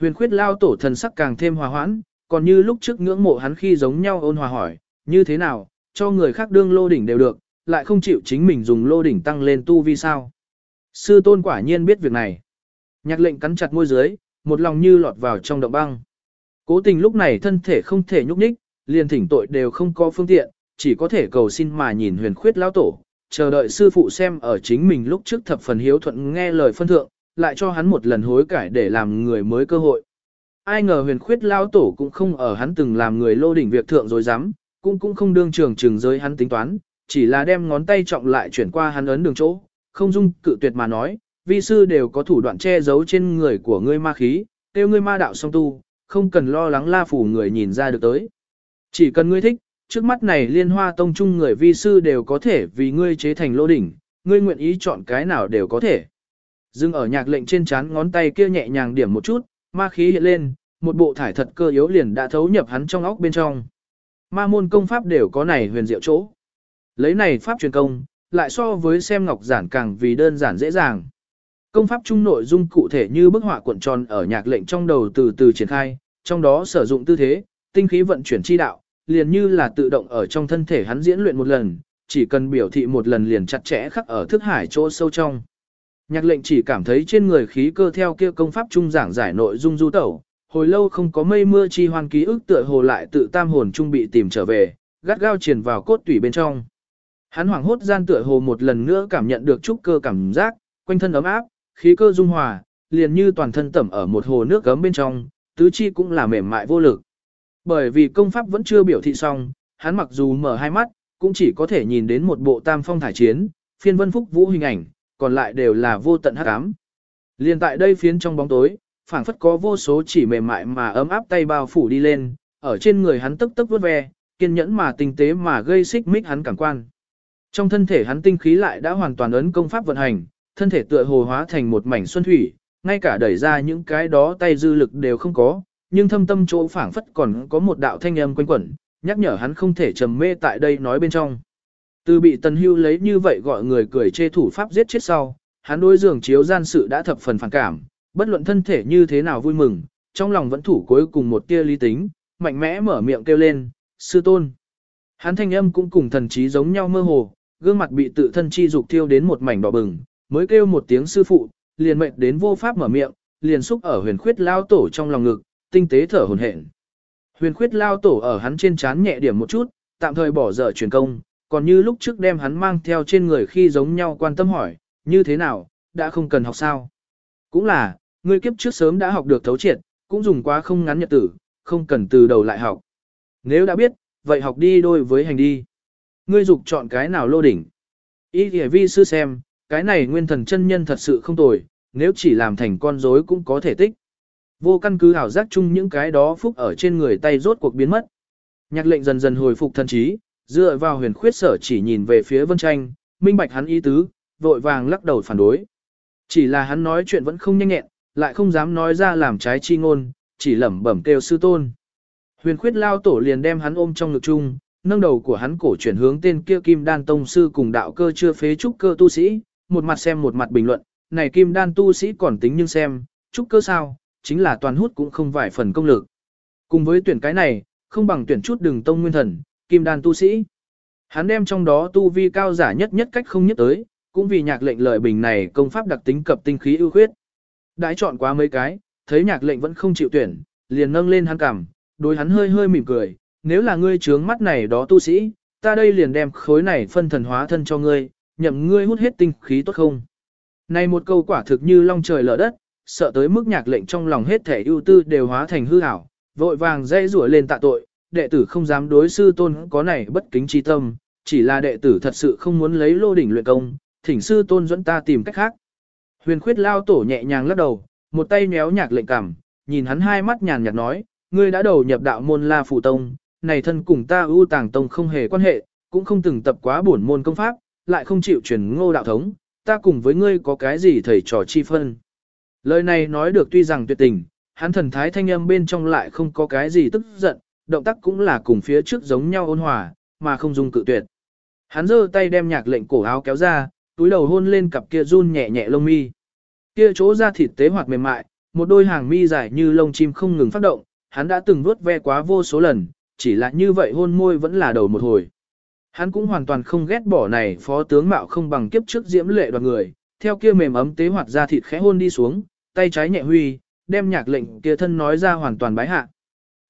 Huyền khuyết lao tổ thần sắc càng thêm hòa hoãn, còn như lúc trước ngưỡng mộ hắn khi giống nhau ôn hòa hỏi, như thế nào, cho người khác đương lô đỉnh đều được, lại không chịu chính mình dùng lô đỉnh tăng lên tu vi sao. Sư tôn quả nhiên biết việc này. Nhạc lệnh cắn chặt môi dưới, một lòng như lọt vào trong động băng. Cố tình lúc này thân thể không thể nhúc nhích, liền thỉnh tội đều không có phương tiện, chỉ có thể cầu xin mà nhìn huyền khuyết lão tổ, chờ đợi sư phụ xem ở chính mình lúc trước thập phần hiếu thuận nghe lời phân thượng, lại cho hắn một lần hối cải để làm người mới cơ hội. Ai ngờ huyền khuyết lao tổ cũng không ở hắn từng làm người lô đỉnh việc thượng rồi dám, cũng cũng không đương trường trường giới hắn tính toán, chỉ là đem ngón tay trọng lại chuyển qua hắn ấn đường chỗ, không dung cự tuyệt mà nói, vi sư đều có thủ đoạn che giấu trên người của ngươi ma khí, tiêu ngươi ma đạo song tu, không cần lo lắng la phủ người nhìn ra được tới. Chỉ cần ngươi thích, trước mắt này liên hoa tông chung người vi sư đều có thể vì ngươi chế thành lô đỉnh, ngươi nguyện ý chọn cái nào đều có thể. Dưng ở nhạc lệnh trên chán ngón tay kia nhẹ nhàng điểm một chút, ma khí hiện lên, một bộ thải thật cơ yếu liền đã thấu nhập hắn trong óc bên trong. Ma môn công pháp đều có này huyền diệu chỗ. Lấy này pháp truyền công, lại so với xem ngọc giản càng vì đơn giản dễ dàng. Công pháp chung nội dung cụ thể như bức họa cuộn tròn ở nhạc lệnh trong đầu từ từ triển khai, trong đó sử dụng tư thế, tinh khí vận chuyển chi đạo, liền như là tự động ở trong thân thể hắn diễn luyện một lần, chỉ cần biểu thị một lần liền chặt chẽ khắc ở thức hải chỗ sâu trong. Nhạc lệnh chỉ cảm thấy trên người khí cơ theo kia công pháp trung giảng giải nội dung du tẩu, hồi lâu không có mây mưa chi hoan ký ức tựa hồ lại tự tam hồn trung bị tìm trở về, gắt gao truyền vào cốt tủy bên trong. Hắn hoảng hốt gian tựa hồ một lần nữa cảm nhận được chút cơ cảm giác, quanh thân ấm áp, khí cơ dung hòa, liền như toàn thân tẩm ở một hồ nước gấm bên trong, tứ chi cũng là mềm mại vô lực. Bởi vì công pháp vẫn chưa biểu thị xong, hắn mặc dù mở hai mắt, cũng chỉ có thể nhìn đến một bộ tam phong thải chiến, phiên vân phúc vũ hình ảnh, còn lại đều là vô tận hắc ám. Liên tại đây phiến trong bóng tối, phảng phất có vô số chỉ mềm mại mà ấm áp tay bao phủ đi lên, ở trên người hắn tức tức vuốt ve, kiên nhẫn mà tinh tế mà gây xích mích hắn cảm quan. Trong thân thể hắn tinh khí lại đã hoàn toàn ấn công pháp vận hành, thân thể tựa hồ hóa thành một mảnh xuân thủy, ngay cả đẩy ra những cái đó tay dư lực đều không có, nhưng thâm tâm chỗ phảng phất còn có một đạo thanh âm quanh quẩn, nhắc nhở hắn không thể trầm mê tại đây nói bên trong. Từ bị Tần Hưu lấy như vậy gọi người cười chê thủ pháp giết chết sau, hắn đối giường chiếu gian sự đã thập phần phản cảm, bất luận thân thể như thế nào vui mừng, trong lòng vẫn thủ cuối cùng một tia lý tính, mạnh mẽ mở miệng kêu lên, sư tôn. Hắn thanh âm cũng cùng thần trí giống nhau mơ hồ, gương mặt bị tự thân chi dục thiêu đến một mảnh đỏ bừng, mới kêu một tiếng sư phụ, liền mệnh đến vô pháp mở miệng, liền xúc ở huyền khuyết lao tổ trong lòng ngực, tinh tế thở hồn hển. Huyền khuyết lao tổ ở hắn trên chán nhẹ điểm một chút, tạm thời bỏ dở truyền công, còn như lúc trước đem hắn mang theo trên người khi giống nhau quan tâm hỏi, như thế nào, đã không cần học sao. Cũng là, ngươi kiếp trước sớm đã học được thấu triệt, cũng dùng quá không ngắn nhật tử, không cần từ đầu lại học. Nếu đã biết, vậy học đi đôi với hành đi. Ngươi dục chọn cái nào lô đỉnh. Ý thì vi sư xem, cái này nguyên thần chân nhân thật sự không tồi, nếu chỉ làm thành con rối cũng có thể tích. Vô căn cứ hảo giác chung những cái đó phúc ở trên người tay rốt cuộc biến mất. Nhạc lệnh dần dần hồi phục thân trí, dựa vào huyền khuyết sở chỉ nhìn về phía vân tranh, minh bạch hắn ý tứ, vội vàng lắc đầu phản đối. Chỉ là hắn nói chuyện vẫn không nhanh nhẹn, lại không dám nói ra làm trái chi ngôn, chỉ lẩm bẩm kêu sư tôn. Huyền khuyết lao tổ liền đem hắn ôm trong ngực chung, nâng đầu của hắn cổ chuyển hướng tên kia kim đan tông sư cùng đạo cơ chưa phế trúc cơ tu sĩ, một mặt xem một mặt bình luận, này kim đan tu sĩ còn tính nhưng xem, trúc cơ sao, chính là toàn hút cũng không vài phần công lực. Cùng với tuyển cái này, không bằng tuyển chút đường tông nguyên thần, kim đan tu sĩ. Hắn đem trong đó tu vi cao giả nhất nhất cách không nhất tới, cũng vì nhạc lệnh lợi bình này công pháp đặc tính cập tinh khí ưu khuyết. Đãi chọn quá mấy cái, thấy nhạc lệnh vẫn không chịu tuyển, liền nâng lên hắn cằm, đối hắn hơi hơi mỉm cười, nếu là ngươi trướng mắt này đó tu sĩ, ta đây liền đem khối này phân thần hóa thân cho ngươi, nhậm ngươi hút hết tinh khí tốt không. Này một câu quả thực như long trời lở đất, sợ tới mức nhạc lệnh trong lòng hết thể ưu tư đều hóa thành hư ảo, vội vàng dây rủa lên tạ tội, đệ tử không dám đối sư tôn có này bất kính chi tâm, chỉ là đệ tử thật sự không muốn lấy lô đỉnh luyện công, thỉnh sư tôn dẫn ta tìm cách khác. Huyền khuyết lao tổ nhẹ nhàng lắc đầu, một tay nhéo nhạc lệnh cằm, nhìn hắn hai mắt nhàn nhạt nói, ngươi đã đầu nhập đạo môn la phù tông, này thân cùng ta ưu tàng tông không hề quan hệ, cũng không từng tập quá bổn môn công pháp, lại không chịu truyền ngô đạo thống, ta cùng với ngươi có cái gì thầy trò chi phân. Lời này nói được tuy rằng tuyệt tình, hắn thần thái thanh âm bên trong lại không có cái gì tức giận, động tác cũng là cùng phía trước giống nhau ôn hòa, mà không dùng cự tuyệt. Hắn giơ tay đem nhạc lệnh cổ áo kéo ra, túi đầu hôn lên cặp kia run nhẹ nhẹ lông mi. Kia chỗ da thịt tế hoạt mềm mại, một đôi hàng mi dài như lông chim không ngừng phát động, hắn đã từng vuốt ve quá vô số lần, chỉ là như vậy hôn môi vẫn là đầu một hồi. Hắn cũng hoàn toàn không ghét bỏ này phó tướng mạo không bằng kiếp trước diễm lệ đoàn người, theo kia mềm ấm tế hoạt ra thịt khẽ hôn đi xuống, tay trái nhẹ huy, đem nhạc lệnh kia thân nói ra hoàn toàn bái hạ.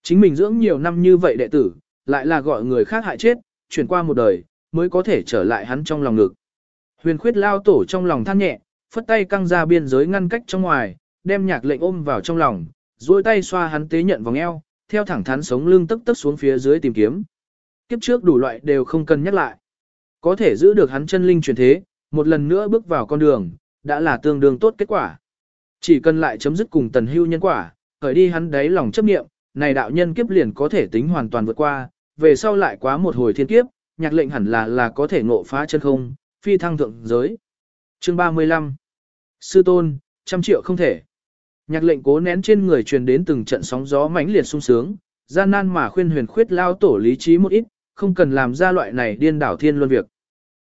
Chính mình dưỡng nhiều năm như vậy đệ tử, lại là gọi người khác hại chết, chuyển qua một đời, mới có thể trở lại hắn trong lòng ngực. Huyền khuyết lao tổ trong lòng than nhẹ, phất tay căng ra biên giới ngăn cách trong ngoài, đem nhạc lệnh ôm vào trong lòng, duỗi tay xoa hắn tế nhận vòng eo, theo thẳng thắn sống lưng tức tức xuống phía dưới tìm kiếm. Kiếp trước đủ loại đều không cần nhắc lại. Có thể giữ được hắn chân linh truyền thế, một lần nữa bước vào con đường, đã là tương đương tốt kết quả. Chỉ cần lại chấm dứt cùng tần hưu nhân quả, khởi đi hắn đáy lòng chấp niệm, này đạo nhân kiếp liền có thể tính hoàn toàn vượt qua, về sau lại quá một hồi thiên kiếp, nhạc lệnh hẳn là là có thể ngộ phá chân không, phi thăng thượng giới. Chương 35 Sư tôn, trăm triệu không thể. Nhạc lệnh cố nén trên người truyền đến từng trận sóng gió mãnh liệt sung sướng, gian nan mà khuyên huyền khuyết lao tổ lý trí một ít, không cần làm ra loại này điên đảo thiên luân việc.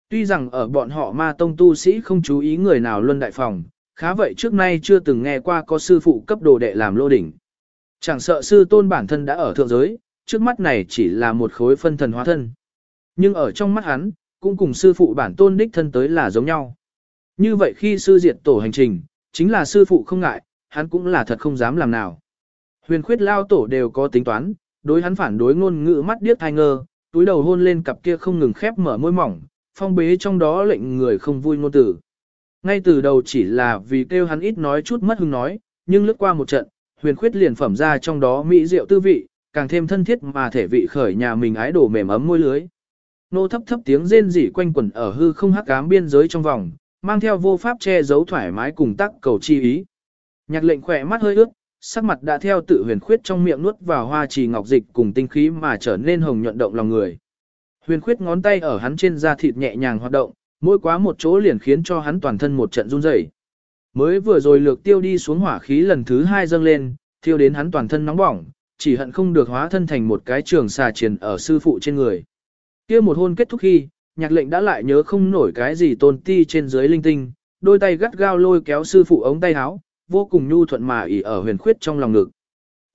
Tuy rằng ở bọn họ ma tông tu sĩ không chú ý người nào luân đại phòng, khá vậy trước nay chưa từng nghe qua có sư phụ cấp đồ đệ làm lô đỉnh. Chẳng sợ sư tôn bản thân đã ở thượng giới, trước mắt này chỉ là một khối phân thần hóa thân. Nhưng ở trong mắt hắn, cũng cùng sư phụ bản tôn đích thân tới là giống nhau. Như vậy khi sư diệt tổ hành trình, chính là sư phụ không ngại, hắn cũng là thật không dám làm nào. Huyền khuyết lao tổ đều có tính toán, đối hắn phản đối ngôn ngữ mắt điếc thai ngơ, túi đầu hôn lên cặp kia không ngừng khép mở môi mỏng, phong bế trong đó lệnh người không vui ngôn tử. Ngay từ đầu chỉ là vì kêu hắn ít nói chút mất hứng nói, nhưng lướt qua một trận, huyền khuyết liền phẩm ra trong đó mỹ diệu tư vị, càng thêm thân thiết mà thể vị khởi nhà mình ái đổ mềm ấm môi lưới. Nô thấp thấp tiếng rên rỉ quanh quẩn ở hư không hắc ám biên giới trong vòng, mang theo vô pháp che giấu thoải mái cùng tác cầu chi ý. Nhạc lệnh khỏe mắt hơi ướt, sắc mặt đã theo tự huyền khuyết trong miệng nuốt vào hoa trì ngọc dịch cùng tinh khí mà trở nên hồng nhuận động lòng người. Huyền khuyết ngón tay ở hắn trên da thịt nhẹ nhàng hoạt động, mỗi quá một chỗ liền khiến cho hắn toàn thân một trận run rẩy. Mới vừa rồi lược tiêu đi xuống hỏa khí lần thứ hai dâng lên, thiêu đến hắn toàn thân nóng bỏng, chỉ hận không được hóa thân thành một cái trường xà triền ở sư phụ trên người. kia một hôn kết thúc khi, nhạc lệnh đã lại nhớ không nổi cái gì tôn ti trên dưới linh tinh, đôi tay gắt gao lôi kéo sư phụ ống tay áo, vô cùng nhu thuận mà ỉ ở huyền khuyết trong lòng ngực.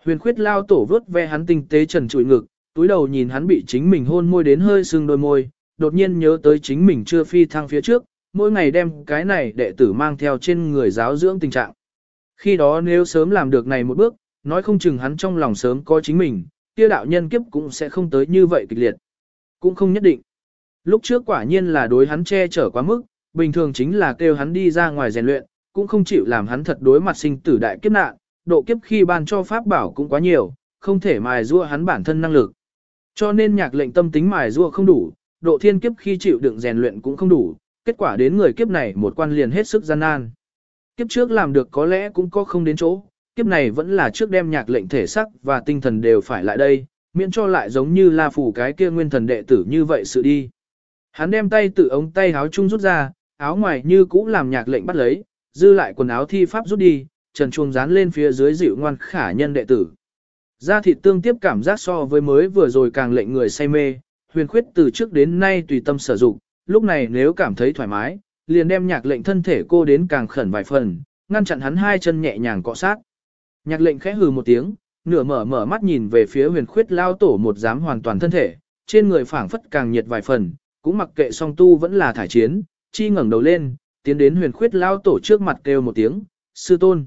Huyền khuyết lao tổ vớt ve hắn tinh tế trần trụi ngực, túi đầu nhìn hắn bị chính mình hôn môi đến hơi sưng đôi môi, đột nhiên nhớ tới chính mình chưa phi thăng phía trước, mỗi ngày đem cái này đệ tử mang theo trên người giáo dưỡng tình trạng. Khi đó nếu sớm làm được này một bước, nói không chừng hắn trong lòng sớm có chính mình, kia đạo nhân kiếp cũng sẽ không tới như vậy kịch liệt. Cũng không nhất định. Lúc trước quả nhiên là đối hắn che chở quá mức, bình thường chính là kêu hắn đi ra ngoài rèn luyện, cũng không chịu làm hắn thật đối mặt sinh tử đại kiếp nạn, độ kiếp khi ban cho pháp bảo cũng quá nhiều, không thể mài rua hắn bản thân năng lực. Cho nên nhạc lệnh tâm tính mài rua không đủ, độ thiên kiếp khi chịu đựng rèn luyện cũng không đủ, kết quả đến người kiếp này một quan liền hết sức gian nan. Kiếp trước làm được có lẽ cũng có không đến chỗ, kiếp này vẫn là trước đem nhạc lệnh thể sắc và tinh thần đều phải lại đây, miễn cho lại giống như la phủ cái kia nguyên thần đệ tử như vậy sự đi. Hắn đem tay tự ống tay áo chung rút ra, áo ngoài như cũ làm nhạc lệnh bắt lấy, dư lại quần áo thi pháp rút đi, trần chuông dán lên phía dưới dịu ngoan khả nhân đệ tử. Da thịt tương tiếp cảm giác so với mới vừa rồi càng lệnh người say mê, huyền khuyết từ trước đến nay tùy tâm sử dụng, lúc này nếu cảm thấy thoải mái, liền đem nhạc lệnh thân thể cô đến càng khẩn vài phần, ngăn chặn hắn hai chân nhẹ nhàng cọ sát. Nhạc lệnh khẽ hừ một tiếng, nửa mở mở mắt nhìn về phía huyền khuyết lao tổ một dám hoàn toàn thân thể, trên người phảng phất càng nhiệt vài phần, cũng mặc kệ song tu vẫn là thải chiến, chi ngẩng đầu lên, tiến đến huyền khuyết lao tổ trước mặt kêu một tiếng, sư tôn.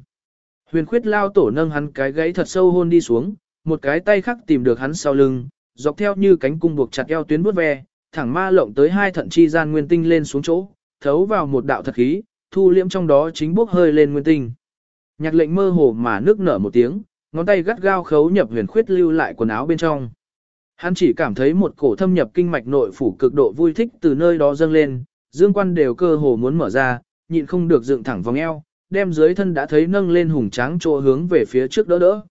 Huyền khuyết lao tổ nâng hắn cái gáy thật sâu hôn đi xuống, một cái tay khác tìm được hắn sau lưng, dọc theo như cánh cung buộc chặt eo tuyến bút ve, thẳng ma lộng tới hai thận chi gian nguyên tinh lên xuống chỗ, thấu vào một đạo thật khí, thu liễm trong đó chính bốc hơi lên nguyên tinh. Nhạc lệnh mơ hồ mà nước nở một tiếng, ngón tay gắt gao khấu nhập huyền khuyết lưu lại quần áo bên trong. Hắn chỉ cảm thấy một cổ thâm nhập kinh mạch nội phủ cực độ vui thích từ nơi đó dâng lên, dương quan đều cơ hồ muốn mở ra, nhịn không được dựng thẳng vòng eo, đem dưới thân đã thấy nâng lên hùng tráng chỗ hướng về phía trước đỡ đỡ.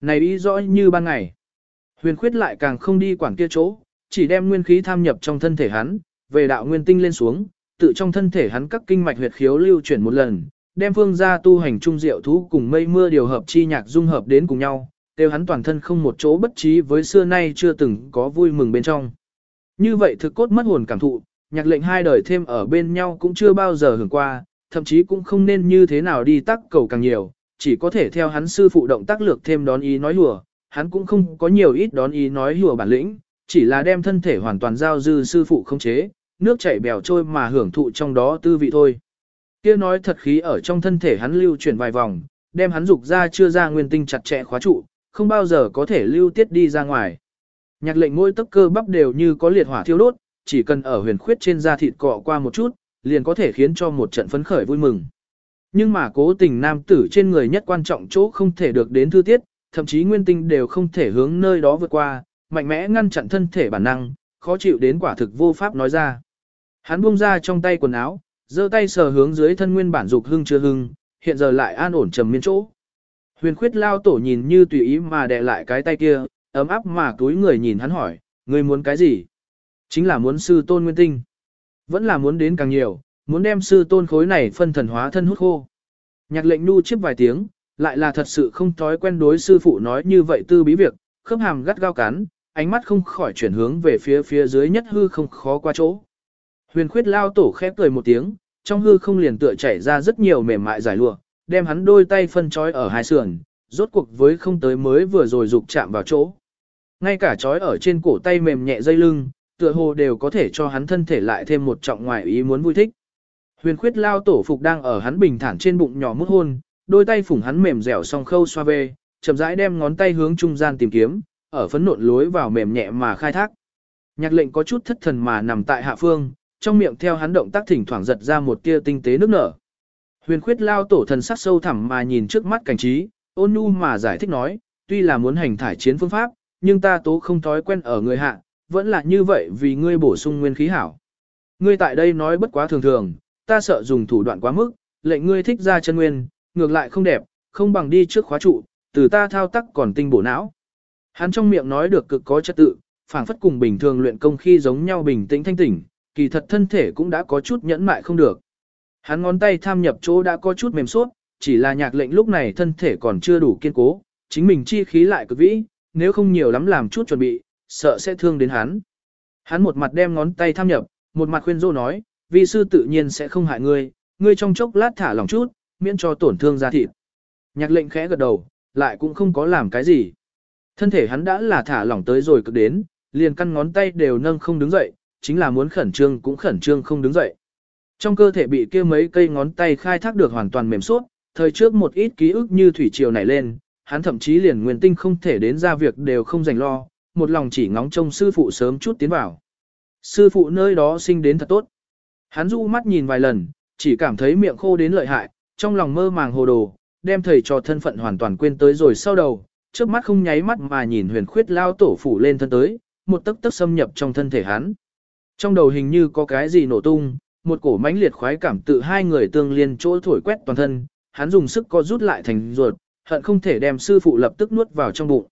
Này ý rõ như ban ngày. Huyền khuyết lại càng không đi quản kia chỗ, chỉ đem nguyên khí tham nhập trong thân thể hắn, về đạo nguyên tinh lên xuống, tự trong thân thể hắn các kinh mạch huyệt khiếu lưu chuyển một lần, đem phương gia tu hành trung diệu thú cùng mây mưa điều hợp chi nhạc dung hợp đến cùng nhau, đều hắn toàn thân không một chỗ bất trí với xưa nay chưa từng có vui mừng bên trong. Như vậy thực cốt mất hồn cảm thụ, nhạc lệnh hai đời thêm ở bên nhau cũng chưa bao giờ hưởng qua, thậm chí cũng không nên như thế nào đi tắc cầu càng nhiều, chỉ có thể theo hắn sư phụ động tác lược thêm đón ý nói hùa, hắn cũng không có nhiều ít đón ý nói hùa bản lĩnh, chỉ là đem thân thể hoàn toàn giao dư sư phụ không chế, nước chảy bèo trôi mà hưởng thụ trong đó tư vị thôi. Kia nói thật khí ở trong thân thể hắn lưu chuyển vài vòng, đem hắn dục ra chưa ra nguyên tinh chặt chẽ khóa trụ, không bao giờ có thể lưu tiết đi ra ngoài. Nhạc lệnh mỗi tấc cơ bắp đều như có liệt hỏa thiêu đốt, chỉ cần ở huyền khuyết trên da thịt cọ qua một chút, liền có thể khiến cho một trận phấn khởi vui mừng. Nhưng mà cố tình nam tử trên người nhất quan trọng chỗ không thể được đến thư tiết, thậm chí nguyên tinh đều không thể hướng nơi đó vượt qua, mạnh mẽ ngăn chặn thân thể bản năng, khó chịu đến quả thực vô pháp nói ra. Hắn buông ra trong tay quần áo, giơ tay sờ hướng dưới thân nguyên bản dục hưng chưa hưng, hiện giờ lại an ổn trầm miên chỗ. Huyền khuyết lao tổ nhìn như tùy ý mà đè lại cái tay kia, ấm áp mà túi người nhìn hắn hỏi, ngươi muốn cái gì? Chính là muốn sư tôn nguyên tinh. Vẫn là muốn đến càng nhiều, muốn đem sư tôn khối này phân thần hóa thân hút khô. Nhạc lệnh nu chiếp vài tiếng, lại là thật sự không thói quen đối sư phụ nói như vậy tư bí việc, khớp hàm gắt gao cắn, ánh mắt không khỏi chuyển hướng về phía phía dưới nhất hư không khó qua chỗ. Huyền khuyết lao tổ khép cười một tiếng, trong hư không liền tựa chảy ra rất nhiều mềm mại giải lụa, đem hắn đôi tay phân trói ở hai sườn, rốt cuộc với không tới mới vừa rồi dục chạm vào chỗ. Ngay cả trói ở trên cổ tay mềm nhẹ dây lưng, tựa hồ đều có thể cho hắn thân thể lại thêm một trọng ngoại ý muốn vui thích. Huyền khuyết lao tổ phục đang ở hắn bình thản trên bụng nhỏ mút hôn, đôi tay phủng hắn mềm dẻo song khâu xoa về, chậm rãi đem ngón tay hướng trung gian tìm kiếm, ở phấn nộn lối vào mềm nhẹ mà khai thác. Nhạc lệnh có chút thất thần mà nằm tại hạ phương, trong miệng theo hắn động tác thỉnh thoảng giật ra một tia tinh tế nước nở. Huyền khuyết lao tổ thần sắc sâu thẳm mà nhìn trước mắt cảnh trí, ôn nhu mà giải thích nói, tuy là muốn hành thải chiến phương pháp, nhưng ta tố không thói quen ở người hạ, vẫn là như vậy vì ngươi bổ sung nguyên khí hảo. Ngươi tại đây nói bất quá thường thường, ta sợ dùng thủ đoạn quá mức, lệnh ngươi thích ra chân nguyên, ngược lại không đẹp, không bằng đi trước khóa trụ, từ ta thao tác còn tinh bổ não. Hắn trong miệng nói được cực có trật tự, phảng phất cùng bình thường luyện công khi giống nhau bình tĩnh thanh tỉnh, kỳ thật thân thể cũng đã có chút nhẫn mại không được. Hắn ngón tay tham nhập chỗ đã có chút mềm suốt, chỉ là nhạc lệnh lúc này thân thể còn chưa đủ kiên cố, chính mình chi khí lại cực vĩ, nếu không nhiều lắm làm chút chuẩn bị, sợ sẽ thương đến hắn. Hắn một mặt đem ngón tay tham nhập, một mặt khuyên rô nói, vi sư tự nhiên sẽ không hại ngươi, ngươi trong chốc lát thả lòng chút, miễn cho tổn thương da thịt. Nhạc lệnh khẽ gật đầu, lại cũng không có làm cái gì. Thân thể hắn đã là thả lỏng tới rồi cực đến, liền căn ngón tay đều nâng không đứng dậy, chính là muốn khẩn trương cũng khẩn trương không đứng dậy. Trong cơ thể bị kia mấy cây ngón tay khai thác được hoàn toàn mềm suốt, thời trước một ít ký ức như thủy triều nảy lên, hắn thậm chí liền nguyên tinh không thể đến ra việc đều không dành lo, một lòng chỉ ngóng trông sư phụ sớm chút tiến vào. Sư phụ nơi đó sinh đến thật tốt. Hắn du mắt nhìn vài lần, chỉ cảm thấy miệng khô đến lợi hại, trong lòng mơ màng hồ đồ, đem thầy trò thân phận hoàn toàn quên tới rồi sau đầu, trước mắt không nháy mắt mà nhìn huyền khuyết lao tổ phủ lên thân tới, một tấc tấc xâm nhập trong thân thể hắn. Trong đầu hình như có cái gì nổ tung, một cổ mãnh liệt khoái cảm tự hai người tương liên chỗ thổi quét toàn thân, hắn dùng sức co rút lại thành ruột, hận không thể đem sư phụ lập tức nuốt vào trong bụng.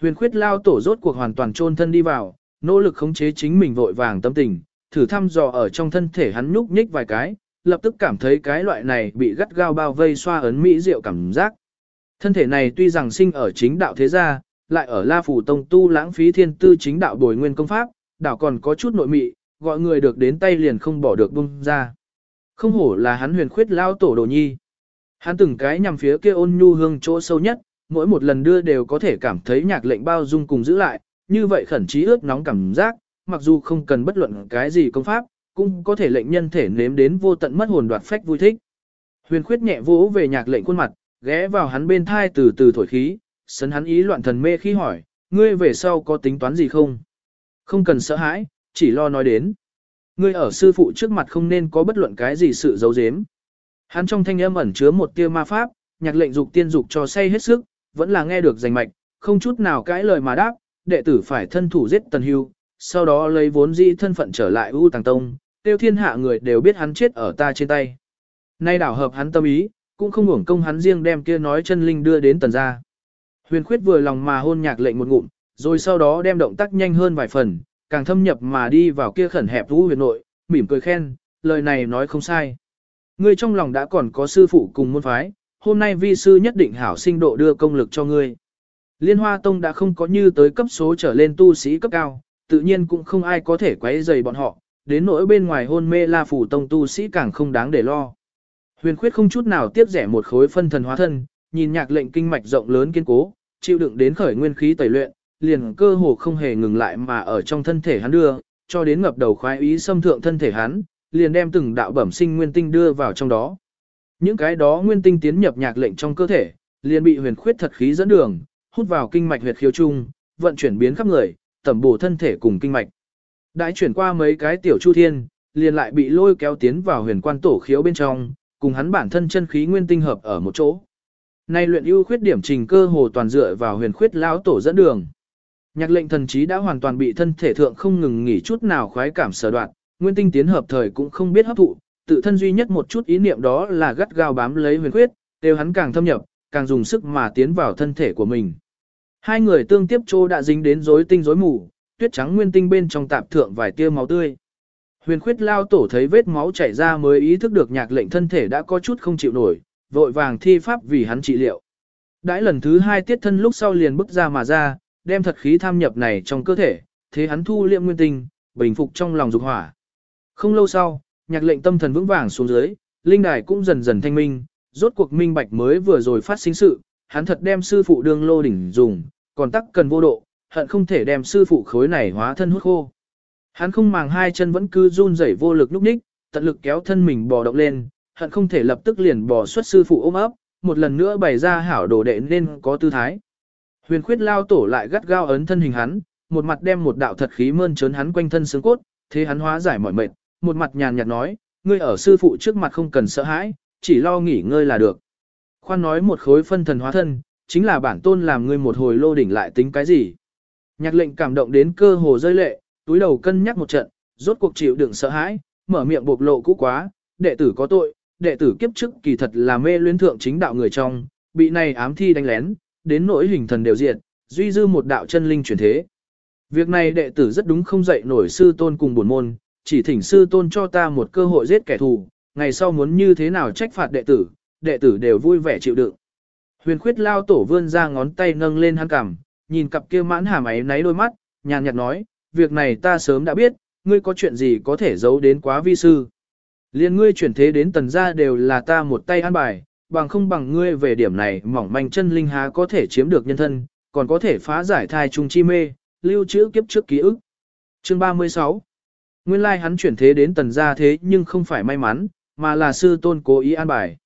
Huyền khuyết lao tổ rốt cuộc hoàn toàn chôn thân đi vào, nỗ lực khống chế chính mình vội vàng tâm tình, thử thăm dò ở trong thân thể hắn nhúc nhích vài cái, lập tức cảm thấy cái loại này bị gắt gao bao vây xoa ấn mỹ diệu cảm giác. Thân thể này tuy rằng sinh ở chính đạo thế gia, lại ở La Phủ Tông tu lãng phí thiên tư chính đạo bồi nguyên công pháp, đảo còn có chút nội mị, gọi người được đến tay liền không bỏ được bung ra. Không hổ là hắn huyền khuyết lao tổ đồ nhi. Hắn từng cái nhằm phía kia ôn nhu hương chỗ sâu nhất, mỗi một lần đưa đều có thể cảm thấy nhạc lệnh bao dung cùng giữ lại, như vậy khẩn trí ướt nóng cảm giác, mặc dù không cần bất luận cái gì công pháp, cũng có thể lệnh nhân thể nếm đến vô tận mất hồn đoạt phách vui thích. Huyền khuyết nhẹ vỗ về nhạc lệnh khuôn mặt, ghé vào hắn bên thai từ từ thổi khí, sấn hắn ý loạn thần mê khi hỏi, ngươi về sau có tính toán gì không? Không cần sợ hãi, chỉ lo nói đến. Ngươi ở sư phụ trước mặt không nên có bất luận cái gì sự giấu giếm. Hắn trong thanh âm ẩn chứa một tia ma pháp, nhạc lệnh dục tiên dục cho say hết sức, vẫn là nghe được rành mạch, không chút nào cãi lời mà đáp, đệ tử phải thân thủ giết tần hưu, sau đó lấy vốn dĩ thân phận trở lại U Tàng Tông, tiêu thiên hạ người đều biết hắn chết ở ta trên tay. Nay đảo hợp hắn tâm ý, cũng không hưởng công hắn riêng đem kia nói chân linh đưa đến tần gia. Huyền khuyết vừa lòng mà hôn nhạc lệnh một ngụm, rồi sau đó đem động tác nhanh hơn vài phần, càng thâm nhập mà đi vào kia khẩn hẹp vũ huyền nội, mỉm cười khen, lời này nói không sai. Ngươi trong lòng đã còn có sư phụ cùng môn phái, hôm nay vi sư nhất định hảo sinh độ đưa công lực cho ngươi. Liên Hoa Tông đã không có như tới cấp số trở lên tu sĩ cấp cao, tự nhiên cũng không ai có thể quấy rầy bọn họ, đến nỗi bên ngoài hôn mê La Phủ Tông tu sĩ càng không đáng để lo. Huyền khuyết không chút nào tiếp rẻ một khối phân thần hóa thân, nhìn nhạc lệnh kinh mạch rộng lớn kiên cố, chịu đựng đến khởi nguyên khí tẩy luyện, liền cơ hồ không hề ngừng lại mà ở trong thân thể hắn đưa, cho đến ngập đầu khoái ý xâm thượng thân thể hắn, liền đem từng đạo bẩm sinh nguyên tinh đưa vào trong đó. Những cái đó nguyên tinh tiến nhập nhạc lệnh trong cơ thể, liền bị huyền khuyết thật khí dẫn đường, hút vào kinh mạch huyệt khiếu trung, vận chuyển biến khắp người, tẩm bổ thân thể cùng kinh mạch. Đãi chuyển qua mấy cái tiểu chu thiên, liền lại bị lôi kéo tiến vào huyền quan tổ khiếu bên trong, cùng hắn bản thân chân khí nguyên tinh hợp ở một chỗ. Nay luyện ưu khuyết điểm trình cơ hồ toàn dựa vào huyền khuyết lão tổ dẫn đường. Nhạc lệnh thần trí đã hoàn toàn bị thân thể thượng không ngừng nghỉ chút nào khoái cảm sở đoạn, nguyên tinh tiến hợp thời cũng không biết hấp thụ, tự thân duy nhất một chút ý niệm đó là gắt gao bám lấy huyền khuyết, đều hắn càng thâm nhập, càng dùng sức mà tiến vào thân thể của mình. Hai người tương tiếp trô đã dính đến rối tinh rối mù, tuyết trắng nguyên tinh bên trong tạp thượng vài tia máu tươi. Huyền khuyết lao tổ thấy vết máu chảy ra mới ý thức được nhạc lệnh thân thể đã có chút không chịu nổi, vội vàng thi pháp vì hắn trị liệu. Đãi lần thứ hai tiết thân lúc sau liền bước ra mà ra, đem thật khí tham nhập này trong cơ thể, thế hắn thu liệm nguyên tinh, bình phục trong lòng dục hỏa. Không lâu sau, nhạc lệnh tâm thần vững vàng xuống dưới, linh đài cũng dần dần thanh minh, rốt cuộc minh bạch mới vừa rồi phát sinh sự, hắn thật đem sư phụ đương lô đỉnh dùng, còn tắc cần vô độ, hận không thể đem sư phụ khối này hóa thân hút khô. Hắn không màng hai chân vẫn cứ run rẩy vô lực lúc ních, tận lực kéo thân mình bò động lên, hận không thể lập tức liền bò xuất sư phụ ôm ấp, một lần nữa bày ra hảo đồ đệ nên có tư thái. Huyền khuyết lao tổ lại gắt gao ấn thân hình hắn, một mặt đem một đạo thật khí mơn trớn hắn quanh thân xương cốt, thế hắn hóa giải mọi mệt, một mặt nhàn nhạt nói, ngươi ở sư phụ trước mặt không cần sợ hãi, chỉ lo nghỉ ngơi là được. Khoan nói một khối phân thần hóa thân, chính là bản tôn làm ngươi một hồi lô đỉnh lại tính cái gì. Nhạc lệnh cảm động đến cơ hồ rơi lệ, túi đầu cân nhắc một trận, rốt cuộc chịu đựng sợ hãi, mở miệng bộc lộ cũ quá, đệ tử có tội, đệ tử kiếp trước kỳ thật là mê luyến thượng chính đạo người trong, bị này ám thi đánh lén, đến nỗi hình thần đều diệt, duy dư một đạo chân linh chuyển thế. Việc này đệ tử rất đúng không dậy nổi sư tôn cùng buồn môn, chỉ thỉnh sư tôn cho ta một cơ hội giết kẻ thù, ngày sau muốn như thế nào trách phạt đệ tử, đệ tử đều vui vẻ chịu đựng. Huyền khuyết lao tổ vươn ra ngón tay nâng lên hắn cằm, nhìn cặp kia mãn hàm ấy náy đôi mắt, nhàn nhạt nói, việc này ta sớm đã biết, ngươi có chuyện gì có thể giấu đến quá vi sư. Liên ngươi chuyển thế đến tần gia đều là ta một tay an bài, bằng không bằng ngươi về điểm này mỏng manh chân linh há có thể chiếm được nhân thân, còn có thể phá giải thai trung chi mê, lưu trữ kiếp trước ký ức. Chương 36 Nguyên lai hắn chuyển thế đến tần gia thế nhưng không phải may mắn, mà là sư tôn cố ý an bài.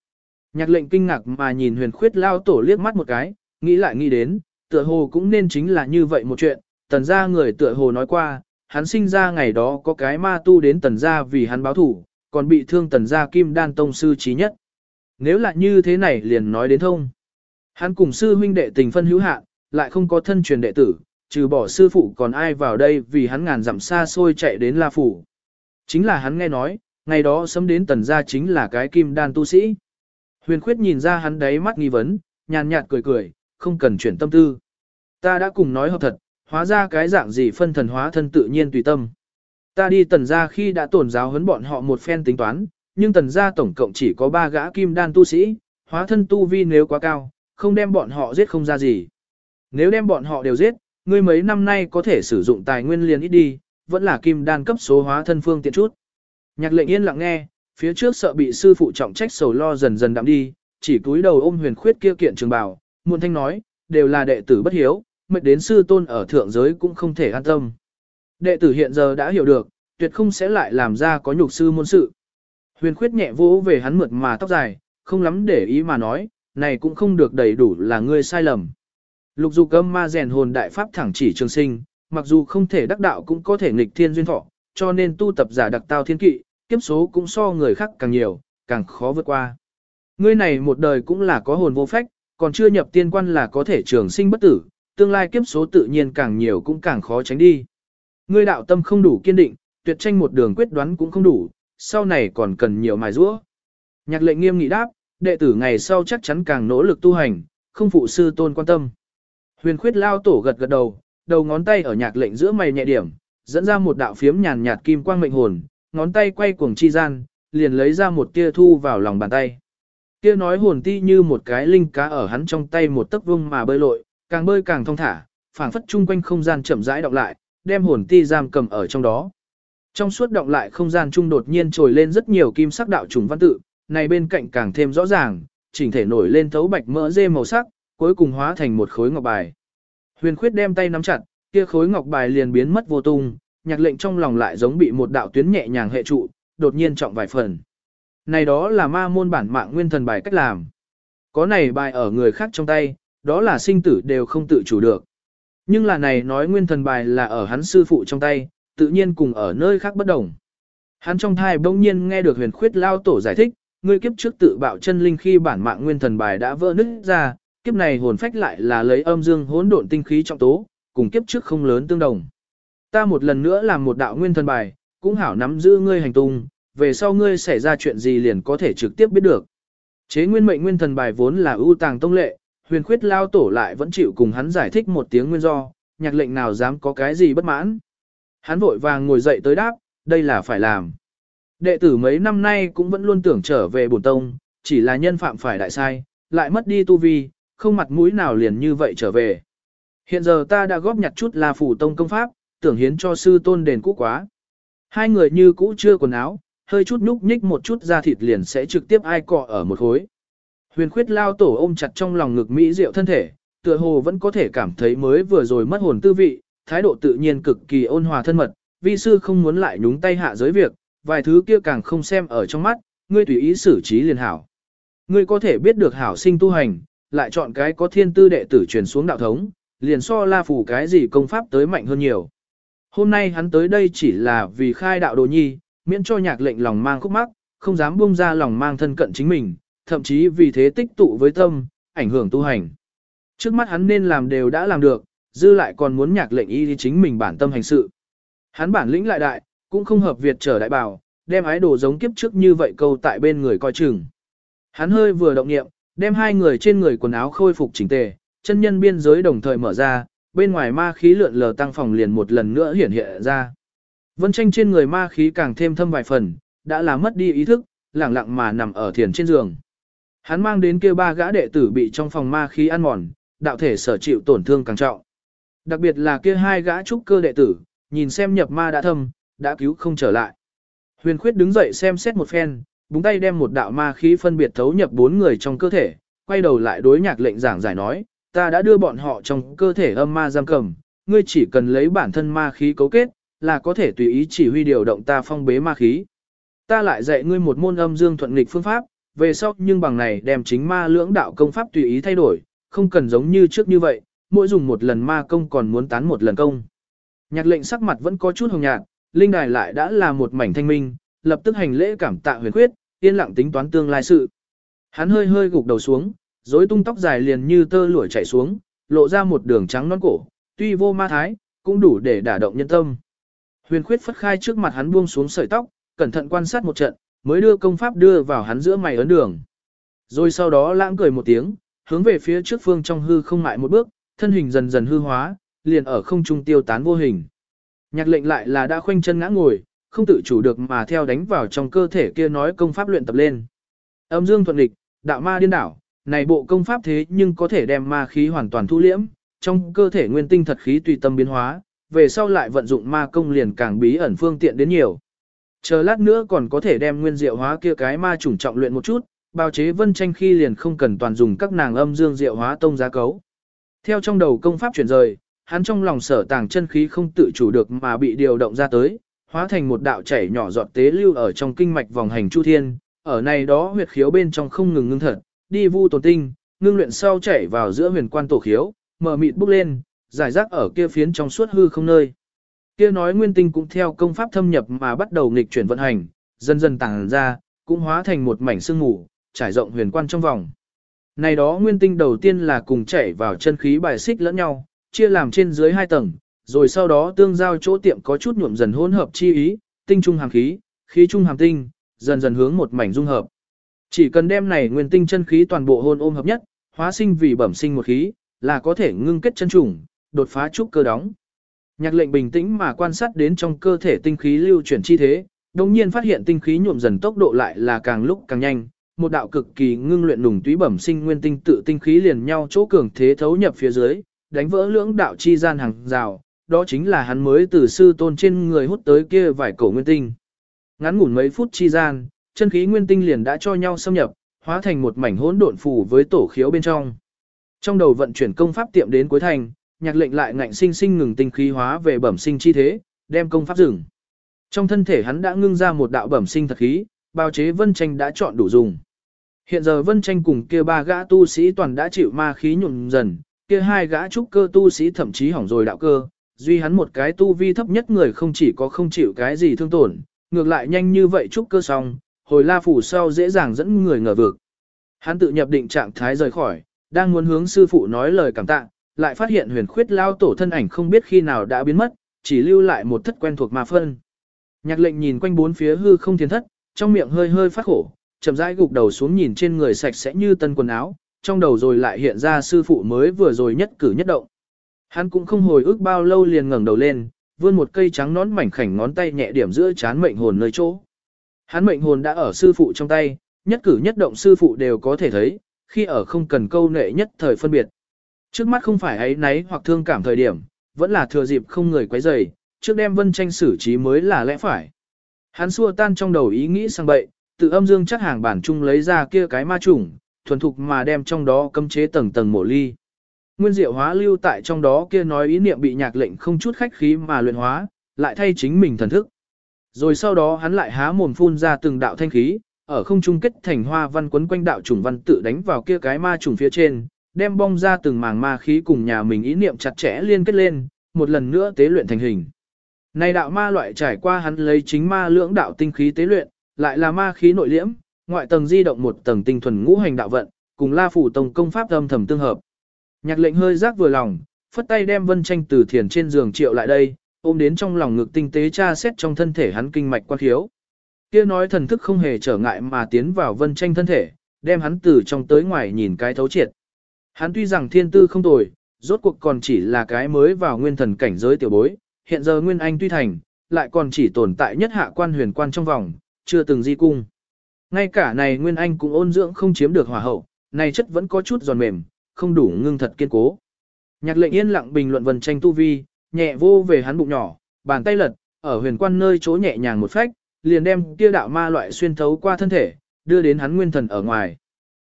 Nhạc lệnh kinh ngạc mà nhìn huyền khuyết lao tổ liếc mắt một cái, nghĩ lại nghĩ đến, tựa hồ cũng nên chính là như vậy một chuyện, tần gia người tựa hồ nói qua, hắn sinh ra ngày đó có cái ma tu đến tần gia vì hắn báo thủ, còn bị thương tần gia kim đan tông sư trí nhất. Nếu là như thế này liền nói đến thông. Hắn cùng sư huynh đệ tình phân hữu hạn, lại không có thân truyền đệ tử, trừ bỏ sư phụ còn ai vào đây vì hắn ngàn dặm xa xôi chạy đến La Phủ. Chính là hắn nghe nói, ngày đó sớm đến tần gia chính là cái kim đan tu sĩ. Huyền khuyết nhìn ra hắn đáy mắt nghi vấn, nhàn nhạt cười cười, không cần chuyển tâm tư. Ta đã cùng nói hợp thật, hóa ra cái dạng gì phân thần hóa thân tự nhiên tùy tâm. Ta đi tần gia khi đã tổn giáo huấn bọn họ một phen tính toán, nhưng tần gia tổng cộng chỉ có ba gã kim đan tu sĩ, hóa thân tu vi nếu quá cao, không đem bọn họ giết không ra gì. Nếu đem bọn họ đều giết, ngươi mấy năm nay có thể sử dụng tài nguyên liền ít đi, vẫn là kim đan cấp số hóa thân phương tiện chút. Nhạc lệnh yên lặng nghe, phía trước sợ bị sư phụ trọng trách sầu lo dần dần đạm đi, chỉ cúi đầu ôm huyền khuyết kia kiện trường bảo, muôn thanh nói, đều là đệ tử bất hiếu, mệt đến sư tôn ở thượng giới cũng không thể an tâm. Đệ tử hiện giờ đã hiểu được, tuyệt không sẽ lại làm ra có nhục sư môn sự. Huyền khuyết nhẹ vỗ về hắn mượt mà tóc dài, không lắm để ý mà nói, này cũng không được đầy đủ là ngươi sai lầm. Lục dục âm ma rèn hồn đại pháp thẳng chỉ trường sinh, mặc dù không thể đắc đạo cũng có thể nghịch thiên duyên thọ, cho nên tu tập giả đặc tao thiên kỵ, kiếp số cũng so người khác càng nhiều, càng khó vượt qua. Ngươi này một đời cũng là có hồn vô phách, còn chưa nhập tiên quan là có thể trường sinh bất tử, tương lai kiếp số tự nhiên càng nhiều cũng càng khó tránh đi. Ngươi đạo tâm không đủ kiên định, tuyệt tranh một đường quyết đoán cũng không đủ, sau này còn cần nhiều mài giũa. Nhạc lệnh nghiêm nghị đáp, đệ tử ngày sau chắc chắn càng nỗ lực tu hành, không phụ sư tôn quan tâm. Huyền khuyết lao tổ gật gật đầu, đầu ngón tay ở nhạc lệnh giữa mày nhẹ điểm, dẫn ra một đạo phiếm nhàn nhạt kim quang mệnh hồn, ngón tay quay cuồng chi gian, liền lấy ra một tia thu vào lòng bàn tay. Kia nói hồn ti như một cái linh cá ở hắn trong tay một tấc vung mà bơi lội, càng bơi càng thong thả, phảng phất chung quanh không gian chậm rãi động lại, đem hồn ti giam cầm ở trong đó. Trong suốt động lại không gian trung đột nhiên trồi lên rất nhiều kim sắc đạo trùng văn tự, này bên cạnh càng thêm rõ ràng, chỉnh thể nổi lên thấu bạch mỡ dê màu sắc, cuối cùng hóa thành một khối ngọc bài. Huyền khuyết đem tay nắm chặt, kia khối ngọc bài liền biến mất vô tung, nhạc lệnh trong lòng lại giống bị một đạo tuyến nhẹ nhàng hệ trụ, đột nhiên trọng vài phần. Này đó là ma môn bản mạng nguyên thần bài cách làm. Có này bài ở người khác trong tay, đó là sinh tử đều không tự chủ được. Nhưng là này nói nguyên thần bài là ở hắn sư phụ trong tay, tự nhiên cùng ở nơi khác bất đồng. Hắn trong thai bỗng nhiên nghe được huyền khuyết lao tổ giải thích, ngươi kiếp trước tự bạo chân linh khi bản mạng nguyên thần bài đã vỡ nứt ra, kiếp này hồn phách lại là lấy âm dương hỗn độn tinh khí trọng tố, cùng kiếp trước không lớn tương đồng. Ta một lần nữa làm một đạo nguyên thần bài, cũng hảo nắm giữ ngươi hành tung, về sau ngươi xảy ra chuyện gì liền có thể trực tiếp biết được. Chế nguyên mệnh nguyên thần bài vốn là ưu tàng tông lệ, huyền khuyết lao tổ lại vẫn chịu cùng hắn giải thích một tiếng nguyên do, nhạc lệnh nào dám có cái gì bất mãn. Hắn vội vàng ngồi dậy tới đáp, đây là phải làm. Đệ tử mấy năm nay cũng vẫn luôn tưởng trở về bổn tông, chỉ là nhân phạm phải đại sai, lại mất đi tu vi, không mặt mũi nào liền như vậy trở về. Hiện giờ ta đã góp nhặt chút là phủ tông công pháp, tưởng hiến cho sư tôn đền cũ quá. Hai người như cũ chưa quần áo, hơi chút núc nhích một chút ra thịt liền sẽ trực tiếp ai cọ ở một khối. Huyền khuyết lao tổ ôm chặt trong lòng ngực mỹ diệu thân thể, tựa hồ vẫn có thể cảm thấy mới vừa rồi mất hồn tư vị, thái độ tự nhiên cực kỳ ôn hòa thân mật, vi sư không muốn lại nhúng tay hạ giới việc, vài thứ kia càng không xem ở trong mắt, ngươi tùy ý xử trí liền hảo. Ngươi có thể biết được hảo sinh tu hành, lại chọn cái có thiên tư đệ tử truyền xuống đạo thống, liền so la phủ cái gì công pháp tới mạnh hơn nhiều. Hôm nay hắn tới đây chỉ là vì khai đạo đồ nhi, miễn cho nhạc lệnh lòng mang khúc mắc, không dám buông ra lòng mang thân cận chính mình, thậm chí vì thế tích tụ với tâm, ảnh hưởng tu hành. Trước mắt hắn nên làm đều đã làm được, dư lại còn muốn nhạc lệnh y chính mình bản tâm hành sự. Hắn bản lĩnh lại đại, cũng không hợp Việt trở đại bảo, đem ái đồ giống kiếp trước như vậy câu tại bên người coi chừng. Hắn hơi vừa động niệm, đem hai người trên người quần áo khôi phục chỉnh tề, chân nhân biên giới đồng thời mở ra, bên ngoài ma khí lượn lờ tăng phòng liền một lần nữa hiển hiện ra. Vân tranh trên người ma khí càng thêm thâm vài phần, đã là mất đi ý thức, lẳng lặng mà nằm ở thiền trên giường. Hắn mang đến kia ba gã đệ tử bị trong phòng ma khí ăn mòn, đạo thể sở chịu tổn thương càng trọng. Đặc biệt là kia hai gã trúc cơ đệ tử, nhìn xem nhập ma đã thâm, đã cứu không trở lại. Huyền khuyết đứng dậy xem xét một phen, búng tay đem một đạo ma khí phân biệt thấu nhập bốn người trong cơ thể, quay đầu lại đối nhạc lệnh giảng giải nói, ta đã đưa bọn họ trong cơ thể âm ma giam cầm, ngươi chỉ cần lấy bản thân ma khí cấu kết, là có thể tùy ý chỉ huy điều động ta phong bế ma khí. Ta lại dạy ngươi một môn âm dương thuận nghịch phương pháp, về sau nhưng bằng này đem chính ma lưỡng đạo công pháp tùy ý thay đổi, không cần giống như trước như vậy, mỗi dùng một lần ma công còn muốn tán một lần công. Nhạc lệnh sắc mặt vẫn có chút hồng nhạt, linh đài lại đã là một mảnh thanh minh, lập tức hành lễ cảm tạ huyền khuyết, yên lặng tính toán tương lai sự. Hắn hơi hơi gục đầu xuống, rối tung tóc dài liền như tơ lụa chảy xuống, lộ ra một đường trắng non cổ, tuy vô ma thái, cũng đủ để đả động nhân tâm. Huyền khuyết phất khai trước mặt hắn buông xuống sợi tóc, cẩn thận quan sát một trận, mới đưa công pháp đưa vào hắn giữa mày ấn đường. Rồi sau đó lãng cười một tiếng, hướng về phía trước phương trong hư không mại một bước, thân hình dần dần hư hóa, liền ở không trung tiêu tán vô hình. Nhạc lệnh lại là đã khoanh chân ngã ngồi, không tự chủ được mà theo đánh vào trong cơ thể kia nói công pháp luyện tập lên. Âm dương thuận lịch, đạo ma điên đảo, này bộ công pháp thế nhưng có thể đem ma khí hoàn toàn thu liễm, trong cơ thể nguyên tinh thật khí tùy tâm biến hóa, về sau lại vận dụng ma công liền càng bí ẩn phương tiện đến nhiều. Chờ lát nữa còn có thể đem nguyên diệu hóa kia cái ma chủng trọng luyện một chút, bào chế vân tranh khi liền không cần toàn dùng các nàng âm dương diệu hóa tông giá cấu. Theo trong đầu công pháp chuyển rời, hắn trong lòng sở tàng chân khí không tự chủ được mà bị điều động ra tới, hóa thành một đạo chảy nhỏ giọt tế lưu ở trong kinh mạch vòng hành chu thiên, ở này đó huyệt khiếu bên trong không ngừng ngưng thật, đi vu tồn tinh, ngưng luyện sau chảy vào giữa huyền quan tổ khiếu, mở mịt bốc lên, giải rác ở kia phiến trong suốt hư không nơi. Kia nói nguyên tinh cũng theo công pháp thâm nhập mà bắt đầu nghịch chuyển vận hành, dần dần tàng ra, cũng hóa thành một mảnh sương mù, trải rộng huyền quan trong vòng. Này đó nguyên tinh đầu tiên là cùng chảy vào chân khí bài xích lẫn nhau, chia làm trên dưới hai tầng, rồi sau đó tương giao chỗ tiệm có chút nhuộm dần hỗn hợp chi ý, tinh trung hàm khí, khí trung hàm tinh, dần dần hướng một mảnh dung hợp. Chỉ cần đem này nguyên tinh chân khí toàn bộ hôn ôm hợp nhất, hóa sinh vì bẩm sinh một khí, là có thể ngưng kết chân trùng, đột phá trúc cơ đóng. Nhạc lệnh bình tĩnh mà quan sát đến trong cơ thể tinh khí lưu chuyển chi thế, đồng nhiên phát hiện tinh khí nhuộm dần tốc độ lại là càng lúc càng nhanh, một đạo cực kỳ ngưng luyện nùng túy bẩm sinh nguyên tinh tự tinh khí liền nhau chỗ cường thế thấu nhập phía dưới, đánh vỡ lưỡng đạo chi gian hàng rào, đó chính là hắn mới từ sư tôn trên người hút tới kia vài cổ nguyên tinh. Ngắn ngủn mấy phút chi gian, chân khí nguyên tinh liền đã cho nhau xâm nhập, hóa thành một mảnh hỗn độn phủ với tổ khiếu bên trong. Trong đầu vận chuyển công pháp tiệm đến cuối thành, nhạc lệnh lại ngạnh sinh sinh ngừng tinh khí hóa về bẩm sinh chi thế, đem công pháp dừng. Trong thân thể hắn đã ngưng ra một đạo bẩm sinh thật khí, bao chế vân tranh đã chọn đủ dùng. Hiện giờ vân tranh cùng kia ba gã tu sĩ toàn đã chịu ma khí nhuộm dần, kia hai gã trúc cơ tu sĩ thậm chí hỏng rồi đạo cơ, duy hắn một cái tu vi thấp nhất người không chỉ có không chịu cái gì thương tổn, ngược lại nhanh như vậy trúc cơ xong, hồi la phủ sau dễ dàng dẫn người ngờ vực. Hắn tự nhập định trạng thái rời khỏi, đang muốn hướng sư phụ nói lời cảm tạ, lại phát hiện huyền khuyết lao tổ thân ảnh không biết khi nào đã biến mất, chỉ lưu lại một thất quen thuộc mà phân. Nhạc lệnh nhìn quanh bốn phía hư không thiên thất, trong miệng hơi hơi phát khổ, chậm rãi gục đầu xuống nhìn trên người sạch sẽ như tân quần áo, trong đầu rồi lại hiện ra sư phụ mới vừa rồi nhất cử nhất động. Hắn cũng không hồi ức bao lâu liền ngẩng đầu lên, vươn một cây trắng nón mảnh khảnh ngón tay nhẹ điểm giữa chán mệnh hồn nơi chỗ. Hắn mệnh hồn đã ở sư phụ trong tay, nhất cử nhất động sư phụ đều có thể thấy, khi ở không cần câu nệ nhất thời phân biệt. Trước mắt không phải ấy náy hoặc thương cảm thời điểm, vẫn là thừa dịp không người quấy rầy, trước đem vân tranh xử trí mới là lẽ phải. Hắn xua tan trong đầu ý nghĩ sang bậy, tự âm dương chắc hàng bản chung lấy ra kia cái ma trùng, thuần thục mà đem trong đó cấm chế tầng tầng mổ ly. Nguyên diệu hóa lưu tại trong đó kia nói ý niệm bị nhạc lệnh không chút khách khí mà luyện hóa, lại thay chính mình thần thức. Rồi sau đó hắn lại há mồm phun ra từng đạo thanh khí, ở không trung kết thành hoa văn quấn quanh đạo trùng văn tự đánh vào kia cái ma trùng phía trên, đem bong ra từng màng ma khí cùng nhà mình ý niệm chặt chẽ liên kết lên, một lần nữa tế luyện thành hình. Này đạo ma loại trải qua hắn lấy chính ma lưỡng đạo tinh khí tế luyện, lại là ma khí nội liễm, ngoại tầng di động một tầng tinh thuần ngũ hành đạo vận, cùng La phủ tông công pháp âm thầm tương hợp. Nhạc lệnh hơi rác vừa lòng, phất tay đem Vân Tranh từ thiền trên giường triệu lại đây, ôm đến trong lòng ngực tinh tế tra xét trong thân thể hắn kinh mạch quan khiếu. Kia nói thần thức không hề trở ngại mà tiến vào Vân Tranh thân thể, đem hắn từ trong tới ngoài nhìn cái thấu triệt. Hắn tuy rằng thiên tư không tồi, rốt cuộc còn chỉ là cái mới vào nguyên thần cảnh giới tiểu bối, hiện giờ nguyên anh tuy thành, lại còn chỉ tồn tại nhất hạ quan huyền quan trong vòng, chưa từng di cung. Ngay cả này nguyên anh cũng ôn dưỡng không chiếm được hòa hậu, này chất vẫn có chút giòn mềm, không đủ ngưng thật kiên cố. Nhạc lệnh yên lặng bình luận vần tranh tu vi, nhẹ vô về hắn bụng nhỏ, bàn tay lật, ở huyền quan nơi chỗ nhẹ nhàng một phách, liền đem kia đạo ma loại xuyên thấu qua thân thể, đưa đến hắn nguyên thần ở ngoài.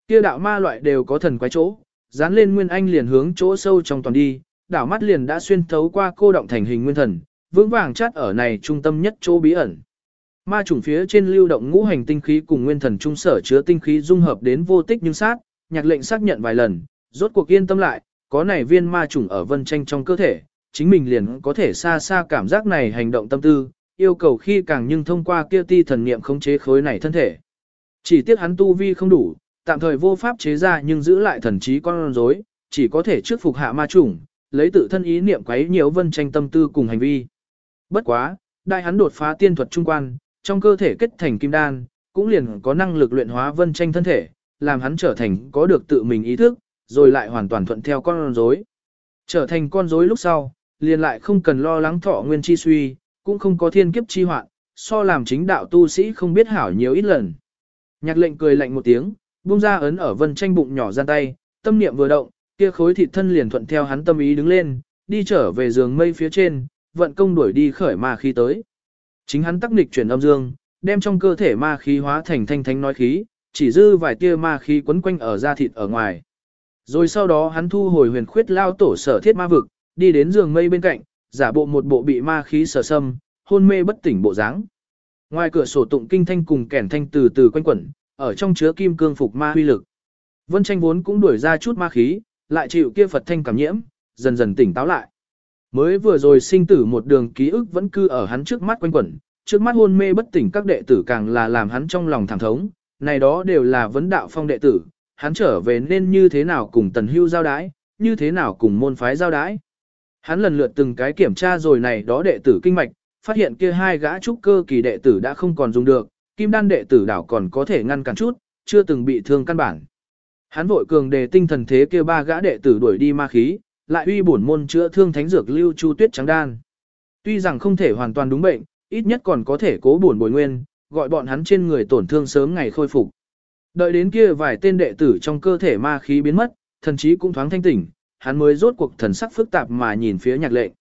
Kia đạo ma loại đều có thần quái chỗ, dán lên nguyên anh liền hướng chỗ sâu trong toàn đi, đảo mắt liền đã xuyên thấu qua cô động thành hình nguyên thần, vững vàng chát ở này trung tâm nhất chỗ bí ẩn. Ma trùng phía trên lưu động ngũ hành tinh khí cùng nguyên thần trung sở chứa tinh khí dung hợp đến vô tích nhưng sát, nhạc lệnh xác nhận vài lần, rốt cuộc yên tâm lại, có này viên ma trùng ở vân tranh trong cơ thể, chính mình liền có thể xa xa cảm giác này hành động tâm tư, yêu cầu khi càng nhưng thông qua kia ti thần niệm khống chế khối này thân thể. Chỉ tiếc hắn tu vi không đủ, tạm thời vô pháp chế ra nhưng giữ lại thần trí con rối, chỉ có thể trước phục hạ ma trùng, lấy tự thân ý niệm quấy nhiều vân tranh tâm tư cùng hành vi. Bất quá, đại hắn đột phá tiên thuật trung quan, trong cơ thể kết thành kim đan, cũng liền có năng lực luyện hóa vân tranh thân thể, làm hắn trở thành có được tự mình ý thức, rồi lại hoàn toàn thuận theo con rối. Trở thành con rối lúc sau, liền lại không cần lo lắng thọ nguyên chi suy, cũng không có thiên kiếp chi hoạn, so làm chính đạo tu sĩ không biết hảo nhiều ít lần. Nhạc lệnh cười lạnh một tiếng, buông ra ấn ở vân tranh bụng nhỏ gian tay, tâm niệm vừa động, kia khối thịt thân liền thuận theo hắn tâm ý đứng lên, đi trở về giường mây phía trên, vận công đuổi đi khởi ma khí tới. Chính hắn tắc nghịch chuyển âm dương, đem trong cơ thể ma khí hóa thành thanh thanh nói khí, chỉ dư vài tia ma khí quấn quanh ở da thịt ở ngoài. Rồi sau đó hắn thu hồi huyền khuyết lao tổ sở thiết ma vực, đi đến giường mây bên cạnh, giả bộ một bộ bị ma khí sở xâm, hôn mê bất tỉnh bộ dáng. Ngoài cửa sổ tụng kinh thanh cùng kẻn thanh từ từ quanh quẩn, ở trong chứa kim cương phục ma huy lực. Vân tranh vốn cũng đuổi ra chút ma khí, lại chịu kia Phật thanh cảm nhiễm, dần dần tỉnh táo lại. Mới vừa rồi sinh tử một đường ký ức vẫn cư ở hắn trước mắt quanh quẩn, trước mắt hôn mê bất tỉnh các đệ tử càng là làm hắn trong lòng thẳng thống, này đó đều là vấn đạo phong đệ tử, hắn trở về nên như thế nào cùng tần hưu giao đái, như thế nào cùng môn phái giao đái. Hắn lần lượt từng cái kiểm tra rồi này đó đệ tử kinh mạch, phát hiện kia hai gã trúc cơ kỳ đệ tử đã không còn dùng được, kim đan đệ tử đảo còn có thể ngăn cản chút, chưa từng bị thương căn bản. Hắn vội cường đề tinh thần thế kia ba gã đệ tử đuổi đi ma khí, lại uy bổn môn chữa thương thánh dược lưu chu tuyết trắng đan. Tuy rằng không thể hoàn toàn đúng bệnh, ít nhất còn có thể cố bổn bồi nguyên, gọi bọn hắn trên người tổn thương sớm ngày khôi phục. Đợi đến kia vài tên đệ tử trong cơ thể ma khí biến mất, thần trí cũng thoáng thanh tỉnh, hắn mới rốt cuộc thần sắc phức tạp mà nhìn phía nhạc lệnh.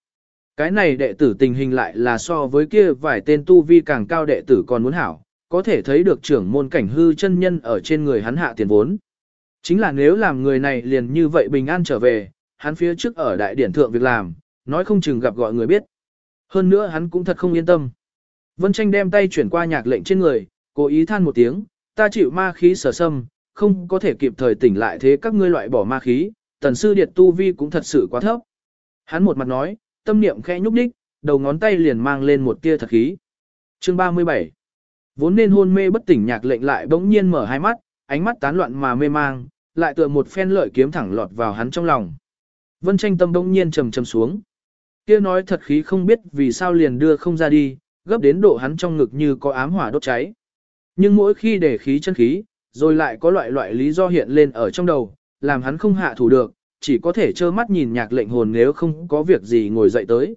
Cái này đệ tử tình hình lại là so với kia vài tên tu vi càng cao đệ tử còn muốn hảo, có thể thấy được trưởng môn cảnh hư chân nhân ở trên người hắn hạ tiền vốn. Chính là nếu làm người này liền như vậy bình an trở về, hắn phía trước ở đại điển thượng việc làm, nói không chừng gặp gọi người biết. Hơn nữa hắn cũng thật không yên tâm. Vân tranh đem tay chuyển qua nhạc lệnh trên người, cố ý than một tiếng, ta chịu ma khí sở xâm, không có thể kịp thời tỉnh lại thế các ngươi loại bỏ ma khí, tần sư điệt tu vi cũng thật sự quá thấp. Hắn một mặt nói, tâm niệm khẽ nhúc đích, đầu ngón tay liền mang lên một tia thật khí. Chương 37 Vốn nên hôn mê bất tỉnh nhạc lệnh lại bỗng nhiên mở hai mắt, ánh mắt tán loạn mà mê mang, lại tựa một phen lợi kiếm thẳng lọt vào hắn trong lòng. Vân tranh tâm bỗng nhiên trầm trầm xuống. Kia nói thật khí không biết vì sao liền đưa không ra đi, gấp đến độ hắn trong ngực như có ám hỏa đốt cháy. Nhưng mỗi khi để khí chân khí, rồi lại có loại loại lý do hiện lên ở trong đầu, làm hắn không hạ thủ được, chỉ có thể trơ mắt nhìn nhạc lệnh hồn nếu không có việc gì ngồi dậy tới.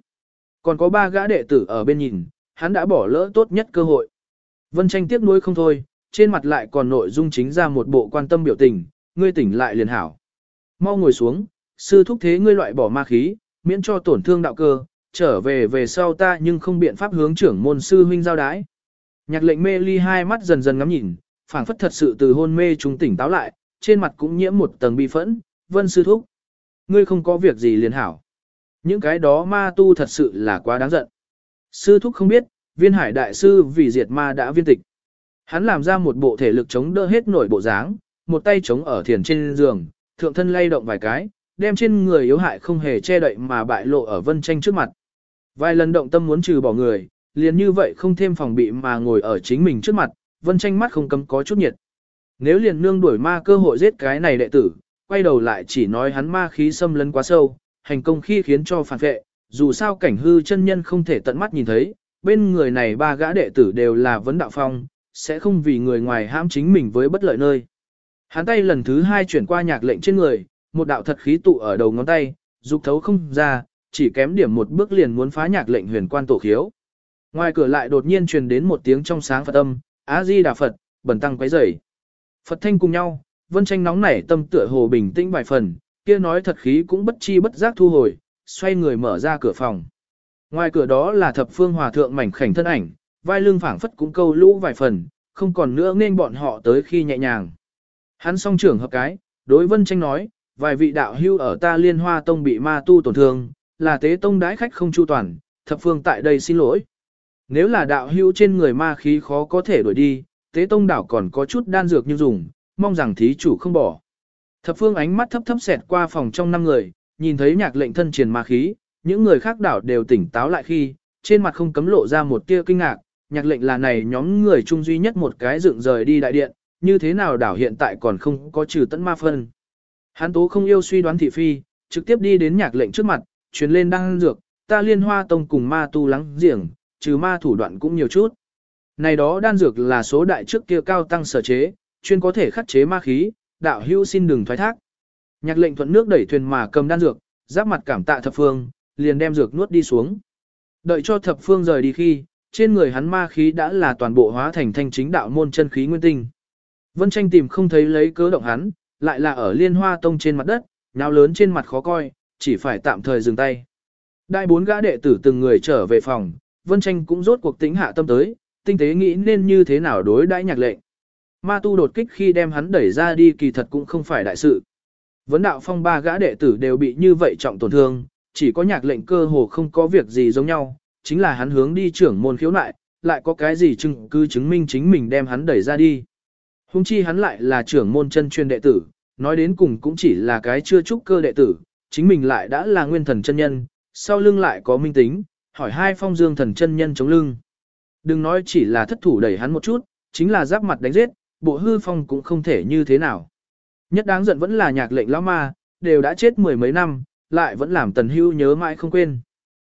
Còn có ba gã đệ tử ở bên nhìn, hắn đã bỏ lỡ tốt nhất cơ hội. Vân tranh tiếc nuối không thôi, trên mặt lại còn nội dung chính ra một bộ quan tâm biểu tình, ngươi tỉnh lại liền hảo. Mau ngồi xuống, sư thúc thế ngươi loại bỏ ma khí, miễn cho tổn thương đạo cơ, trở về về sau ta nhưng không biện pháp hướng trưởng môn sư huynh giao đái. Nhạc lệnh mê ly hai mắt dần dần ngắm nhìn, phảng phất thật sự từ hôn mê trung tỉnh táo lại, trên mặt cũng nhiễm một tầng bi phẫn, vân sư thúc. Ngươi không có việc gì liền hảo. Những cái đó ma tu thật sự là quá đáng giận. Sư thúc không biết, viên hải đại sư vì diệt ma đã viên tịch. Hắn làm ra một bộ thể lực chống đỡ hết nổi bộ dáng, một tay chống ở thiền trên giường, thượng thân lay động vài cái, đem trên người yếu hại không hề che đậy mà bại lộ ở vân tranh trước mặt. Vài lần động tâm muốn trừ bỏ người, liền như vậy không thêm phòng bị mà ngồi ở chính mình trước mặt, vân tranh mắt không cấm có chút nhiệt. Nếu liền nương đuổi ma cơ hội giết cái này đệ tử, quay đầu lại chỉ nói hắn ma khí xâm lấn quá sâu, hành công khi khiến cho phản vệ, dù sao cảnh hư chân nhân không thể tận mắt nhìn thấy, bên người này ba gã đệ tử đều là vấn đạo phong, sẽ không vì người ngoài hãm chính mình với bất lợi nơi. Hắn tay lần thứ hai chuyển qua nhạc lệnh trên người, một đạo thật khí tụ ở đầu ngón tay, dục thấu không ra, chỉ kém điểm một bước liền muốn phá nhạc lệnh huyền quan tổ khiếu. Ngoài cửa lại đột nhiên truyền đến một tiếng trong sáng Phật âm, Á Di Đà Phật, bẩn tăng quấy rầy. Phật thanh cùng nhau, vân tranh nóng nảy tâm tựa hồ bình tĩnh vài phần, kia nói thật khí cũng bất chi bất giác thu hồi, xoay người mở ra cửa phòng. Ngoài cửa đó là thập phương hòa thượng mảnh khảnh thân ảnh, vai lưng phảng phất cũng câu lũ vài phần, không còn nữa nên bọn họ tới khi nhẹ nhàng. Hắn song trưởng hợp cái, đối vân tranh nói, vài vị đạo hưu ở ta liên hoa tông bị ma tu tổn thương, là tế tông đái khách không chu toàn, thập phương tại đây xin lỗi. Nếu là đạo hưu trên người ma khí khó có thể đuổi đi, tế tông đảo còn có chút đan dược như dùng, mong rằng thí chủ không bỏ. Thập phương ánh mắt thấp thấp xẹt qua phòng trong năm người, nhìn thấy nhạc lệnh thân truyền ma khí, những người khác đảo đều tỉnh táo lại khi, trên mặt không cấm lộ ra một tia kinh ngạc, nhạc lệnh là này nhóm người chung duy nhất một cái dựng rời đi đại điện, như thế nào đảo hiện tại còn không có trừ tận ma phân. Hán tố không yêu suy đoán thị phi, trực tiếp đi đến nhạc lệnh trước mặt, truyền lên đăng dược, ta liên hoa tông cùng ma tu lắng giềng, trừ ma thủ đoạn cũng nhiều chút. Này đó đan dược là số đại trước kia cao tăng sở chế, chuyên có thể khắc chế ma khí, đạo hữu xin đừng thoái thác. Nhạc lệnh thuận nước đẩy thuyền mà cầm đan dược, giáp mặt cảm tạ thập phương, liền đem dược nuốt đi xuống. Đợi cho thập phương rời đi khi, trên người hắn ma khí đã là toàn bộ hóa thành thanh chính đạo môn chân khí nguyên tinh. Vân tranh tìm không thấy lấy cớ động hắn, lại là ở liên hoa tông trên mặt đất, nhào lớn trên mặt khó coi, chỉ phải tạm thời dừng tay. Đại bốn gã đệ tử từng người trở về phòng, Vân tranh cũng rốt cuộc tính hạ tâm tới, tinh tế nghĩ nên như thế nào đối đãi nhạc lệnh. Ma tu đột kích khi đem hắn đẩy ra đi kỳ thật cũng không phải đại sự. Vấn đạo phong ba gã đệ tử đều bị như vậy trọng tổn thương, chỉ có nhạc lệnh cơ hồ không có việc gì giống nhau, chính là hắn hướng đi trưởng môn khiếu nại, lại có cái gì chứng cứ chứng minh chính mình đem hắn đẩy ra đi. Hùng chi hắn lại là trưởng môn chân truyền đệ tử, nói đến cùng cũng chỉ là cái chưa trúc cơ đệ tử, chính mình lại đã là nguyên thần chân nhân, sau lưng lại có minh tính, hỏi hai phong dương thần chân nhân chống lưng. Đừng nói chỉ là thất thủ đẩy hắn một chút, chính là giáp mặt đánh giết, bộ hư phong cũng không thể như thế nào. Nhất đáng giận vẫn là nhạc lệnh lão ma, đều đã chết mười mấy năm, lại vẫn làm tần hưu nhớ mãi không quên.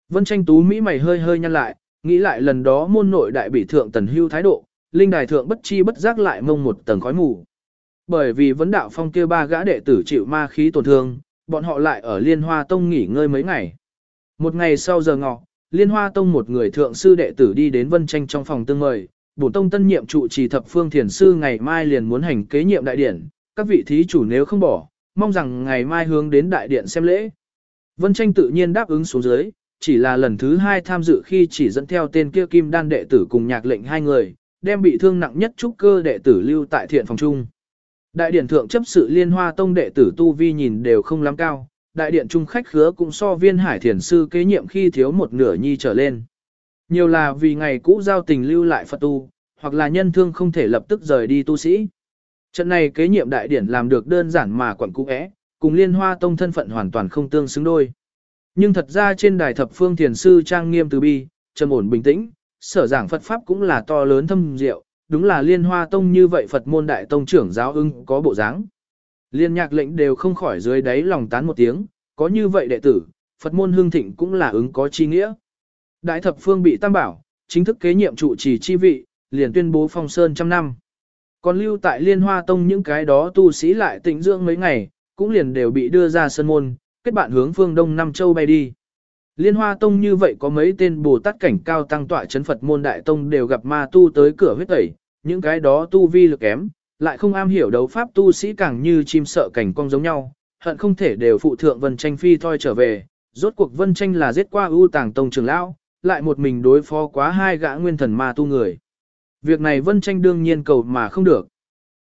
Vân tranh tú Mỹ mày hơi hơi nhăn lại, nghĩ lại lần đó môn nội đại bị thượng tần hưu thái độ, linh đài thượng bất chi bất giác lại mông một tầng khói mù. Bởi vì vấn đạo phong kia ba gã đệ tử chịu ma khí tổn thương, bọn họ lại ở liên hoa tông nghỉ ngơi mấy ngày. Một ngày sau giờ ngọ, liên hoa tông một người thượng sư đệ tử đi đến vân tranh trong phòng tương mời, bổn tông tân nhiệm trụ trì thập phương thiền sư ngày mai liền muốn hành kế nhiệm đại điển, các vị thí chủ nếu không bỏ, mong rằng ngày mai hướng đến đại điện xem lễ. Vân tranh tự nhiên đáp ứng xuống dưới, chỉ là lần thứ hai tham dự khi chỉ dẫn theo tên kia kim đan đệ tử cùng nhạc lệnh hai người, đem bị thương nặng nhất trúc cơ đệ tử lưu tại thiện phòng trung. Đại điển thượng chấp sự liên hoa tông đệ tử tu vi nhìn đều không lắm cao, đại điện trung khách khứa cũng so viên hải thiền sư kế nhiệm khi thiếu một nửa nhi trở lên. Nhiều là vì ngày cũ giao tình lưu lại Phật tu, hoặc là nhân thương không thể lập tức rời đi tu sĩ. Trận này kế nhiệm đại điển làm được đơn giản mà quẩn cũ é, cùng liên hoa tông thân phận hoàn toàn không tương xứng đôi. Nhưng thật ra trên đài thập phương thiền sư trang nghiêm từ bi, trầm ổn bình tĩnh, sở giảng Phật Pháp cũng là to lớn thâm diệu, đúng là liên hoa tông như vậy Phật môn đại tông trưởng giáo ưng có bộ dáng. Liên nhạc lệnh đều không khỏi dưới đáy lòng tán một tiếng, có như vậy đệ tử, Phật môn hương thịnh cũng là ứng có chi nghĩa. Đại thập phương bị tam bảo, chính thức kế nhiệm trụ trì chi vị, liền tuyên bố phong sơn trăm năm. Còn lưu tại liên hoa tông những cái đó tu sĩ lại tĩnh dưỡng mấy ngày, cũng liền đều bị đưa ra sân môn, kết bạn hướng phương đông Nam Châu bay đi. Liên hoa tông như vậy có mấy tên Bồ Tát cảnh cao tăng tọa chấn Phật môn đại tông đều gặp ma tu tới cửa huyết tẩy, những cái đó tu vi lực kém, lại không am hiểu đấu pháp tu sĩ càng như chim sợ cảnh cong giống nhau, hận không thể đều phụ thượng Vân Tranh phi thôi trở về, rốt cuộc Vân Tranh là giết qua ưu tàng tông trưởng lão, lại một mình đối phó quá hai gã nguyên thần ma tu người. Việc này Vân Tranh đương nhiên cầu mà không được.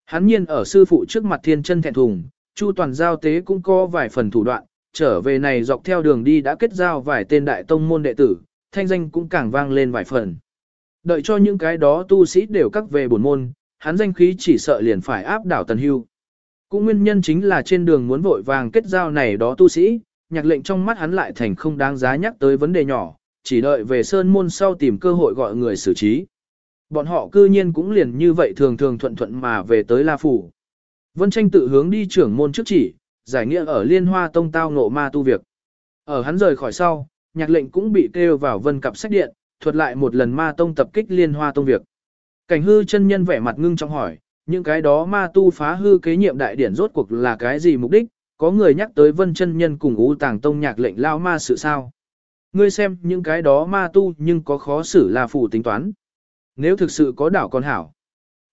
Hắn nhiên ở sư phụ trước mặt thiên chân thẹn thùng, Chu toàn giao tế cũng có vài phần thủ đoạn, trở về này dọc theo đường đi đã kết giao vài tên đại tông môn đệ tử, thanh danh cũng càng vang lên vài phần. Đợi cho những cái đó tu sĩ đều cắt về bổn môn, hắn danh khí chỉ sợ liền phải áp đảo tần hưu. Cũng nguyên nhân chính là trên đường muốn vội vàng kết giao này đó tu sĩ, nhạc lệnh trong mắt hắn lại thành không đáng giá nhắc tới vấn đề nhỏ, chỉ đợi về sơn môn sau tìm cơ hội gọi người xử trí. Bọn họ cư nhiên cũng liền như vậy thường thường thuận thuận mà về tới La Phủ. Vân tranh tự hướng đi trưởng môn trước chỉ, giải nghĩa ở liên hoa tông tao ngộ ma tu việc. Ở hắn rời khỏi sau, nhạc lệnh cũng bị kêu vào vân cặp sách điện, thuật lại một lần ma tông tập kích liên hoa tông việc. Cảnh hư chân nhân vẻ mặt ngưng trong hỏi, những cái đó ma tu phá hư kế nhiệm đại điển rốt cuộc là cái gì mục đích, có người nhắc tới vân chân nhân cùng ú tàng tông nhạc lệnh lao ma sự sao. Ngươi xem những cái đó ma tu nhưng có khó xử là phủ tính toán. Nếu thực sự có đảo con hảo.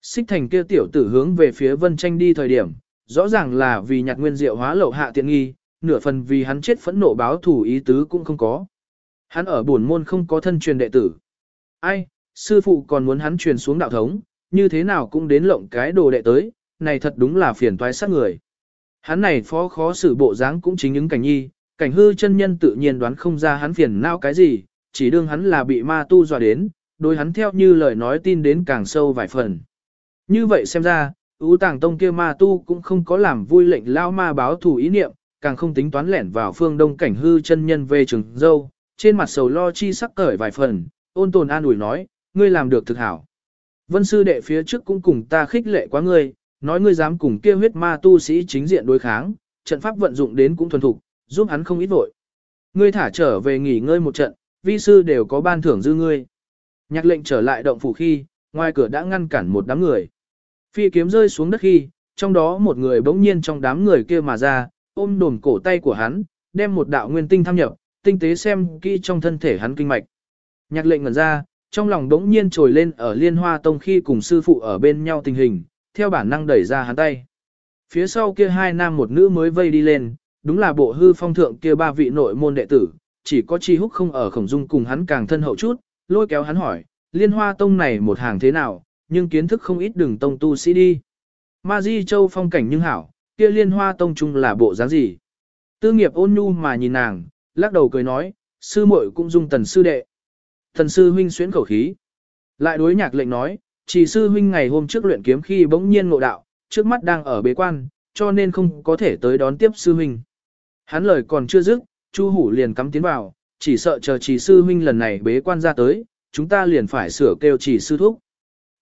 Xích thành kia tiểu tử hướng về phía vân tranh đi thời điểm, rõ ràng là vì nhạc nguyên diệu hóa lậu hạ tiện nghi, nửa phần vì hắn chết phẫn nộ báo thủ ý tứ cũng không có. Hắn ở buồn môn không có thân truyền đệ tử. Ai, sư phụ còn muốn hắn truyền xuống đạo thống, như thế nào cũng đến lộng cái đồ đệ tới, này thật đúng là phiền toái sát người. Hắn này phó khó xử bộ dáng cũng chính những cảnh nhi, cảnh hư chân nhân tự nhiên đoán không ra hắn phiền não cái gì, chỉ đương hắn là bị ma tu dọa đến, đối hắn theo như lời nói tin đến càng sâu vài phần. Như vậy xem ra, ưu tàng tông kia ma tu cũng không có làm vui lệnh lao ma báo thù ý niệm, càng không tính toán lẻn vào phương đông cảnh hư chân nhân về trường dâu, trên mặt sầu lo chi sắc cởi vài phần, ôn tồn an ủi nói, ngươi làm được thực hảo. Vân sư đệ phía trước cũng cùng ta khích lệ quá ngươi, nói ngươi dám cùng kia huyết ma tu sĩ chính diện đối kháng, trận pháp vận dụng đến cũng thuần thục, giúp hắn không ít vội. Ngươi thả trở về nghỉ ngơi một trận, vi sư đều có ban thưởng dư ngươi. Nhạc lệnh trở lại động phủ khi, ngoài cửa đã ngăn cản một đám người. Phi kiếm rơi xuống đất khi, trong đó một người bỗng nhiên trong đám người kia mà ra, ôm đồn cổ tay của hắn, đem một đạo nguyên tinh tham nhập, tinh tế xem kỹ trong thân thể hắn kinh mạch. Nhạc lệnh ngẩn ra, trong lòng đống nhiên trồi lên ở liên hoa tông khi cùng sư phụ ở bên nhau tình hình, theo bản năng đẩy ra hắn tay. Phía sau kia hai nam một nữ mới vây đi lên, đúng là bộ hư phong thượng kia ba vị nội môn đệ tử, chỉ có chi húc không ở khổng dung cùng hắn càng thân hậu chút, lôi kéo hắn hỏi, liên hoa tông này một hàng thế nào, nhưng kiến thức không ít đừng tông tu sĩ đi. Ma Di Châu phong cảnh nhưng hảo, kia liên hoa tông chung là bộ dáng gì. Tư nghiệp ôn nhu mà nhìn nàng, lắc đầu cười nói, sư muội cũng dung tần sư đệ. Thần sư huynh xuyến khẩu khí. Lại đối nhạc lệnh nói, chỉ sư huynh ngày hôm trước luyện kiếm khi bỗng nhiên ngộ đạo, trước mắt đang ở bế quan, cho nên không có thể tới đón tiếp sư huynh. Hắn lời còn chưa dứt, Chu Hủ liền cắm tiến vào, chỉ sợ chờ chỉ sư huynh lần này bế quan ra tới, chúng ta liền phải sửa kêu chỉ sư thúc.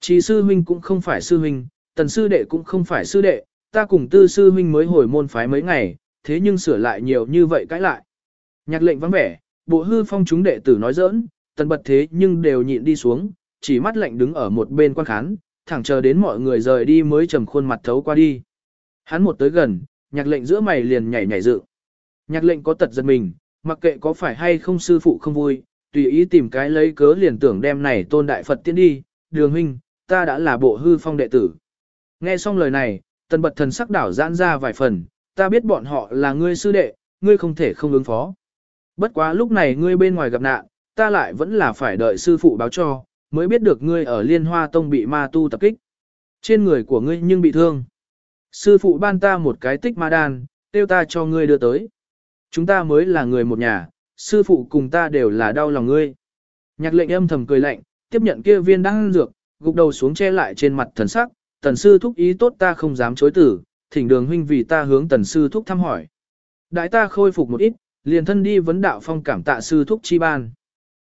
Chỉ sư huynh cũng không phải sư huynh, tần sư đệ cũng không phải sư đệ, ta cùng tư sư huynh mới hồi môn phái mấy ngày, thế nhưng sửa lại nhiều như vậy cãi lại. Nhạc lệnh vắng vẻ, bộ hư phong chúng đệ tử nói giỡn, tần bật thế nhưng đều nhịn đi xuống, chỉ mắt lạnh đứng ở một bên quan khán, thẳng chờ đến mọi người rời đi mới trầm khuôn mặt thấu qua đi. Hắn một tới gần, nhạc lệnh giữa mày liền nhảy nhảy dự. Nhạc lệnh có tật giật mình, mặc kệ có phải hay không sư phụ không vui, tùy ý tìm cái lấy cớ liền tưởng đem này tôn đại Phật tiến đi, đường huynh, ta đã là bộ hư phong đệ tử. Nghe xong lời này, tần bật thần sắc đảo giãn ra vài phần, ta biết bọn họ là ngươi sư đệ, ngươi không thể không ứng phó. Bất quá lúc này ngươi bên ngoài gặp nạn, ta lại vẫn là phải đợi sư phụ báo cho, mới biết được ngươi ở liên hoa tông bị ma tu tập kích. Trên người của ngươi nhưng bị thương. Sư phụ ban ta một cái tích ma đan, tiêu ta cho ngươi đưa tới. Chúng ta mới là người một nhà, sư phụ cùng ta đều là đau lòng ngươi. Nhạc lệnh âm thầm cười lạnh, tiếp nhận kia viên đan dược, gục đầu xuống che lại trên mặt thần sắc, tần sư thúc ý tốt ta không dám chối tử, thỉnh đường huynh vì ta hướng tần sư thúc thăm hỏi. Đại ta khôi phục một ít, liền thân đi vấn đạo phong cảm tạ sư thúc chi ban.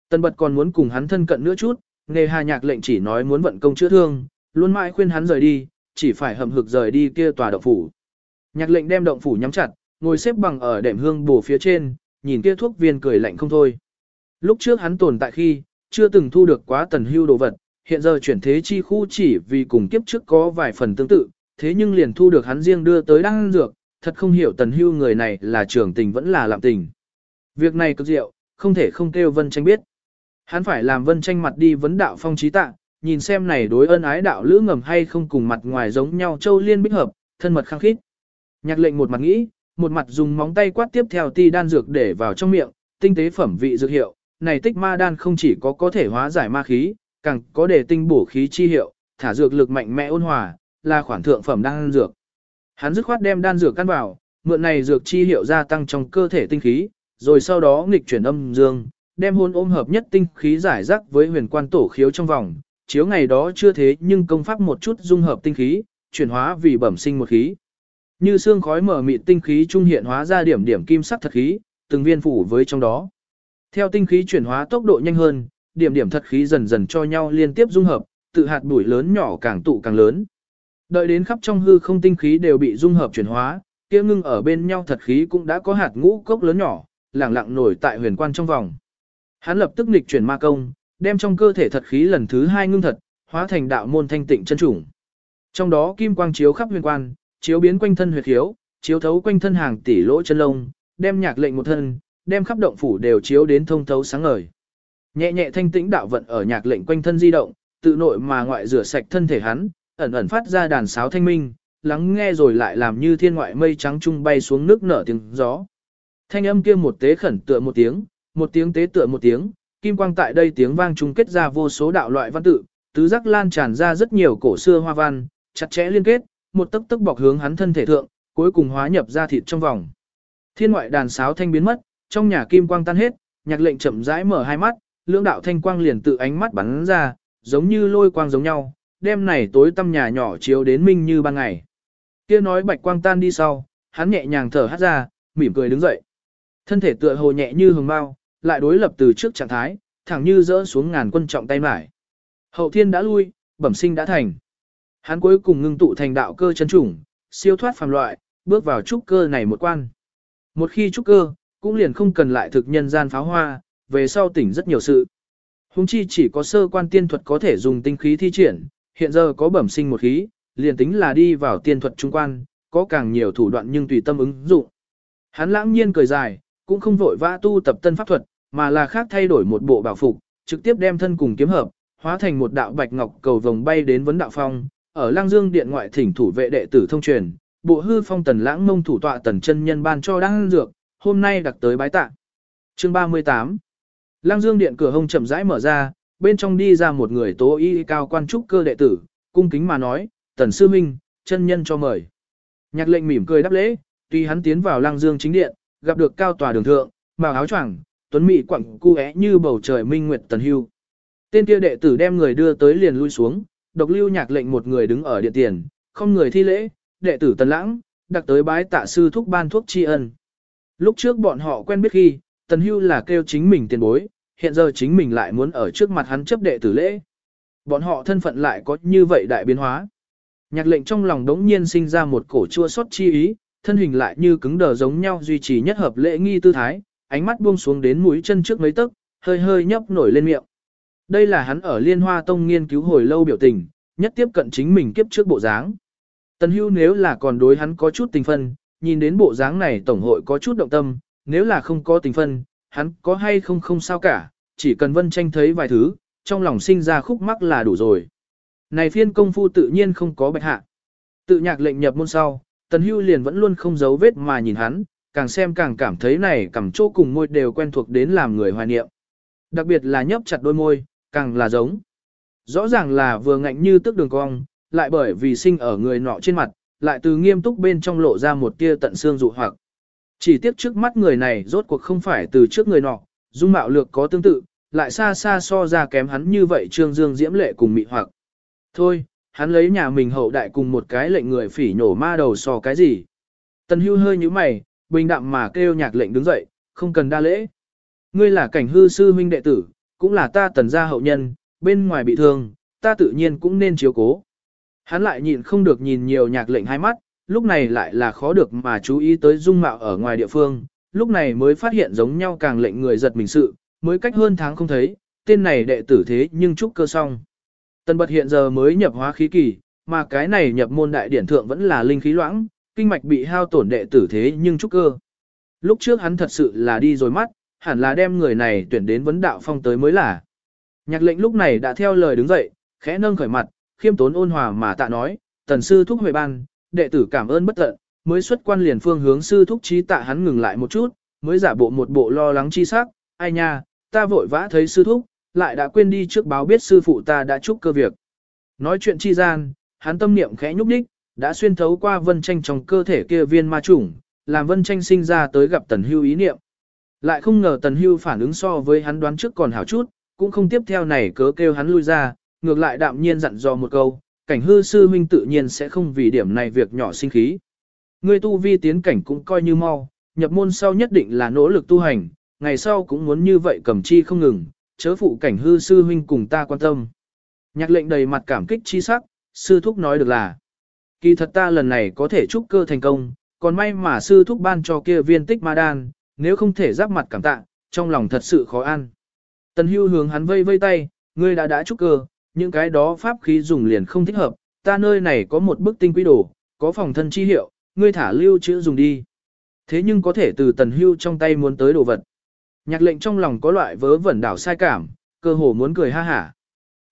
Tần bật còn muốn cùng hắn thân cận nữa chút, nghề hà nhạc lệnh chỉ nói muốn vận công chữa thương, luôn mãi khuyên hắn rời đi, chỉ phải hầm hực rời đi kia tòa động phủ. Nhạc lệnh đem động phủ nhắm chặt, ngồi xếp bằng ở đệm hương bổ phía trên, nhìn kia thuốc viên cười lạnh không thôi. Lúc trước hắn tồn tại khi, chưa từng thu được quá tần hưu đồ vật, hiện giờ chuyển thế chi khu chỉ vì cùng kiếp trước có vài phần tương tự, thế nhưng liền thu được hắn riêng đưa tới đăng dược, thật không hiểu tần hưu người này là trưởng tình vẫn là lạm tình. Việc này cực diệu, không thể không kêu vân tranh biết. Hắn phải làm vân tranh mặt đi vấn đạo phong trí tạ, nhìn xem này đối ân ái đạo lữ ngầm hay không cùng mặt ngoài giống nhau châu liên bích hợp, thân mật khăng khít. Nhạc lệnh một mặt nghĩ, một mặt dùng móng tay quát tiếp theo ti đan dược để vào trong miệng, tinh tế phẩm vị dược hiệu, này tích ma đan không chỉ có có thể hóa giải ma khí, càng có để tinh bổ khí chi hiệu, thả dược lực mạnh mẽ ôn hòa, là khoản thượng phẩm đan dược. Hắn dứt khoát đem đan dược căn vào, mượn này dược chi hiệu gia tăng trong cơ thể tinh khí, rồi sau đó nghịch chuyển âm dương, đem hôn ôm hợp nhất tinh khí giải rác với huyền quan tổ khiếu trong vòng, chiếu ngày đó chưa thế nhưng công pháp một chút dung hợp tinh khí, chuyển hóa vì bẩm sinh một khí. Như xương khói mở mịt tinh khí trung hiện hóa ra điểm điểm kim sắc thật khí, từng viên phủ với trong đó. Theo tinh khí chuyển hóa tốc độ nhanh hơn, điểm điểm thật khí dần dần cho nhau liên tiếp dung hợp, tự hạt bụi lớn nhỏ càng tụ càng lớn. Đợi đến khắp trong hư không tinh khí đều bị dung hợp chuyển hóa, kia ngưng ở bên nhau thật khí cũng đã có hạt ngũ cốc lớn nhỏ, lẳng lặng nổi tại huyền quan trong vòng. Hắn lập tức nghịch chuyển ma công, đem trong cơ thể thật khí lần thứ hai ngưng thật, hóa thành đạo môn thanh tịnh chân chủng. Trong đó kim quang chiếu khắp huyền quan, chiếu biến quanh thân huyệt khiếu, chiếu thấu quanh thân hàng tỷ lỗ chân lông, đem nhạc lệnh một thân, đem khắp động phủ đều chiếu đến thông thấu sáng ngời. Nhẹ nhẹ thanh tĩnh đạo vận ở nhạc lệnh quanh thân di động, tự nội mà ngoại rửa sạch thân thể hắn, ẩn ẩn phát ra đàn sáo thanh minh, lắng nghe rồi lại làm như thiên ngoại mây trắng trung bay xuống nước nở tiếng gió. Thanh âm kia một tế khẩn tựa một tiếng, một tiếng tế tựa một tiếng, kim quang tại đây tiếng vang trung kết ra vô số đạo loại văn tự, tứ giác lan tràn ra rất nhiều cổ xưa hoa văn, chặt chẽ liên kết, một tấc tấc bọc hướng hắn thân thể thượng, cuối cùng hóa nhập ra thịt trong vòng. Thiên ngoại đàn sáo thanh biến mất, trong nhà kim quang tan hết, nhạc lệnh chậm rãi mở hai mắt, lưỡng đạo thanh quang liền tự ánh mắt bắn ra, giống như lôi quang giống nhau, đêm này tối tăm nhà nhỏ chiếu đến minh như ban ngày. Kia nói bạch quang tan đi sau, hắn nhẹ nhàng thở hát ra, mỉm cười đứng dậy. Thân thể tựa hồ nhẹ như hồng bao, lại đối lập từ trước trạng thái, thẳng như rỡ xuống ngàn quân trọng tay mải. Hậu thiên đã lui, bẩm sinh đã thành. Hắn cuối cùng ngưng tụ thành đạo cơ chân chủng, siêu thoát phàm loại, bước vào trúc cơ này một quan. Một khi trúc cơ, cũng liền không cần lại thực nhân gian pháo hoa, về sau tỉnh rất nhiều sự. Hùng chi chỉ có sơ quan tiên thuật có thể dùng tinh khí thi triển, hiện giờ có bẩm sinh một khí, liền tính là đi vào tiên thuật trung quan, có càng nhiều thủ đoạn nhưng tùy tâm ứng dụng. Hắn lãng nhiên cười dài, cũng không vội vã tu tập tân pháp thuật, mà là khác thay đổi một bộ bảo phục, trực tiếp đem thân cùng kiếm hợp, hóa thành một đạo bạch ngọc cầu vồng bay đến vấn đạo phong, ở Lăng Dương điện ngoại thỉnh thủ vệ đệ tử thông truyền, bộ hư phong tần lãng mông thủ tọa tần chân nhân ban cho đang dược, hôm nay đặc tới bái tạ. Chương 38 Lăng Dương điện cửa hông chậm rãi mở ra, bên trong đi ra một người tố y cao quan trúc cơ đệ tử, cung kính mà nói, tần sư minh, chân nhân cho mời. Nhạc lệnh mỉm cười đáp lễ, tuy hắn tiến vào Lăng Dương chính điện, gặp được cao tòa đường thượng, màu áo choàng, tuấn mỹ quặng cu é như bầu trời minh nguyệt tần hưu. Tên kia đệ tử đem người đưa tới liền lui xuống, độc lưu nhạc lệnh một người đứng ở điện tiền, không người thi lễ, đệ tử tần lãng, đặc tới bái tạ sư thúc ban thuốc tri ân. Lúc trước bọn họ quen biết khi, tần hưu là kêu chính mình tiền bối, hiện giờ chính mình lại muốn ở trước mặt hắn chấp đệ tử lễ. Bọn họ thân phận lại có như vậy đại biến hóa. Nhạc lệnh trong lòng đống nhiên sinh ra một cổ chua xót chi ý, thân hình lại như cứng đờ giống nhau duy trì nhất hợp lễ nghi tư thái, ánh mắt buông xuống đến mũi chân trước mấy tấc, hơi hơi nhấp nổi lên miệng. Đây là hắn ở Liên Hoa Tông nghiên cứu hồi lâu biểu tình, nhất tiếp cận chính mình kiếp trước bộ dáng. Tần Hưu nếu là còn đối hắn có chút tình phân, nhìn đến bộ dáng này tổng hội có chút động tâm, nếu là không có tình phân, hắn có hay không không sao cả, chỉ cần Vân Tranh thấy vài thứ, trong lòng sinh ra khúc mắc là đủ rồi. Này phiên công phu tự nhiên không có bạch hạ. Tự nhạc lệnh nhập môn sau, Tần Hưu liền vẫn luôn không giấu vết mà nhìn hắn, càng xem càng cảm thấy này cầm chỗ cùng môi đều quen thuộc đến làm người hoài niệm. Đặc biệt là nhấp chặt đôi môi, càng là giống. Rõ ràng là vừa ngạnh như tức đường cong, lại bởi vì sinh ở người nọ trên mặt, lại từ nghiêm túc bên trong lộ ra một tia tận xương dụ hoặc. Chỉ tiếc trước mắt người này rốt cuộc không phải từ trước người nọ, dung mạo lược có tương tự, lại xa xa so ra kém hắn như vậy trương dương diễm lệ cùng mị hoặc. Thôi, hắn lấy nhà mình hậu đại cùng một cái lệnh người phỉ nhổ ma đầu so cái gì. Tần hưu hơi như mày, bình đạm mà kêu nhạc lệnh đứng dậy, không cần đa lễ. Ngươi là cảnh hư sư huynh đệ tử, cũng là ta tần gia hậu nhân, bên ngoài bị thương, ta tự nhiên cũng nên chiếu cố. Hắn lại nhịn không được nhìn nhiều nhạc lệnh hai mắt, lúc này lại là khó được mà chú ý tới dung mạo ở ngoài địa phương, lúc này mới phát hiện giống nhau càng lệnh người giật mình sự, mới cách hơn tháng không thấy, tên này đệ tử thế nhưng trúc cơ xong. Tần bật hiện giờ mới nhập hóa khí kỳ, mà cái này nhập môn đại điển thượng vẫn là linh khí loãng, kinh mạch bị hao tổn đệ tử thế nhưng trúc cơ. Lúc trước hắn thật sự là đi rồi mắt, hẳn là đem người này tuyển đến vấn đạo phong tới mới là. Nhạc lệnh lúc này đã theo lời đứng dậy, khẽ nâng khởi mặt, khiêm tốn ôn hòa mà tạ nói, tần sư thúc huệ ban, đệ tử cảm ơn bất tận, mới xuất quan liền phương hướng sư thúc trí tạ hắn ngừng lại một chút, mới giả bộ một bộ lo lắng chi sắc, ai nha, ta vội vã thấy sư thúc, lại đã quên đi trước báo biết sư phụ ta đã chúc cơ việc. Nói chuyện chi gian, hắn tâm niệm khẽ nhúc đích, đã xuyên thấu qua vân tranh trong cơ thể kia viên ma chủng, làm vân tranh sinh ra tới gặp tần hưu ý niệm. Lại không ngờ tần hưu phản ứng so với hắn đoán trước còn hảo chút, cũng không tiếp theo này cớ kêu hắn lui ra, ngược lại đạm nhiên dặn dò một câu, cảnh hư sư huynh tự nhiên sẽ không vì điểm này việc nhỏ sinh khí. người tu vi tiến cảnh cũng coi như mau, nhập môn sau nhất định là nỗ lực tu hành, ngày sau cũng muốn như vậy cầm chi không ngừng, chớ phụ cảnh hư sư huynh cùng ta quan tâm. Nhạc lệnh đầy mặt cảm kích chi sắc, sư thúc nói được là, kỳ thật ta lần này có thể trúc cơ thành công, còn may mà sư thúc ban cho kia viên tích ma đan, nếu không thể giáp mặt cảm tạ, trong lòng thật sự khó ăn. Tần hưu hướng hắn vây vây tay, ngươi đã đã trúc cơ, những cái đó pháp khí dùng liền không thích hợp, ta nơi này có một bức tinh quý đồ, có phòng thân chi hiệu, ngươi thả lưu chữ dùng đi. Thế nhưng có thể từ tần hưu trong tay muốn tới đồ vật. Nhạc lệnh trong lòng có loại vớ vẩn đảo sai cảm, cơ hồ muốn cười ha hả.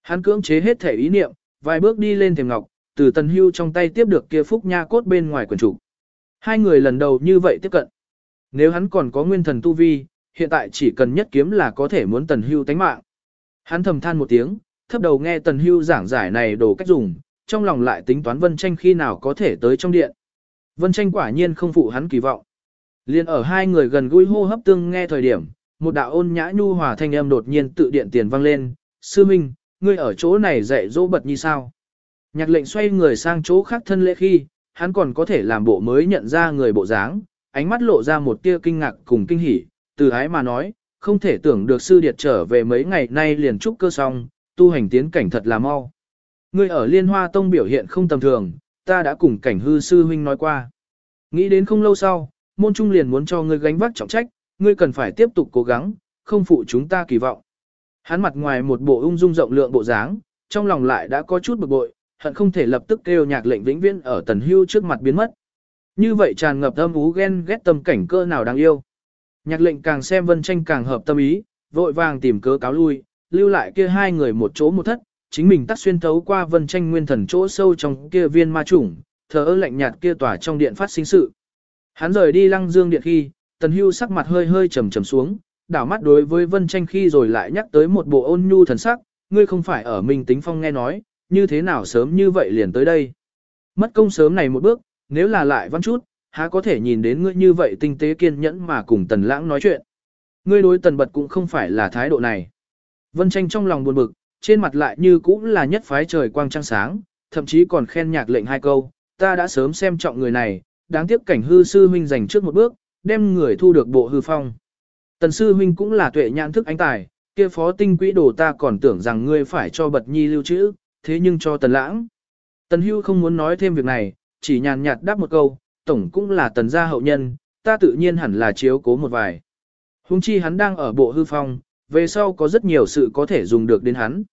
Hắn cưỡng chế hết thể ý niệm, vài bước đi lên thềm ngọc, từ tần hưu trong tay tiếp được kia phúc nha cốt bên ngoài quần trụ. Hai người lần đầu như vậy tiếp cận. Nếu hắn còn có nguyên thần tu vi, hiện tại chỉ cần nhất kiếm là có thể muốn tần hưu tánh mạng. Hắn thầm than một tiếng, thấp đầu nghe tần hưu giảng giải này đồ cách dùng, trong lòng lại tính toán vân tranh khi nào có thể tới trong điện. Vân tranh quả nhiên không phụ hắn kỳ vọng. Liên ở hai người gần gũi hô hấp tương nghe thời điểm, một đạo ôn nhã nhu hòa thanh âm đột nhiên tự điện tiền vang lên, sư minh, ngươi ở chỗ này dạy dỗ bật như sao. Nhạc lệnh xoay người sang chỗ khác thân lễ khi, hắn còn có thể làm bộ mới nhận ra người bộ dáng, ánh mắt lộ ra một tia kinh ngạc cùng kinh hỉ, từ ái mà nói, không thể tưởng được sư điệt trở về mấy ngày nay liền trúc cơ xong, tu hành tiến cảnh thật là mau. Ngươi ở Liên Hoa Tông biểu hiện không tầm thường, ta đã cùng cảnh hư sư huynh nói qua. Nghĩ đến không lâu sau, môn trung liền muốn cho ngươi gánh vác trọng trách, ngươi cần phải tiếp tục cố gắng, không phụ chúng ta kỳ vọng. Hắn mặt ngoài một bộ ung dung rộng lượng bộ dáng, trong lòng lại đã có chút bực bội, hận không thể lập tức kêu nhạc lệnh vĩnh viễn ở tần hưu trước mặt biến mất. Như vậy tràn ngập âm ú ghen ghét tâm cảnh cơ nào đáng yêu. Nhạc lệnh càng xem vân tranh càng hợp tâm ý, vội vàng tìm cớ cáo lui, lưu lại kia hai người một chỗ một thất, chính mình tắt xuyên thấu qua vân tranh nguyên thần chỗ sâu trong kia viên ma chủng, thở lạnh nhạt kia tỏa trong điện phát sinh sự. Hắn rời đi lăng dương điện khi, tần hưu sắc mặt hơi hơi trầm trầm xuống, đảo mắt đối với vân tranh khi rồi lại nhắc tới một bộ ôn nhu thần sắc, ngươi không phải ở Minh Tính Phong nghe nói, như thế nào sớm như vậy liền tới đây. Mất công sớm này một bước, nếu là lại văn chút, há có thể nhìn đến ngươi như vậy tinh tế kiên nhẫn mà cùng tần lãng nói chuyện. Ngươi đối tần bật cũng không phải là thái độ này. Vân tranh trong lòng buồn bực, trên mặt lại như cũng là nhất phái trời quang trăng sáng, thậm chí còn khen nhạc lệnh hai câu, ta đã sớm xem trọng người này, đáng tiếc cảnh hư sư huynh giành trước một bước, đem người thu được bộ hư phong. Tần sư huynh cũng là tuệ nhãn thức ánh tài, kia phó tinh quỹ đồ ta còn tưởng rằng ngươi phải cho bật nhi lưu trữ, thế nhưng cho tần lãng. Tần hưu không muốn nói thêm việc này, chỉ nhàn nhạt đáp một câu, tổng cũng là tần gia hậu nhân, ta tự nhiên hẳn là chiếu cố một vài. Hùng chi hắn đang ở bộ hư phong, về sau có rất nhiều sự có thể dùng được đến hắn.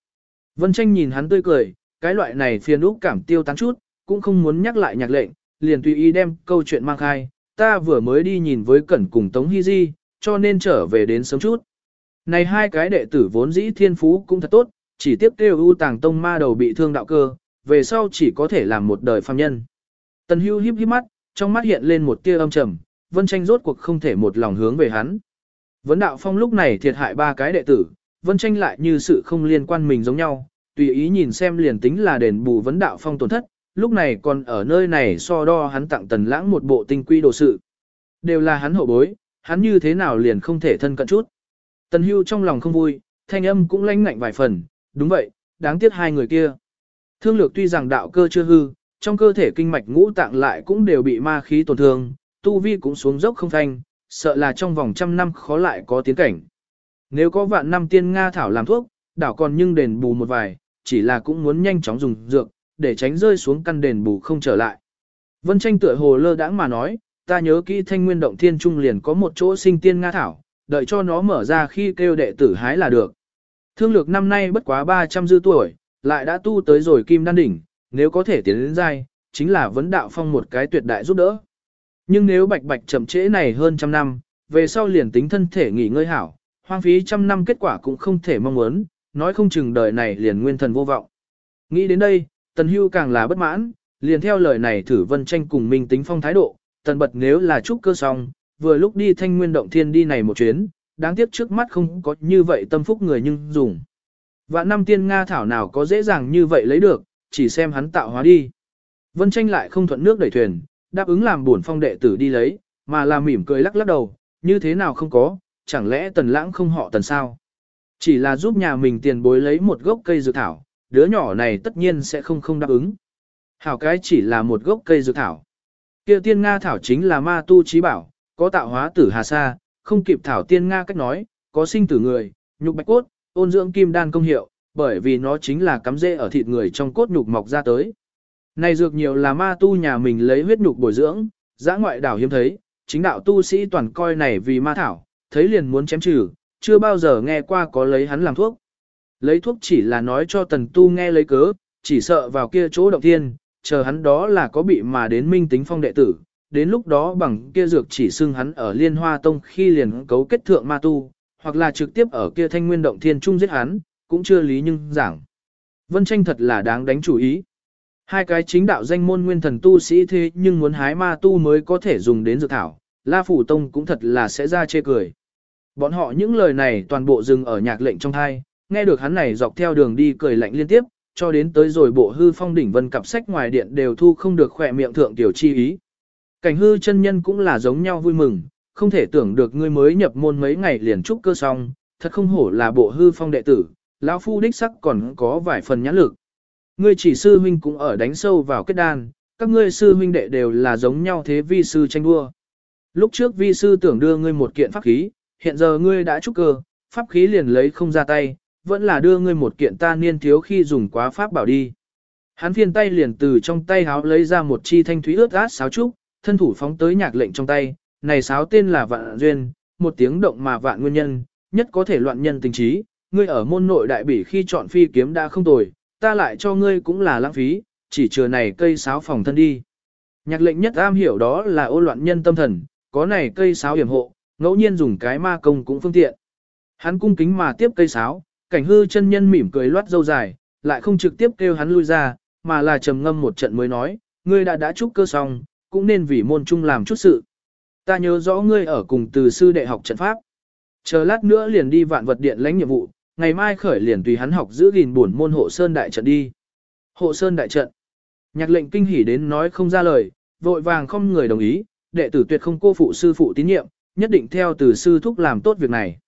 Vân tranh nhìn hắn tươi cười, cái loại này phiền úc cảm tiêu tán chút, cũng không muốn nhắc lại nhạc lệnh, liền tùy ý đem câu chuyện mang khai, ta vừa mới đi nhìn với cẩn cùng Tống Hy Di, cho nên trở về đến sớm chút. Này hai cái đệ tử vốn dĩ thiên phú cũng thật tốt, chỉ tiếp kêu ưu tàng tông ma đầu bị thương đạo cơ, về sau chỉ có thể làm một đời phàm nhân. Tần hưu híp híp mắt, trong mắt hiện lên một tia âm trầm, vân tranh rốt cuộc không thể một lòng hướng về hắn. Vấn đạo phong lúc này thiệt hại ba cái đệ tử, vân tranh lại như sự không liên quan mình giống nhau, tùy ý nhìn xem liền tính là đền bù vấn đạo phong tổn thất, lúc này còn ở nơi này so đo hắn tặng tần lãng một bộ tinh quy đồ sự. Đều là hắn hậu bối, hắn như thế nào liền không thể thân cận chút. Tần hưu trong lòng không vui, thanh âm cũng lãnh ngạnh vài phần, đúng vậy, đáng tiếc hai người kia. Thương lược tuy rằng đạo cơ chưa hư, trong cơ thể kinh mạch ngũ tạng lại cũng đều bị ma khí tổn thương, tu vi cũng xuống dốc không thanh, sợ là trong vòng trăm năm khó lại có tiến cảnh. Nếu có vạn năm tiên Nga thảo làm thuốc, đảo còn nhưng đền bù một vài, chỉ là cũng muốn nhanh chóng dùng dược, để tránh rơi xuống căn đền bù không trở lại. Vân tranh tựa hồ lơ đãng mà nói, ta nhớ kỹ thanh nguyên động thiên trung liền có một chỗ sinh tiên Nga thảo, đợi cho nó mở ra khi kêu đệ tử hái là được. Thương lược năm nay bất quá 300 dư tuổi, lại đã tu tới rồi kim đan đỉnh, nếu có thể tiến đến giai, chính là vấn đạo phong một cái tuyệt đại giúp đỡ. Nhưng nếu bạch bạch chậm trễ này hơn trăm năm, về sau liền tính thân thể nghỉ ngơi hảo, hoang phí trăm năm kết quả cũng không thể mong muốn, nói không chừng đời này liền nguyên thần vô vọng. Nghĩ đến đây, tần hưu càng là bất mãn, liền theo lời này thử vân tranh cùng minh tính phong thái độ, tần bật nếu là trúc cơ xong, vừa lúc đi thanh nguyên động thiên đi này một chuyến, đáng tiếc trước mắt không có như vậy tâm phúc người nhưng dùng. Vạn năm tiên Nga thảo nào có dễ dàng như vậy lấy được, chỉ xem hắn tạo hóa đi. Vân tranh lại không thuận nước đẩy thuyền, đáp ứng làm buồn phong đệ tử đi lấy, mà là mỉm cười lắc lắc đầu, như thế nào không có, chẳng lẽ tần lãng không họ tần sao? Chỉ là giúp nhà mình tiền bối lấy một gốc cây dược thảo, đứa nhỏ này tất nhiên sẽ không không đáp ứng. Hảo cái chỉ là một gốc cây dược thảo. Kia tiên Nga thảo chính là ma tu trí bảo, có tạo hóa tử hà sa, không kịp thảo tiên Nga cách nói, có sinh tử người, nhục bạch cốt, ôn dưỡng kim đan công hiệu, bởi vì nó chính là cắm rễ ở thịt người trong cốt nhục mọc ra tới. Này dược nhiều là ma tu nhà mình lấy huyết nhục bồi dưỡng, giã ngoại đảo hiếm thấy, chính đạo tu sĩ toàn coi này vì ma thảo, thấy liền muốn chém trừ, chưa bao giờ nghe qua có lấy hắn làm thuốc. Lấy thuốc chỉ là nói cho tần tu nghe lấy cớ, chỉ sợ vào kia chỗ động thiên, chờ hắn đó là có bị mà đến minh tính phong đệ tử, đến lúc đó bằng kia dược chỉ xưng hắn ở liên hoa tông khi liền cấu kết thượng ma tu, hoặc là trực tiếp ở kia thanh nguyên động thiên trung giết hắn, cũng chưa lý nhưng giảng. Vân tranh thật là đáng đánh chủ ý. Hai cái chính đạo danh môn nguyên thần tu sĩ thế nhưng muốn hái ma tu mới có thể dùng đến dược thảo, La Phủ Tông cũng thật là sẽ ra chê cười. Bọn họ những lời này toàn bộ dừng ở nhạc lệnh trong thai, nghe được hắn này dọc theo đường đi cười lạnh liên tiếp, cho đến tới rồi bộ hư phong đỉnh vân cặp sách ngoài điện đều thu không được khỏe miệng thượng tiểu chi ý. Cảnh hư chân nhân cũng là giống nhau vui mừng, không thể tưởng được ngươi mới nhập môn mấy ngày liền trúc cơ xong, thật không hổ là bộ hư phong đệ tử, lão phu đích sắc còn có vài phần nhãn lực. Ngươi chỉ sư huynh cũng ở đánh sâu vào kết đan, các ngươi sư huynh đệ đều là giống nhau thế vi sư tranh đua. Lúc trước vi sư tưởng đưa ngươi một kiện pháp khí, hiện giờ ngươi đã trúc cơ, pháp khí liền lấy không ra tay, vẫn là đưa ngươi một kiện ta niên thiếu khi dùng quá pháp bảo đi. Hắn phiên tay liền từ trong tay háo lấy ra một chi thanh thúy ướt át sáo trúc, thân thủ phóng tới nhạc lệnh trong tay, này sáo tên là vạn duyên, một tiếng động mà vạn nguyên nhân, nhất có thể loạn nhân tình trí, ngươi ở môn nội đại bỉ khi chọn phi kiếm đã không tồi, ta lại cho ngươi cũng là lãng phí, chỉ chừa này cây sáo phòng thân đi. Nhạc lệnh nhất am hiểu đó là ô loạn nhân tâm thần, có này cây sáo hiểm hộ, ngẫu nhiên dùng cái ma công cũng phương tiện. Hắn cung kính mà tiếp cây sáo, cảnh hư chân nhân mỉm cười loát dâu dài, lại không trực tiếp kêu hắn lui ra, mà là trầm ngâm một trận mới nói, ngươi đã đã trúc cơ xong, cũng nên vì môn trung làm chút sự. Ta nhớ rõ ngươi ở cùng từ sư đệ học trận pháp. Chờ lát nữa liền đi vạn vật điện lãnh nhiệm vụ, ngày mai khởi liền tùy hắn học giữ gìn buồn môn hộ sơn đại trận đi. Hộ sơn đại trận. Nhạc lệnh kinh hỉ đến nói không ra lời, vội vàng không người đồng ý, đệ tử tuyệt không cô phụ sư phụ tín nhiệm, nhất định theo từ sư thúc làm tốt việc này.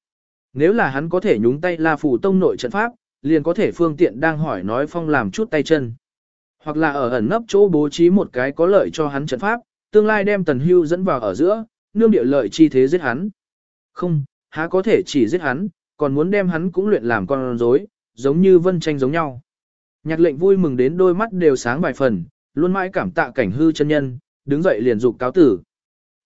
Nếu là hắn có thể nhúng tay La phù Tông nội trận pháp, liền có thể phương tiện đang hỏi nói phong làm chút tay chân. Hoặc là ở ẩn nấp chỗ bố trí một cái có lợi cho hắn trận pháp, tương lai đem Tần Hưu dẫn vào ở giữa, nương địa lợi chi thế giết hắn. Không, há có thể chỉ giết hắn, còn muốn đem hắn cũng luyện làm con rối, giống như vân tranh giống nhau. Nhạc lệnh vui mừng đến đôi mắt đều sáng vài phần, luôn mãi cảm tạ cảnh hư chân nhân, đứng dậy liền dục cáo tử.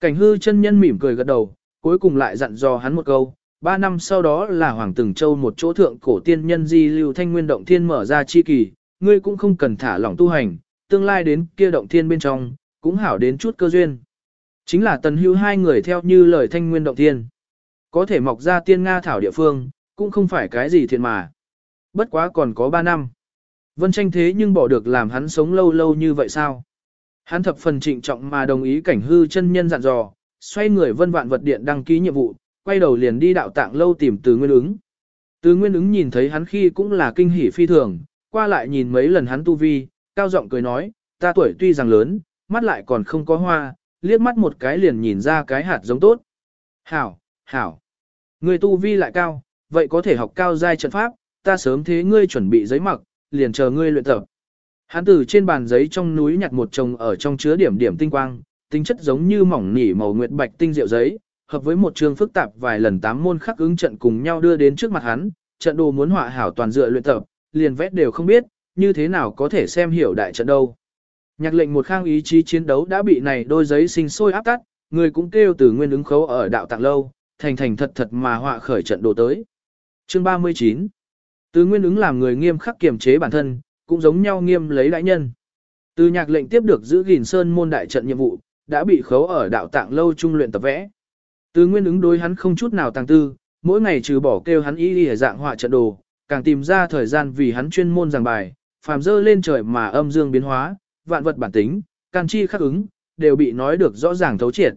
Cảnh hư chân nhân mỉm cười gật đầu, cuối cùng lại dặn dò hắn một câu, ba năm sau đó là Hoàng Từng Châu một chỗ thượng cổ tiên nhân di lưu thanh nguyên động thiên mở ra chi kỳ, ngươi cũng không cần thả lỏng tu hành, tương lai đến kia động thiên bên trong, cũng hảo đến chút cơ duyên. Chính là tần hưu hai người theo như lời thanh nguyên động thiên. Có thể mọc ra tiên Nga thảo địa phương, cũng không phải cái gì thiện mà. Bất quá còn có ba năm. Vân tranh thế nhưng bỏ được làm hắn sống lâu lâu như vậy sao? Hắn thập phần trịnh trọng mà đồng ý cảnh hư chân nhân dặn dò, xoay người vân vạn vật điện đăng ký nhiệm vụ, quay đầu liền đi đạo tạng lâu tìm từ nguyên ứng. Từ nguyên ứng nhìn thấy hắn khi cũng là kinh hỉ phi thường, qua lại nhìn mấy lần hắn tu vi, cao giọng cười nói, ta tuổi tuy rằng lớn, mắt lại còn không có hoa, liếc mắt một cái liền nhìn ra cái hạt giống tốt. Hảo, hảo, người tu vi lại cao, vậy có thể học cao giai trận pháp, ta sớm thế ngươi chuẩn bị giấy mặc, liền chờ ngươi luyện tập. Hắn từ trên bàn giấy trong núi nhặt một chồng ở trong chứa điểm điểm tinh quang, tính chất giống như mỏng nỉ màu nguyệt bạch tinh diệu giấy, hợp với một chương phức tạp vài lần tám môn khắc ứng trận cùng nhau đưa đến trước mặt hắn, trận đồ muốn họa hảo toàn dựa luyện tập, liền vét đều không biết, như thế nào có thể xem hiểu đại trận đâu. Nhạc lệnh một khang ý chí chiến đấu đã bị này đôi giấy sinh sôi áp tắt, người cũng kêu từ nguyên ứng khấu ở đạo tạng lâu, thành thành thật thật mà họa khởi trận đồ tới. Chương 39 Từ nguyên ứng làm người nghiêm khắc kiềm chế bản thân, cũng giống nhau nghiêm lấy đại nhân. Từ nhạc lệnh tiếp được giữ gìn sơn môn đại trận nhiệm vụ, đã bị khấu ở đạo tạng lâu trung luyện tập vẽ. Từ nguyên ứng đối hắn không chút nào tàng tư, mỗi ngày trừ bỏ kêu hắn y đi dạng họa trận đồ, càng tìm ra thời gian vì hắn chuyên môn giảng bài, phàm dơ lên trời mà âm dương biến hóa, vạn vật bản tính, can chi khắc ứng, đều bị nói được rõ ràng thấu triệt.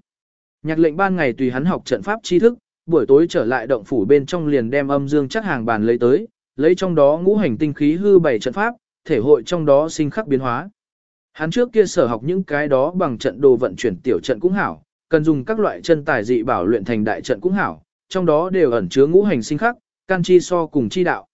Nhạc lệnh ban ngày tùy hắn học trận pháp tri thức, buổi tối trở lại động phủ bên trong liền đem âm dương chắc hàng bàn lấy tới, lấy trong đó ngũ hành tinh khí hư bảy trận pháp, thể hội trong đó sinh khắc biến hóa. Hắn trước kia sở học những cái đó bằng trận đồ vận chuyển tiểu trận cũng hảo, cần dùng các loại chân tài dị bảo luyện thành đại trận cũng hảo, trong đó đều ẩn chứa ngũ hành sinh khắc, can chi so cùng chi đạo.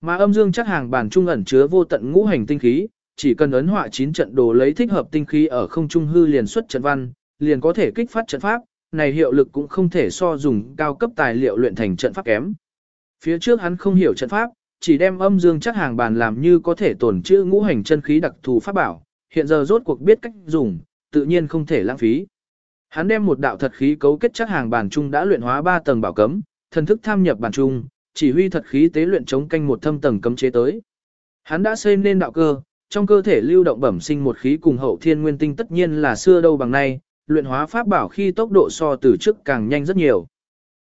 Mà âm dương chắc hàng bàn trung ẩn chứa vô tận ngũ hành tinh khí, chỉ cần ấn họa chín trận đồ lấy thích hợp tinh khí ở không trung hư liền xuất trận văn, liền có thể kích phát trận pháp, này hiệu lực cũng không thể so dùng cao cấp tài liệu luyện thành trận pháp kém. Phía trước hắn không hiểu trận pháp, chỉ đem âm dương chắc hàng bàn làm như có thể tổn trữ ngũ hành chân khí đặc thù pháp bảo, hiện giờ rốt cuộc biết cách dùng, tự nhiên không thể lãng phí. Hắn đem một đạo thật khí cấu kết chắc hàng bàn trung đã luyện hóa 3 tầng bảo cấm, thần thức tham nhập bàn trung, chỉ huy thật khí tế luyện chống canh một thâm tầng cấm chế tới. Hắn đã xây nên đạo cơ, trong cơ thể lưu động bẩm sinh một khí cùng hậu thiên nguyên tinh tất nhiên là xưa đâu bằng nay, luyện hóa pháp bảo khi tốc độ so từ trước càng nhanh rất nhiều.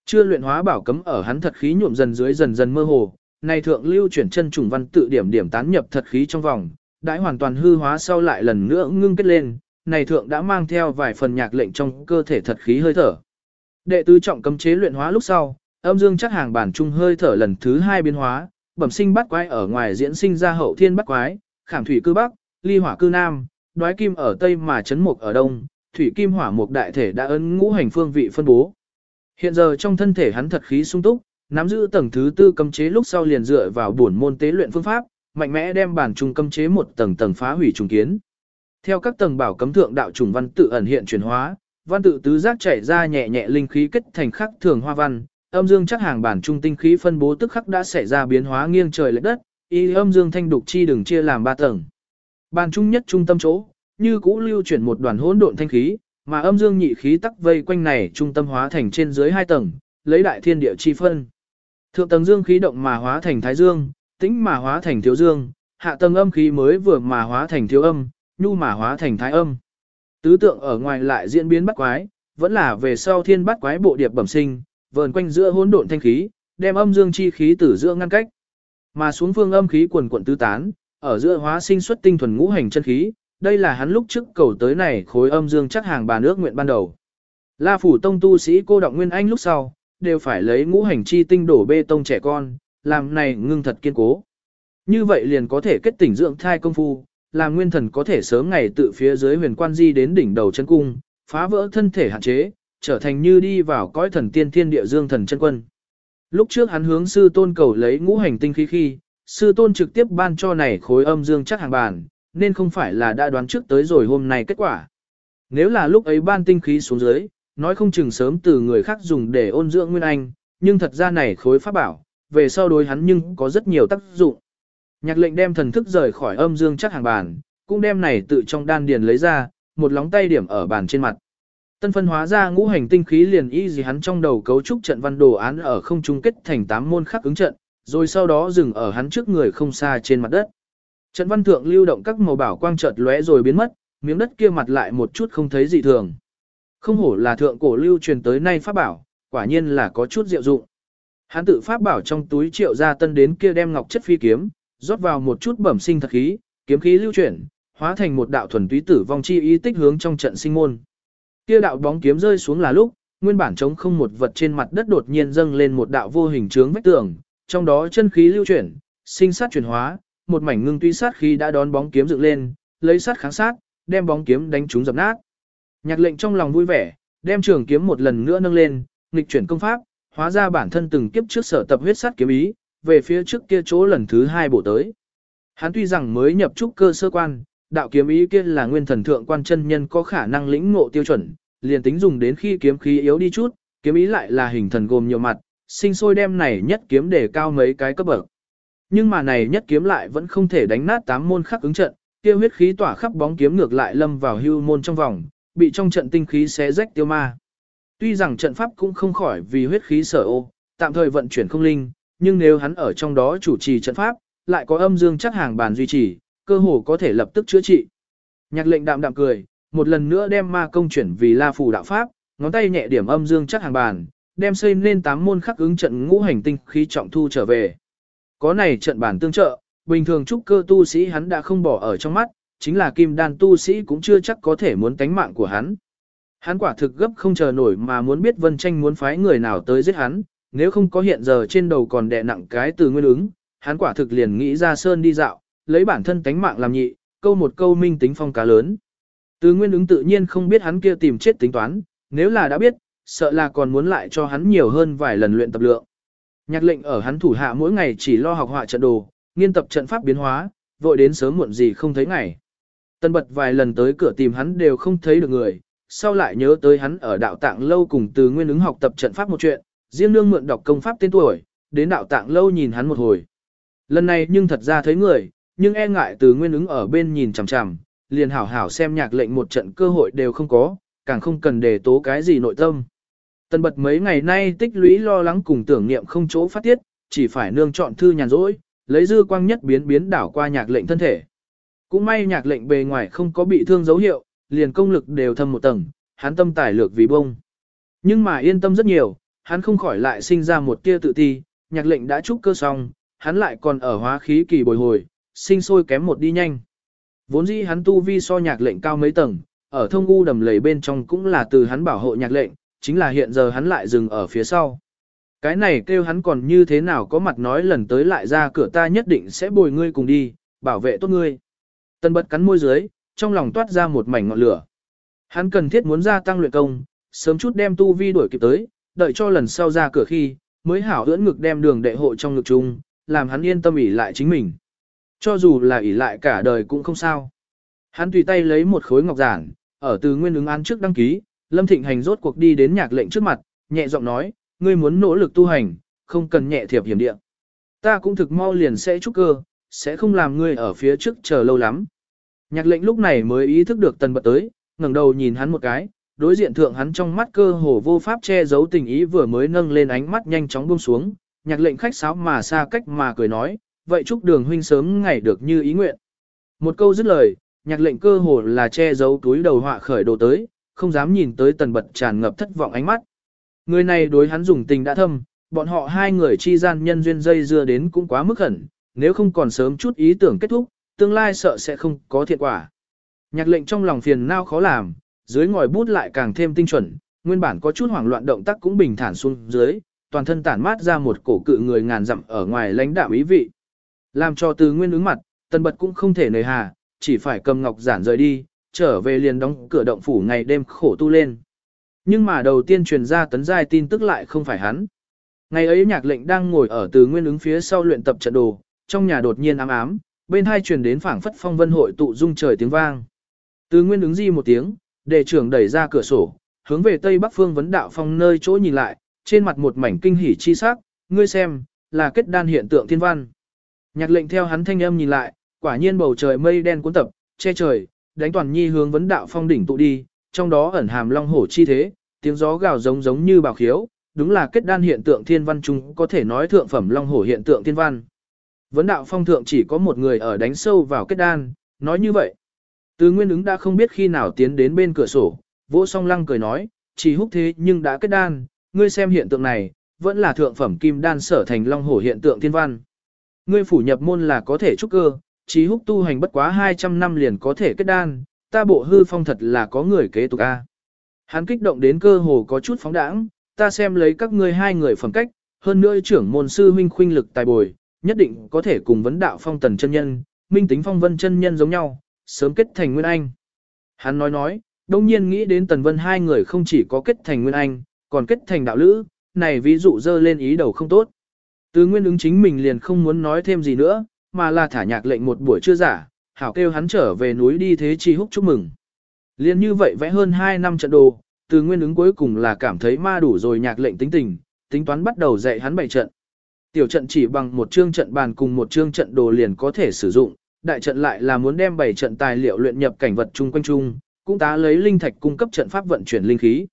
Chưa luyện hóa bảo cấm ở hắn thật khí nhuộm dần dưới dần dần mơ hồ, nay thượng lưu chuyển chân trùng văn tự điểm điểm tán nhập thật khí trong vòng, đãi hoàn toàn hư hóa sau lại lần nữa ngưng kết lên, này thượng đã mang theo vài phần nhạc lệnh trong cơ thể thật khí hơi thở. Đệ tứ trọng cấm chế luyện hóa lúc sau, âm dương chắc hàng bản trung hơi thở lần thứ hai biến hóa, bẩm sinh bắt quái ở ngoài diễn sinh ra hậu thiên bắt quái, khảm thủy cư bắc, ly hỏa cư nam, đoái kim ở tây mà chấn mục ở đông, thủy kim hỏa mục đại thể đã ấn ngũ hành phương vị phân bố. Hiện giờ trong thân thể hắn thật khí sung túc, nắm giữ tầng thứ tư cấm chế lúc sau liền dựa vào bổn môn tế luyện phương pháp, mạnh mẽ đem bản trung cấm chế một tầng tầng phá hủy trùng kiến. Theo các tầng bảo cấm thượng đạo trùng văn tự ẩn hiện chuyển hóa, văn tự tứ giác chảy ra nhẹ nhẹ linh khí kết thành khắc thường hoa văn, âm dương chắc hàng bản trung tinh khí phân bố tức khắc đã xảy ra biến hóa nghiêng trời lệch đất, y âm dương thanh đục chi đừng chia làm ba tầng. Bàn trung nhất trung tâm chỗ, như cũ lưu chuyển một đoàn hỗn độn thanh khí, mà âm dương nhị khí tắc vây quanh này trung tâm hóa thành trên dưới hai tầng, lấy đại thiên địa chi phân. Thượng tầng dương khí động mà hóa thành thái dương, tĩnh mà hóa thành thiếu dương, hạ tầng âm khí mới vừa mà hóa thành thiếu âm, nhu mà hóa thành thái âm. Tứ tượng ở ngoài lại diễn biến bắt quái, vẫn là về sau thiên bắt quái bộ điệp bẩm sinh, vờn quanh giữa hỗn độn thanh khí, đem âm dương chi khí từ giữa ngăn cách. Mà xuống phương âm khí quần quận tứ tán, ở giữa hóa sinh xuất tinh thuần ngũ hành chân khí, đây là hắn lúc trước cầu tới này khối âm dương chắc hàng bà nước nguyện ban đầu. La phủ tông tu sĩ cô động nguyên anh lúc sau, đều phải lấy ngũ hành chi tinh đổ bê tông trẻ con, làm này ngưng thật kiên cố. Như vậy liền có thể kết tỉnh dưỡng thai công phu, làm nguyên thần có thể sớm ngày tự phía dưới huyền quan di đến đỉnh đầu chân cung, phá vỡ thân thể hạn chế, trở thành như đi vào cõi thần tiên thiên địa dương thần chân quân. Lúc trước hắn hướng sư tôn cầu lấy ngũ hành tinh khí khi, sư tôn trực tiếp ban cho này khối âm dương chắc hàng bàn, nên không phải là đã đoán trước tới rồi hôm nay kết quả. Nếu là lúc ấy ban tinh khí xuống dưới, nói không chừng sớm từ người khác dùng để ôn dưỡng nguyên anh, nhưng thật ra này khối pháp bảo, về sau đối hắn nhưng có rất nhiều tác dụng. Nhạc lệnh đem thần thức rời khỏi âm dương chắc hàng bàn, cũng đem này tự trong đan điền lấy ra, một lóng tay điểm ở bàn trên mặt. Tân phân hóa ra ngũ hành tinh khí liền y gì hắn trong đầu cấu trúc trận văn đồ án ở không trung kết thành tám môn khắc ứng trận, rồi sau đó dừng ở hắn trước người không xa trên mặt đất. Trận văn thượng lưu động các màu bảo quang chợt lóe rồi biến mất, miếng đất kia mặt lại một chút không thấy gì thường. Không hổ là thượng cổ lưu truyền tới nay pháp bảo, quả nhiên là có chút diệu dụng. Hắn tự pháp bảo trong túi triệu ra tân đến kia đem ngọc chất phi kiếm, rót vào một chút bẩm sinh thật khí, kiếm khí lưu chuyển, hóa thành một đạo thuần túy tử vong chi ý tích hướng trong trận sinh môn. Kia đạo bóng kiếm rơi xuống là lúc, nguyên bản trống không một vật trên mặt đất đột nhiên dâng lên một đạo vô hình trướng vách tường, trong đó chân khí lưu chuyển, sinh sát chuyển hóa, một mảnh ngưng tuy sát khí đã đón bóng kiếm dựng lên, lấy sát kháng sát, đem bóng kiếm đánh trúng dập nát. Nhạc lệnh trong lòng vui vẻ, đem trường kiếm một lần nữa nâng lên, nghịch chuyển công pháp, hóa ra bản thân từng kiếp trước sở tập huyết sát kiếm ý, về phía trước kia chỗ lần thứ hai bổ tới. Hắn tuy rằng mới nhập trúc cơ sơ quan, đạo kiếm ý kia là nguyên thần thượng quan chân nhân có khả năng lĩnh ngộ tiêu chuẩn, liền tính dùng đến khi kiếm khí yếu đi chút, kiếm ý lại là hình thần gồm nhiều mặt, sinh sôi đem này nhất kiếm để cao mấy cái cấp bậc. Nhưng mà này nhất kiếm lại vẫn không thể đánh nát tám môn khắc ứng trận, kia huyết khí tỏa khắp bóng kiếm ngược lại lâm vào hưu môn trong vòng, bị trong trận tinh khí xé rách tiêu ma. Tuy rằng trận pháp cũng không khỏi vì huyết khí sở ô, tạm thời vận chuyển không linh, nhưng nếu hắn ở trong đó chủ trì trận pháp, lại có âm dương chắc hàng bàn duy trì, cơ hồ có thể lập tức chữa trị. Nhạc lệnh đạm đạm cười, một lần nữa đem ma công chuyển vì la phù đạo pháp, ngón tay nhẹ điểm âm dương chắc hàng bàn, đem xây lên tám môn khắc ứng trận ngũ hành tinh khí trọng thu trở về. Có này trận bản tương trợ, bình thường trúc cơ tu sĩ hắn đã không bỏ ở trong mắt, chính là kim đan tu sĩ cũng chưa chắc có thể muốn tánh mạng của hắn. Hắn quả thực gấp không chờ nổi mà muốn biết Vân Tranh muốn phái người nào tới giết hắn, nếu không có hiện giờ trên đầu còn đè nặng cái từ nguyên ứng, hắn quả thực liền nghĩ ra sơn đi dạo, lấy bản thân tánh mạng làm nhị, câu một câu minh tính phong cá lớn. Từ nguyên ứng tự nhiên không biết hắn kia tìm chết tính toán, nếu là đã biết, sợ là còn muốn lại cho hắn nhiều hơn vài lần luyện tập lượng. Nhạc lệnh ở hắn thủ hạ mỗi ngày chỉ lo học họa trận đồ, nghiên tập trận pháp biến hóa, vội đến sớm muộn gì không thấy ngày. Tân bật vài lần tới cửa tìm hắn đều không thấy được người, sau lại nhớ tới hắn ở đạo tạng lâu cùng từ nguyên ứng học tập trận pháp một chuyện, riêng nương mượn đọc công pháp tên tuổi, đến đạo tạng lâu nhìn hắn một hồi. Lần này nhưng thật ra thấy người, nhưng e ngại từ nguyên ứng ở bên nhìn chằm chằm, liền hảo hảo xem nhạc lệnh một trận cơ hội đều không có, càng không cần để tố cái gì nội tâm. Tần bật mấy ngày nay tích lũy lo lắng cùng tưởng niệm không chỗ phát tiết, chỉ phải nương chọn thư nhàn rỗi, lấy dư quang nhất biến biến đảo qua nhạc lệnh thân thể. Cũng may nhạc lệnh bề ngoài không có bị thương dấu hiệu, liền công lực đều thâm một tầng, hắn tâm tài lược vì bông. Nhưng mà yên tâm rất nhiều, hắn không khỏi lại sinh ra một tia tự ti, nhạc lệnh đã trúc cơ xong, hắn lại còn ở hóa khí kỳ bồi hồi, sinh sôi kém một đi nhanh. Vốn dĩ hắn tu vi so nhạc lệnh cao mấy tầng, ở thông u đầm lầy bên trong cũng là từ hắn bảo hộ nhạc lệnh, chính là hiện giờ hắn lại dừng ở phía sau. Cái này kêu hắn còn như thế nào có mặt nói lần tới lại ra cửa ta nhất định sẽ bồi ngươi cùng đi, bảo vệ tốt ngươi. Tân bật cắn môi dưới, trong lòng toát ra một mảnh ngọn lửa. Hắn cần thiết muốn gia tăng luyện công, sớm chút đem tu vi đuổi kịp tới, đợi cho lần sau ra cửa khi, mới hảo ưỡn ngực đem đường đệ hộ trong ngực chung, làm hắn yên tâm ỉ lại chính mình. Cho dù là ỷ lại cả đời cũng không sao. Hắn tùy tay lấy một khối ngọc giản, ở từ nguyên ứng án trước đăng ký, Lâm Thịnh Hành rốt cuộc đi đến nhạc lệnh trước mặt, nhẹ giọng nói, ngươi muốn nỗ lực tu hành, không cần nhẹ thiệp hiểm địa. Ta cũng thực mau liền sẽ chúc cơ, sẽ không làm ngươi ở phía trước chờ lâu lắm. Nhạc lệnh lúc này mới ý thức được tần bật tới, ngẩng đầu nhìn hắn một cái, đối diện thượng hắn trong mắt cơ hồ vô pháp che giấu tình ý vừa mới nâng lên ánh mắt nhanh chóng buông xuống, nhạc lệnh khách sáo mà xa cách mà cười nói, vậy chúc đường huynh sớm ngày được như ý nguyện. Một câu dứt lời, nhạc lệnh cơ hồ là che giấu túi đầu họa khởi đồ tới, không dám nhìn tới tần bật tràn ngập thất vọng ánh mắt. Người này đối hắn dùng tình đã thâm, bọn họ hai người chi gian nhân duyên dây dưa đến cũng quá mức khẩn, nếu không còn sớm chút ý tưởng kết thúc, tương lai sợ sẽ không có thiện quả. Nhạc lệnh trong lòng phiền nao khó làm, dưới ngòi bút lại càng thêm tinh chuẩn, nguyên bản có chút hoảng loạn động tác cũng bình thản xuống dưới, toàn thân tản mát ra một cổ cự người ngàn dặm ở ngoài lãnh đạm ý vị. Làm cho từ nguyên ứng mặt, tần bật cũng không thể nời hà, chỉ phải cầm ngọc giản rời đi, trở về liền đóng cửa động phủ ngày đêm khổ tu lên. Nhưng mà đầu tiên truyền ra tấn giai tin tức lại không phải hắn. Ngày ấy nhạc lệnh đang ngồi ở từ nguyên ứng phía sau luyện tập trận đồ, trong nhà đột nhiên ám ám, bên hai truyền đến phảng phất phong vân hội tụ dung trời tiếng vang. Từ nguyên ứng di một tiếng, đề trưởng đẩy ra cửa sổ, hướng về tây bắc phương vấn đạo phong nơi chỗ nhìn lại, trên mặt một mảnh kinh hỉ chi sắc, ngươi xem, là kết đan hiện tượng thiên văn. Nhạc lệnh theo hắn thanh âm nhìn lại, quả nhiên bầu trời mây đen cuốn tập, che trời, đánh toàn nhi hướng vấn đạo phong đỉnh tụ đi, trong đó ẩn hàm long hổ chi thế, tiếng gió gào giống giống như bào khiếu, đúng là kết đan hiện tượng thiên văn chúng có thể nói thượng phẩm long hổ hiện tượng thiên văn. Vấn đạo phong thượng chỉ có một người ở đánh sâu vào kết đan, nói như vậy. Từ nguyên ứng đã không biết khi nào tiến đến bên cửa sổ, vỗ song lăng cười nói, chỉ húc thế nhưng đã kết đan, ngươi xem hiện tượng này, vẫn là thượng phẩm kim đan sở thành long hổ hiện tượng thiên văn. Ngươi phủ nhập môn là có thể trúc cơ, chỉ húc tu hành bất quá 200 năm liền có thể kết đan, ta bộ hư phong thật là có người kế tục a. Hắn kích động đến cơ hồ có chút phóng đãng, ta xem lấy các ngươi hai người phẩm cách, hơn nữa trưởng môn sư huynh khuynh lực tài bồi, nhất định có thể cùng vấn đạo phong tần chân nhân, minh tính phong vân chân nhân giống nhau, sớm kết thành nguyên anh. Hắn nói nói, đông nhiên nghĩ đến tần vân hai người không chỉ có kết thành nguyên anh, còn kết thành đạo lữ, này ví dụ dơ lên ý đầu không tốt. Từ nguyên ứng chính mình liền không muốn nói thêm gì nữa, mà là thả nhạc lệnh một buổi chưa giả, hảo kêu hắn trở về núi đi thế chi húc chúc mừng. Liên như vậy vẽ hơn 2 năm trận đồ, từ nguyên ứng cuối cùng là cảm thấy ma đủ rồi nhạc lệnh tính tình, tính toán bắt đầu dạy hắn bày trận. Tiểu trận chỉ bằng một chương trận bàn cùng một chương trận đồ liền có thể sử dụng, đại trận lại là muốn đem bảy trận tài liệu luyện nhập cảnh vật chung quanh chung, cũng tá lấy linh thạch cung cấp trận pháp vận chuyển linh khí.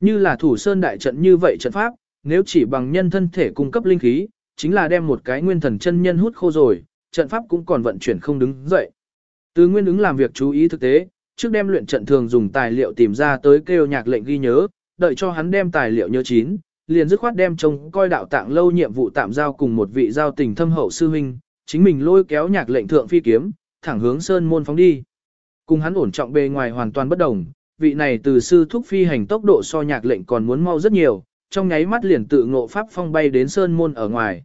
Như là thủ sơn đại trận như vậy trận pháp, nếu chỉ bằng nhân thân thể cung cấp linh khí, chính là đem một cái nguyên thần chân nhân hút khô rồi, trận pháp cũng còn vận chuyển không đứng dậy. Từ nguyên ứng làm việc chú ý thực tế, trước đem luyện trận thường dùng tài liệu tìm ra tới kêu nhạc lệnh ghi nhớ, đợi cho hắn đem tài liệu nhớ chín, liền dứt khoát đem trông coi đạo tạng lâu nhiệm vụ tạm giao cùng một vị giao tình thâm hậu sư huynh, chính mình lôi kéo nhạc lệnh thượng phi kiếm, thẳng hướng sơn môn phóng đi. Cùng hắn ổn trọng bề ngoài hoàn toàn bất đồng, vị này từ sư thúc phi hành tốc độ so nhạc lệnh còn muốn mau rất nhiều, trong nháy mắt liền tự ngộ pháp phong bay đến sơn môn ở ngoài.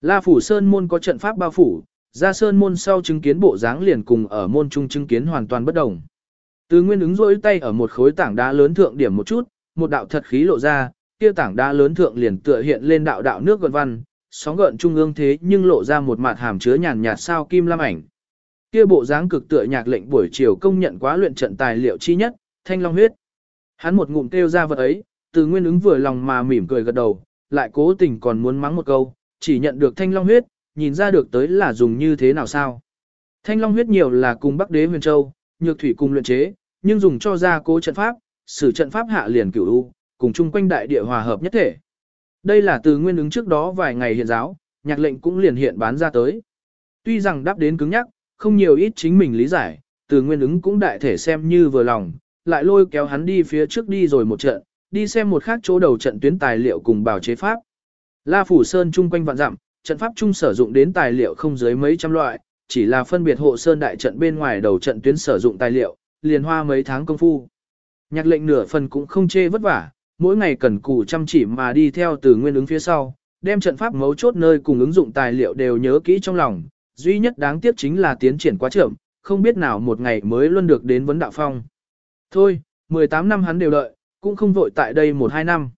La phủ sơn môn có trận pháp bao phủ, ra sơn môn sau chứng kiến bộ dáng liền cùng ở môn trung chứng kiến hoàn toàn bất đồng. Từ nguyên ứng rỗi tay ở một khối tảng đá lớn thượng điểm một chút, một đạo thật khí lộ ra, kia tảng đá lớn thượng liền tựa hiện lên đạo đạo nước gợn văn, sóng gợn trung ương thế nhưng lộ ra một mặt hàm chứa nhàn nhạt sao kim lam ảnh. Kia bộ dáng cực tựa nhạc lệnh buổi chiều công nhận quá luyện trận tài liệu chi nhất, thanh long huyết. Hắn một ngụm kêu ra vật ấy, từ nguyên ứng vừa lòng mà mỉm cười gật đầu, lại cố tình còn muốn mắng một câu, chỉ nhận được thanh long huyết, nhìn ra được tới là dùng như thế nào sao. Thanh long huyết nhiều là cùng Bắc Đế Huyền Châu, nhược thủy cùng luyện chế, nhưng dùng cho gia cố trận pháp, sử trận pháp hạ liền cửu u, cùng chung quanh đại địa hòa hợp nhất thể. Đây là từ nguyên ứng trước đó vài ngày hiện giáo, nhạc lệnh cũng liền hiện bán ra tới. Tuy rằng đáp đến cứng nhắc, không nhiều ít chính mình lý giải, từ nguyên ứng cũng đại thể xem như vừa lòng, lại lôi kéo hắn đi phía trước đi rồi một trận, đi xem một khác chỗ đầu trận tuyến tài liệu cùng bào chế pháp. La Phủ Sơn chung quanh vạn dặm, trận pháp chung sử dụng đến tài liệu không dưới mấy trăm loại, chỉ là phân biệt hộ sơn đại trận bên ngoài đầu trận tuyến sử dụng tài liệu, liền hoa mấy tháng công phu. Nhạc lệnh nửa phần cũng không chê vất vả, mỗi ngày cần cù chăm chỉ mà đi theo từ nguyên ứng phía sau, đem trận pháp mấu chốt nơi cùng ứng dụng tài liệu đều nhớ kỹ trong lòng, duy nhất đáng tiếc chính là tiến triển quá chậm, không biết nào một ngày mới luôn được đến vấn đạo phong. Thôi, 18 năm hắn đều đợi, cũng không vội tại đây 1-2 năm.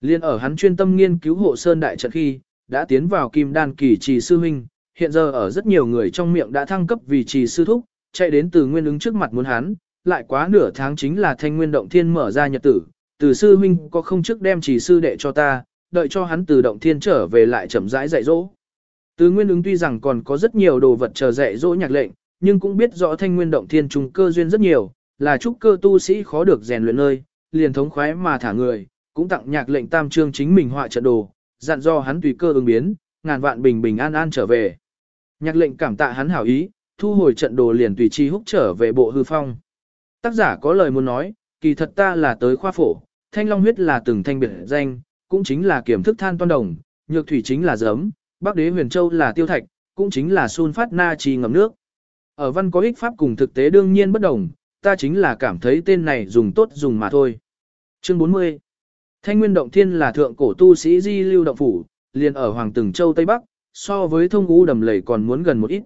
Liên ở hắn chuyên tâm nghiên cứu hộ sơn đại trận khi, đã tiến vào kim đan kỳ trì sư huynh, hiện giờ ở rất nhiều người trong miệng đã thăng cấp vì trì sư thúc, chạy đến từ nguyên ứng trước mặt muốn hắn, lại quá nửa tháng chính là thanh nguyên động thiên mở ra nhật tử, từ sư huynh có không trước đem chỉ sư đệ cho ta, đợi cho hắn từ động thiên trở về lại chậm rãi dạy dỗ. Từ nguyên ứng tuy rằng còn có rất nhiều đồ vật chờ dạy dỗ nhạc lệnh, nhưng cũng biết rõ thanh nguyên động thiên trùng cơ duyên rất nhiều, là trúc cơ tu sĩ khó được rèn luyện nơi, liền thống khoái mà thả người, cũng tặng nhạc lệnh tam trương chính mình họa trận đồ, dặn do hắn tùy cơ ứng biến, ngàn vạn bình bình an an trở về. Nhạc lệnh cảm tạ hắn hảo ý, thu hồi trận đồ liền tùy chi húc trở về bộ hư phong. Tác giả có lời muốn nói, kỳ thật ta là tới khoa phổ, thanh long huyết là từng thanh biệt danh, cũng chính là kiểm thức than toan đồng, nhược thủy chính là giấm, bắc đế huyền châu là tiêu thạch, cũng chính là sun phát na trì ngầm nước. Ở văn có ích pháp cùng thực tế đương nhiên bất đồng, ta chính là cảm thấy tên này dùng tốt dùng mà thôi. Chương 40 Thanh Nguyên Động Thiên là thượng cổ tu sĩ di lưu động phủ, liền ở Hoàng Từng Châu Tây Bắc, so với thông ngũ đầm lầy còn muốn gần một ít.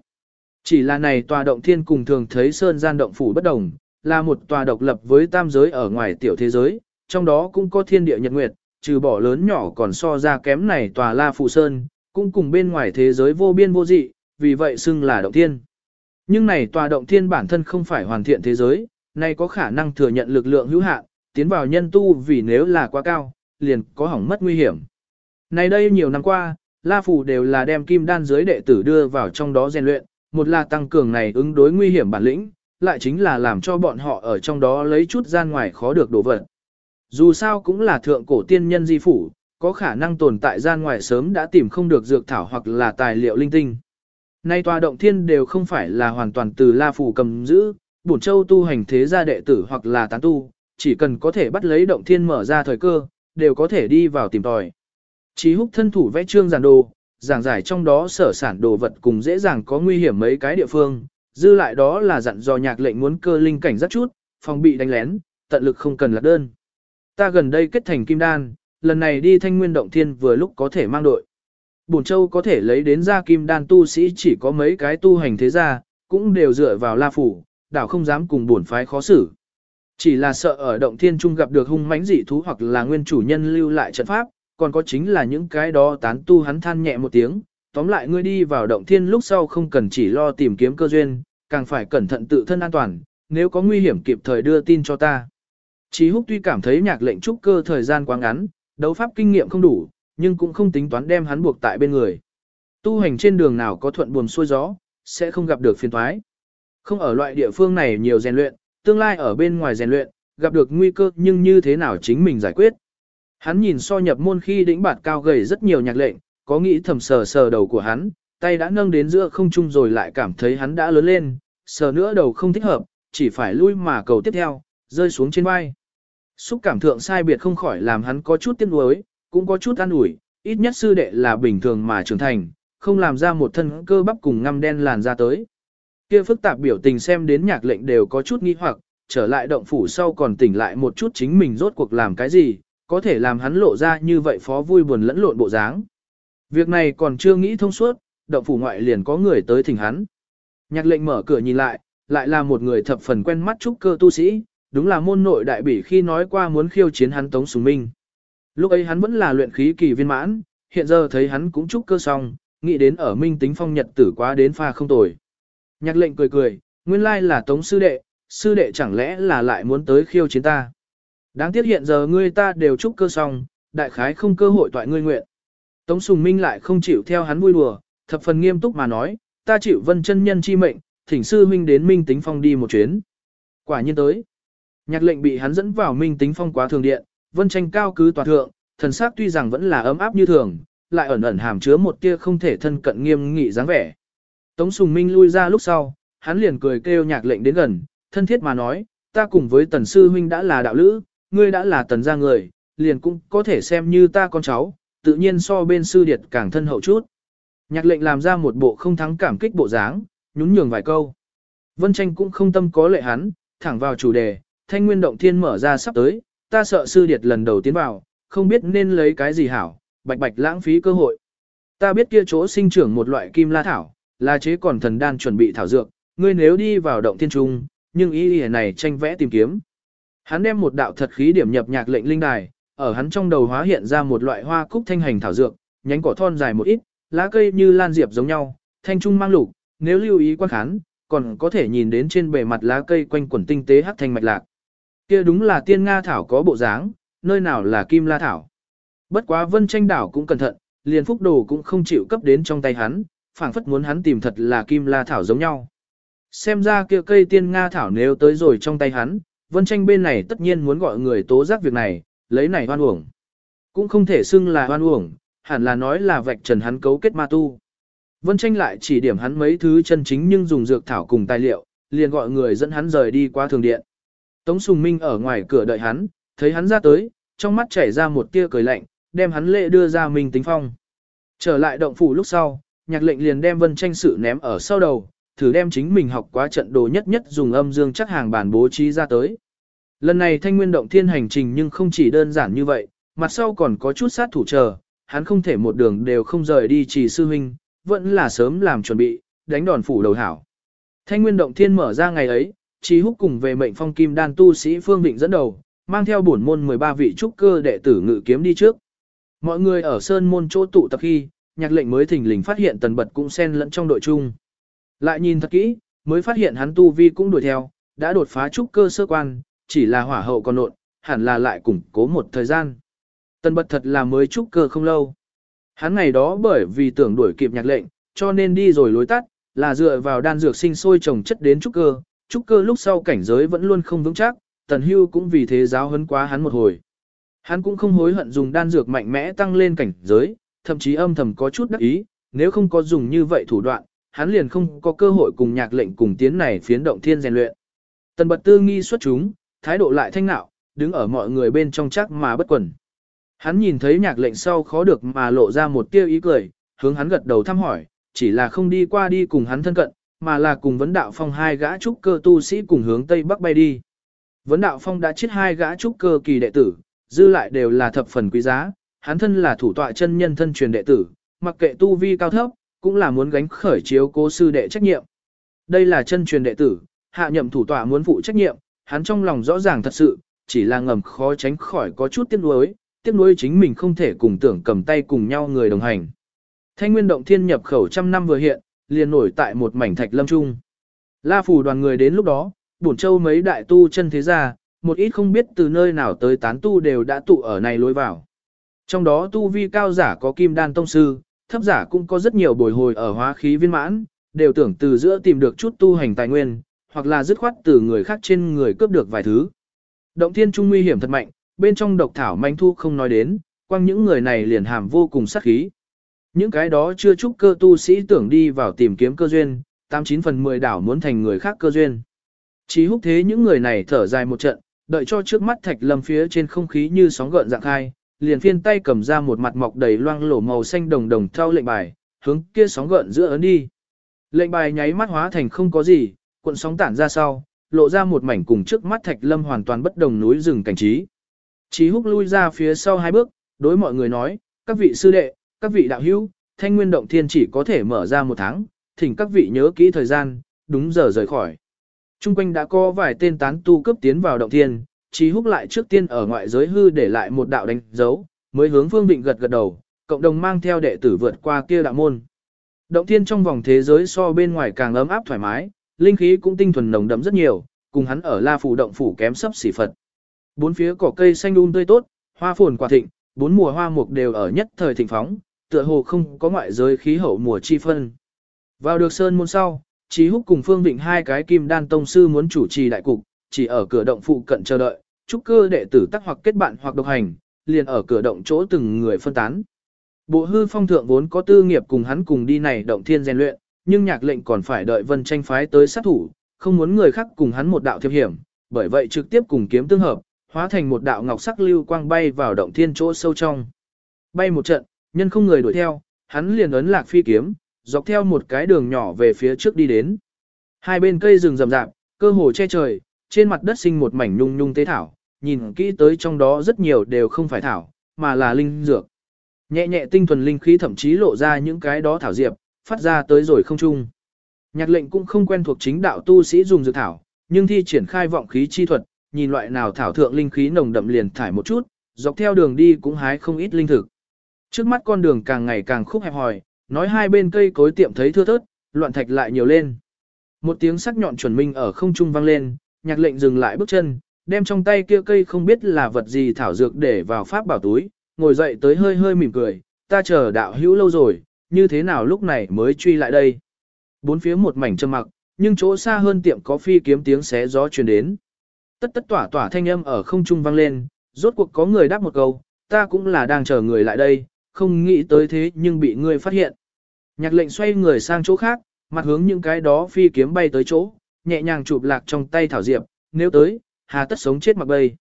Chỉ là này tòa động thiên cùng thường thấy sơn gian động phủ bất đồng, là một tòa độc lập với tam giới ở ngoài tiểu thế giới, trong đó cũng có thiên địa nhật nguyệt, trừ bỏ lớn nhỏ còn so ra kém này tòa La Phù Sơn, cũng cùng bên ngoài thế giới vô biên vô dị, vì vậy xưng là động thiên. Nhưng này tòa động thiên bản thân không phải hoàn thiện thế giới, này có khả năng thừa nhận lực lượng hữu hạn, tiến vào nhân tu vì nếu là quá cao, liền có hỏng mất nguy hiểm. Này đây nhiều năm qua, La Phù đều là đem kim đan giới đệ tử đưa vào trong đó rèn luyện, một là tăng cường này ứng đối nguy hiểm bản lĩnh, lại chính là làm cho bọn họ ở trong đó lấy chút gian ngoài khó được đổ vật. Dù sao cũng là thượng cổ tiên nhân di phủ, có khả năng tồn tại gian ngoài sớm đã tìm không được dược thảo hoặc là tài liệu linh tinh. Nay tòa động thiên đều không phải là hoàn toàn từ La phủ cầm giữ, bổn châu tu hành thế gia đệ tử hoặc là tán tu, chỉ cần có thể bắt lấy động thiên mở ra thời cơ, đều có thể đi vào tìm tòi. Chí húc thân thủ vẽ trương giản đồ, giảng giải trong đó sở sản đồ vật cùng dễ dàng có nguy hiểm mấy cái địa phương, dư lại đó là dặn dò nhạc lệnh muốn cơ linh cảnh rất chút, phòng bị đánh lén, tận lực không cần lạc đơn. Ta gần đây kết thành kim đan, lần này đi thanh nguyên động thiên vừa lúc có thể mang đội. Bổn châu có thể lấy đến ra kim đan tu sĩ chỉ có mấy cái tu hành thế gia, cũng đều dựa vào la phủ, đảo không dám cùng bổn phái khó xử. Chỉ là sợ ở động thiên trung gặp được hung mãnh dị thú hoặc là nguyên chủ nhân lưu lại trận pháp, còn có chính là những cái đó tán tu hắn than nhẹ một tiếng, tóm lại ngươi đi vào động thiên lúc sau không cần chỉ lo tìm kiếm cơ duyên, càng phải cẩn thận tự thân an toàn, nếu có nguy hiểm kịp thời đưa tin cho ta. Chí húc tuy cảm thấy nhạc lệnh trúc cơ thời gian quá ngắn, đấu pháp kinh nghiệm không đủ, nhưng cũng không tính toán đem hắn buộc tại bên người. Tu hành trên đường nào có thuận buồm xuôi gió, sẽ không gặp được phiền toái. Không ở loại địa phương này nhiều rèn luyện, tương lai ở bên ngoài rèn luyện, gặp được nguy cơ nhưng như thế nào chính mình giải quyết. Hắn nhìn so nhập môn khi đỉnh bạt cao gầy rất nhiều nhạc lệnh, có nghĩ thầm sờ sờ đầu của hắn, tay đã nâng đến giữa không trung rồi lại cảm thấy hắn đã lớn lên, sờ nữa đầu không thích hợp, chỉ phải lui mà cầu tiếp theo, rơi xuống trên vai. Xúc cảm thượng sai biệt không khỏi làm hắn có chút tiếc nuối, cũng có chút an ủi, ít nhất sư đệ là bình thường mà trưởng thành, không làm ra một thân cơ bắp cùng ngăm đen làn ra tới. Kia phức tạp biểu tình xem đến nhạc lệnh đều có chút nghi hoặc, trở lại động phủ sau còn tỉnh lại một chút chính mình rốt cuộc làm cái gì, có thể làm hắn lộ ra như vậy phó vui buồn lẫn lộn bộ dáng. Việc này còn chưa nghĩ thông suốt, động phủ ngoại liền có người tới thỉnh hắn. Nhạc lệnh mở cửa nhìn lại, lại là một người thập phần quen mắt trúc cơ tu sĩ, đúng là môn nội đại bỉ khi nói qua muốn khiêu chiến hắn Tống Sùng Minh. Lúc ấy hắn vẫn là luyện khí kỳ viên mãn, hiện giờ thấy hắn cũng trúc cơ xong, nghĩ đến ở minh tính phong nhật tử quá đến pha không tồi. Nhạc lệnh cười cười, nguyên lai là Tống sư đệ, sư đệ chẳng lẽ là lại muốn tới khiêu chiến ta. Đáng tiếc hiện giờ ngươi ta đều trúc cơ xong, đại khái không cơ hội toại ngươi nguyện. Tống Sùng Minh lại không chịu theo hắn vui đùa, thập phần nghiêm túc mà nói, ta chịu vân chân nhân chi mệnh, thỉnh sư huynh đến Minh Tính Phong đi một chuyến. Quả nhiên tới. Nhạc lệnh bị hắn dẫn vào Minh Tính Phong quá thường điện, vân tranh cao cứ toàn thượng, thần sắc tuy rằng vẫn là ấm áp như thường, lại ẩn ẩn hàm chứa một tia không thể thân cận nghiêm nghị dáng vẻ. Tống Sùng Minh lui ra lúc sau, hắn liền cười kêu nhạc lệnh đến gần, thân thiết mà nói, ta cùng với tần sư huynh đã là đạo lữ, ngươi đã là tần gia người, liền cũng có thể xem như ta con cháu, tự nhiên so bên sư điệt càng thân hậu chút. Nhạc lệnh làm ra một bộ không thắng cảm kích bộ dáng, nhún nhường vài câu. Vân tranh cũng không tâm có lệ hắn, thẳng vào chủ đề, thanh nguyên động thiên mở ra sắp tới, ta sợ sư điệt lần đầu tiến vào, không biết nên lấy cái gì hảo, bạch bạch lãng phí cơ hội. Ta biết kia chỗ sinh trưởng một loại kim la thảo, là chế còn thần đan chuẩn bị thảo dược, ngươi nếu đi vào động thiên trung, nhưng ý ý này tranh vẽ tìm kiếm. Hắn đem một đạo thật khí điểm nhập nhạc lệnh linh đài, ở hắn trong đầu hóa hiện ra một loại hoa cúc thanh hành thảo dược, nhánh cỏ thon dài một ít, lá cây như lan diệp giống nhau, thanh trung mang lục, nếu lưu ý quan khán, còn có thể nhìn đến trên bề mặt lá cây quanh quẩn tinh tế hắc thanh mạch lạc. Kia đúng là tiên nga thảo có bộ dáng, nơi nào là kim la thảo. Bất quá vân tranh đảo cũng cẩn thận, liền phúc đồ cũng không chịu cấp đến trong tay hắn, phảng phất muốn hắn tìm thật là kim la thảo giống nhau. Xem ra kia cây tiên nga thảo nếu tới rồi trong tay hắn, vân tranh bên này tất nhiên muốn gọi người tố giác việc này, lấy này hoan uổng. Cũng không thể xưng là hoan uổng, hẳn là nói là vạch trần hắn cấu kết ma tu. Vân tranh lại chỉ điểm hắn mấy thứ chân chính nhưng dùng dược thảo cùng tài liệu, liền gọi người dẫn hắn rời đi qua thường điện. Tống Sùng Minh ở ngoài cửa đợi hắn, thấy hắn ra tới, trong mắt chảy ra một tia cười lạnh, đem hắn lệ đưa ra mình tính phong. Trở lại động phủ lúc sau, nhạc lệnh liền đem vân tranh sự ném ở sau đầu, thử đem chính mình học quá trận đồ nhất nhất dùng âm dương chắc hàng bản bố trí ra tới. Lần này thanh nguyên động thiên hành trình nhưng không chỉ đơn giản như vậy, mặt sau còn có chút sát thủ chờ, hắn không thể một đường đều không rời đi chỉ sư huynh, vẫn là sớm làm chuẩn bị, đánh đòn phủ đầu hảo. Thanh nguyên động thiên mở ra ngày ấy, Chí húc cùng về mệnh phong kim đan tu sĩ Phương Vịnh dẫn đầu, mang theo bổn môn 13 vị trúc cơ đệ tử ngự kiếm đi trước. Mọi người ở sơn môn chỗ tụ tập khi, nhạc lệnh mới thỉnh lình phát hiện tần bật cũng xen lẫn trong đội chung. Lại nhìn thật kỹ, mới phát hiện hắn tu vi cũng đuổi theo, đã đột phá trúc cơ sơ quan, chỉ là hỏa hậu còn nộn, hẳn là lại củng cố một thời gian. Tần bật thật là mới trúc cơ không lâu. Hắn ngày đó bởi vì tưởng đuổi kịp nhạc lệnh, cho nên đi rồi lối tắt, là dựa vào đan dược sinh sôi trồng chất đến trúc cơ, trúc cơ lúc sau cảnh giới vẫn luôn không vững chắc, tần hưu cũng vì thế giáo hấn quá hắn một hồi. Hắn cũng không hối hận dùng đan dược mạnh mẽ tăng lên cảnh giới, thậm chí âm thầm có chút đắc ý, nếu không có dùng như vậy thủ đoạn, hắn liền không có cơ hội cùng nhạc lệnh cùng tiến này phiến động thiên rèn luyện. Tần bật tư nghi xuất chúng, thái độ lại thanh nạo, đứng ở mọi người bên trong chắc mà bất quẩn. Hắn nhìn thấy nhạc lệnh sau khó được mà lộ ra một tia ý cười, hướng hắn gật đầu thăm hỏi, chỉ là không đi qua đi cùng hắn thân cận, mà là cùng vấn đạo phong hai gã trúc cơ tu sĩ cùng hướng tây bắc bay đi. Vấn đạo phong đã chết hai gã trúc cơ kỳ đệ tử, dư lại đều là thập phần quý giá, hắn thân là thủ tọa chân nhân thân truyền đệ tử, mặc kệ tu vi cao thấp, cũng là muốn gánh khởi chiếu cố sư đệ trách nhiệm. Đây là chân truyền đệ tử, hạ nhậm thủ tọa muốn phụ trách nhiệm, hắn trong lòng rõ ràng thật sự, chỉ là ngầm khó tránh khỏi có chút tiếc nuối, tiếc nuối chính mình không thể cùng tưởng cầm tay cùng nhau người đồng hành. Thanh nguyên động thiên nhập khẩu trăm năm vừa hiện, liền nổi tại một mảnh thạch lâm trung. La phủ đoàn người đến lúc đó, bổn châu mấy đại tu chân thế gia, một ít không biết từ nơi nào tới tán tu đều đã tụ ở này lối vào. Trong đó tu vi cao giả có kim đan tông sư, thấp giả cũng có rất nhiều bồi hồi ở hóa khí viên mãn, đều tưởng từ giữa tìm được chút tu hành tài nguyên, hoặc là dứt khoát từ người khác trên người cướp được vài thứ. Động thiên trung nguy hiểm thật mạnh, bên trong độc thảo manh thu không nói đến, quang những người này liền hàm vô cùng sát khí. Những cái đó chưa chúc cơ tu sĩ tưởng đi vào tìm kiếm cơ duyên, 89 phần 10 đảo muốn thành người khác cơ duyên. Chí húc thế những người này thở dài một trận, đợi cho trước mắt thạch lâm phía trên không khí như sóng gợn dạng khai, liền phiên tay cầm ra một mặt mọc đầy loang lổ màu xanh đồng đồng theo lệnh bài, hướng kia sóng gợn giữa ấn đi. Lệnh bài nháy mắt hóa thành không có gì, cuộn sóng tản ra sau, lộ ra một mảnh cùng trước mắt thạch lâm hoàn toàn bất đồng núi rừng cảnh trí. Chí húc lui ra phía sau hai bước, đối mọi người nói, các vị sư đệ, các vị đạo hữu, thanh nguyên động thiên chỉ có thể mở ra một tháng, thỉnh các vị nhớ kỹ thời gian, đúng giờ rời khỏi. Trung quanh đã có vài tên tán tu cấp tiến vào động thiên, Chí húc lại trước tiên ở ngoại giới hư để lại một đạo đánh dấu, mới hướng Phương Vịnh gật gật đầu, cộng đồng mang theo đệ tử vượt qua kia đạo môn. Động thiên trong vòng thế giới so bên ngoài càng ấm áp thoải mái, linh khí cũng tinh thuần nồng đậm rất nhiều, cùng hắn ở La Phủ động phủ kém sấp xỉ Phật. Bốn phía cỏ cây xanh um tươi tốt, hoa phồn quả thịnh, bốn mùa hoa mục đều ở nhất thời thịnh phóng, tựa hồ không có ngoại giới khí hậu mùa chi phân. Vào được sơn môn sau, Chí Húc cùng Phương Vịnh hai cái kim đan tông sư muốn chủ trì đại cục, chỉ ở cửa động phụ cận chờ đợi, trúc cơ đệ tử tắc hoặc kết bạn hoặc độc hành, liền ở cửa động chỗ từng người phân tán. Bộ hư phong thượng vốn có tư nghiệp cùng hắn cùng đi này động thiên rèn luyện, nhưng nhạc lệnh còn phải đợi vân tranh phái tới sát thủ, không muốn người khác cùng hắn một đạo thiệp hiểm, bởi vậy trực tiếp cùng kiếm tương hợp, hóa thành một đạo ngọc sắc lưu quang bay vào động thiên chỗ sâu trong. Bay một trận, nhân không người đuổi theo, hắn liền ấn lạc phi kiếm, dọc theo một cái đường nhỏ về phía trước đi đến. Hai bên cây rừng rậm rạp, cơ hồ che trời, trên mặt đất sinh một mảnh nhung nhung tế thảo, nhìn kỹ tới trong đó rất nhiều đều không phải thảo, mà là linh dược. Nhẹ nhẹ tinh thuần linh khí thậm chí lộ ra những cái đó thảo diệp, phát ra tới rồi không chung. Nhạc lệnh cũng không quen thuộc chính đạo tu sĩ dùng dược thảo, nhưng thi triển khai vọng khí chi thuật, nhìn loại nào thảo thượng linh khí nồng đậm liền thải một chút, dọc theo đường đi cũng hái không ít linh thực. Trước mắt con đường càng ngày càng khúc hẹp hòi, nói hai bên cây cối tiệm thấy thưa thớt, loạn thạch lại nhiều lên. Một tiếng sắc nhọn chuẩn minh ở không trung vang lên, nhạc lệnh dừng lại bước chân, đem trong tay kia cây không biết là vật gì thảo dược để vào pháp bảo túi, ngồi dậy tới hơi hơi mỉm cười, ta chờ đạo hữu lâu rồi, như thế nào lúc này mới truy lại đây. Bốn phía một mảnh trầm mặc, nhưng chỗ xa hơn tiệm có phi kiếm tiếng xé gió truyền đến. Tất tất tỏa tỏa thanh âm ở không trung vang lên, rốt cuộc có người đáp một câu, ta cũng là đang chờ người lại đây, không nghĩ tới thế nhưng bị ngươi phát hiện. Nhạc lệnh xoay người sang chỗ khác, mặt hướng những cái đó phi kiếm bay tới chỗ, nhẹ nhàng chụp lạc trong tay thảo diệp, nếu tới, hà tất sống chết mặc bay.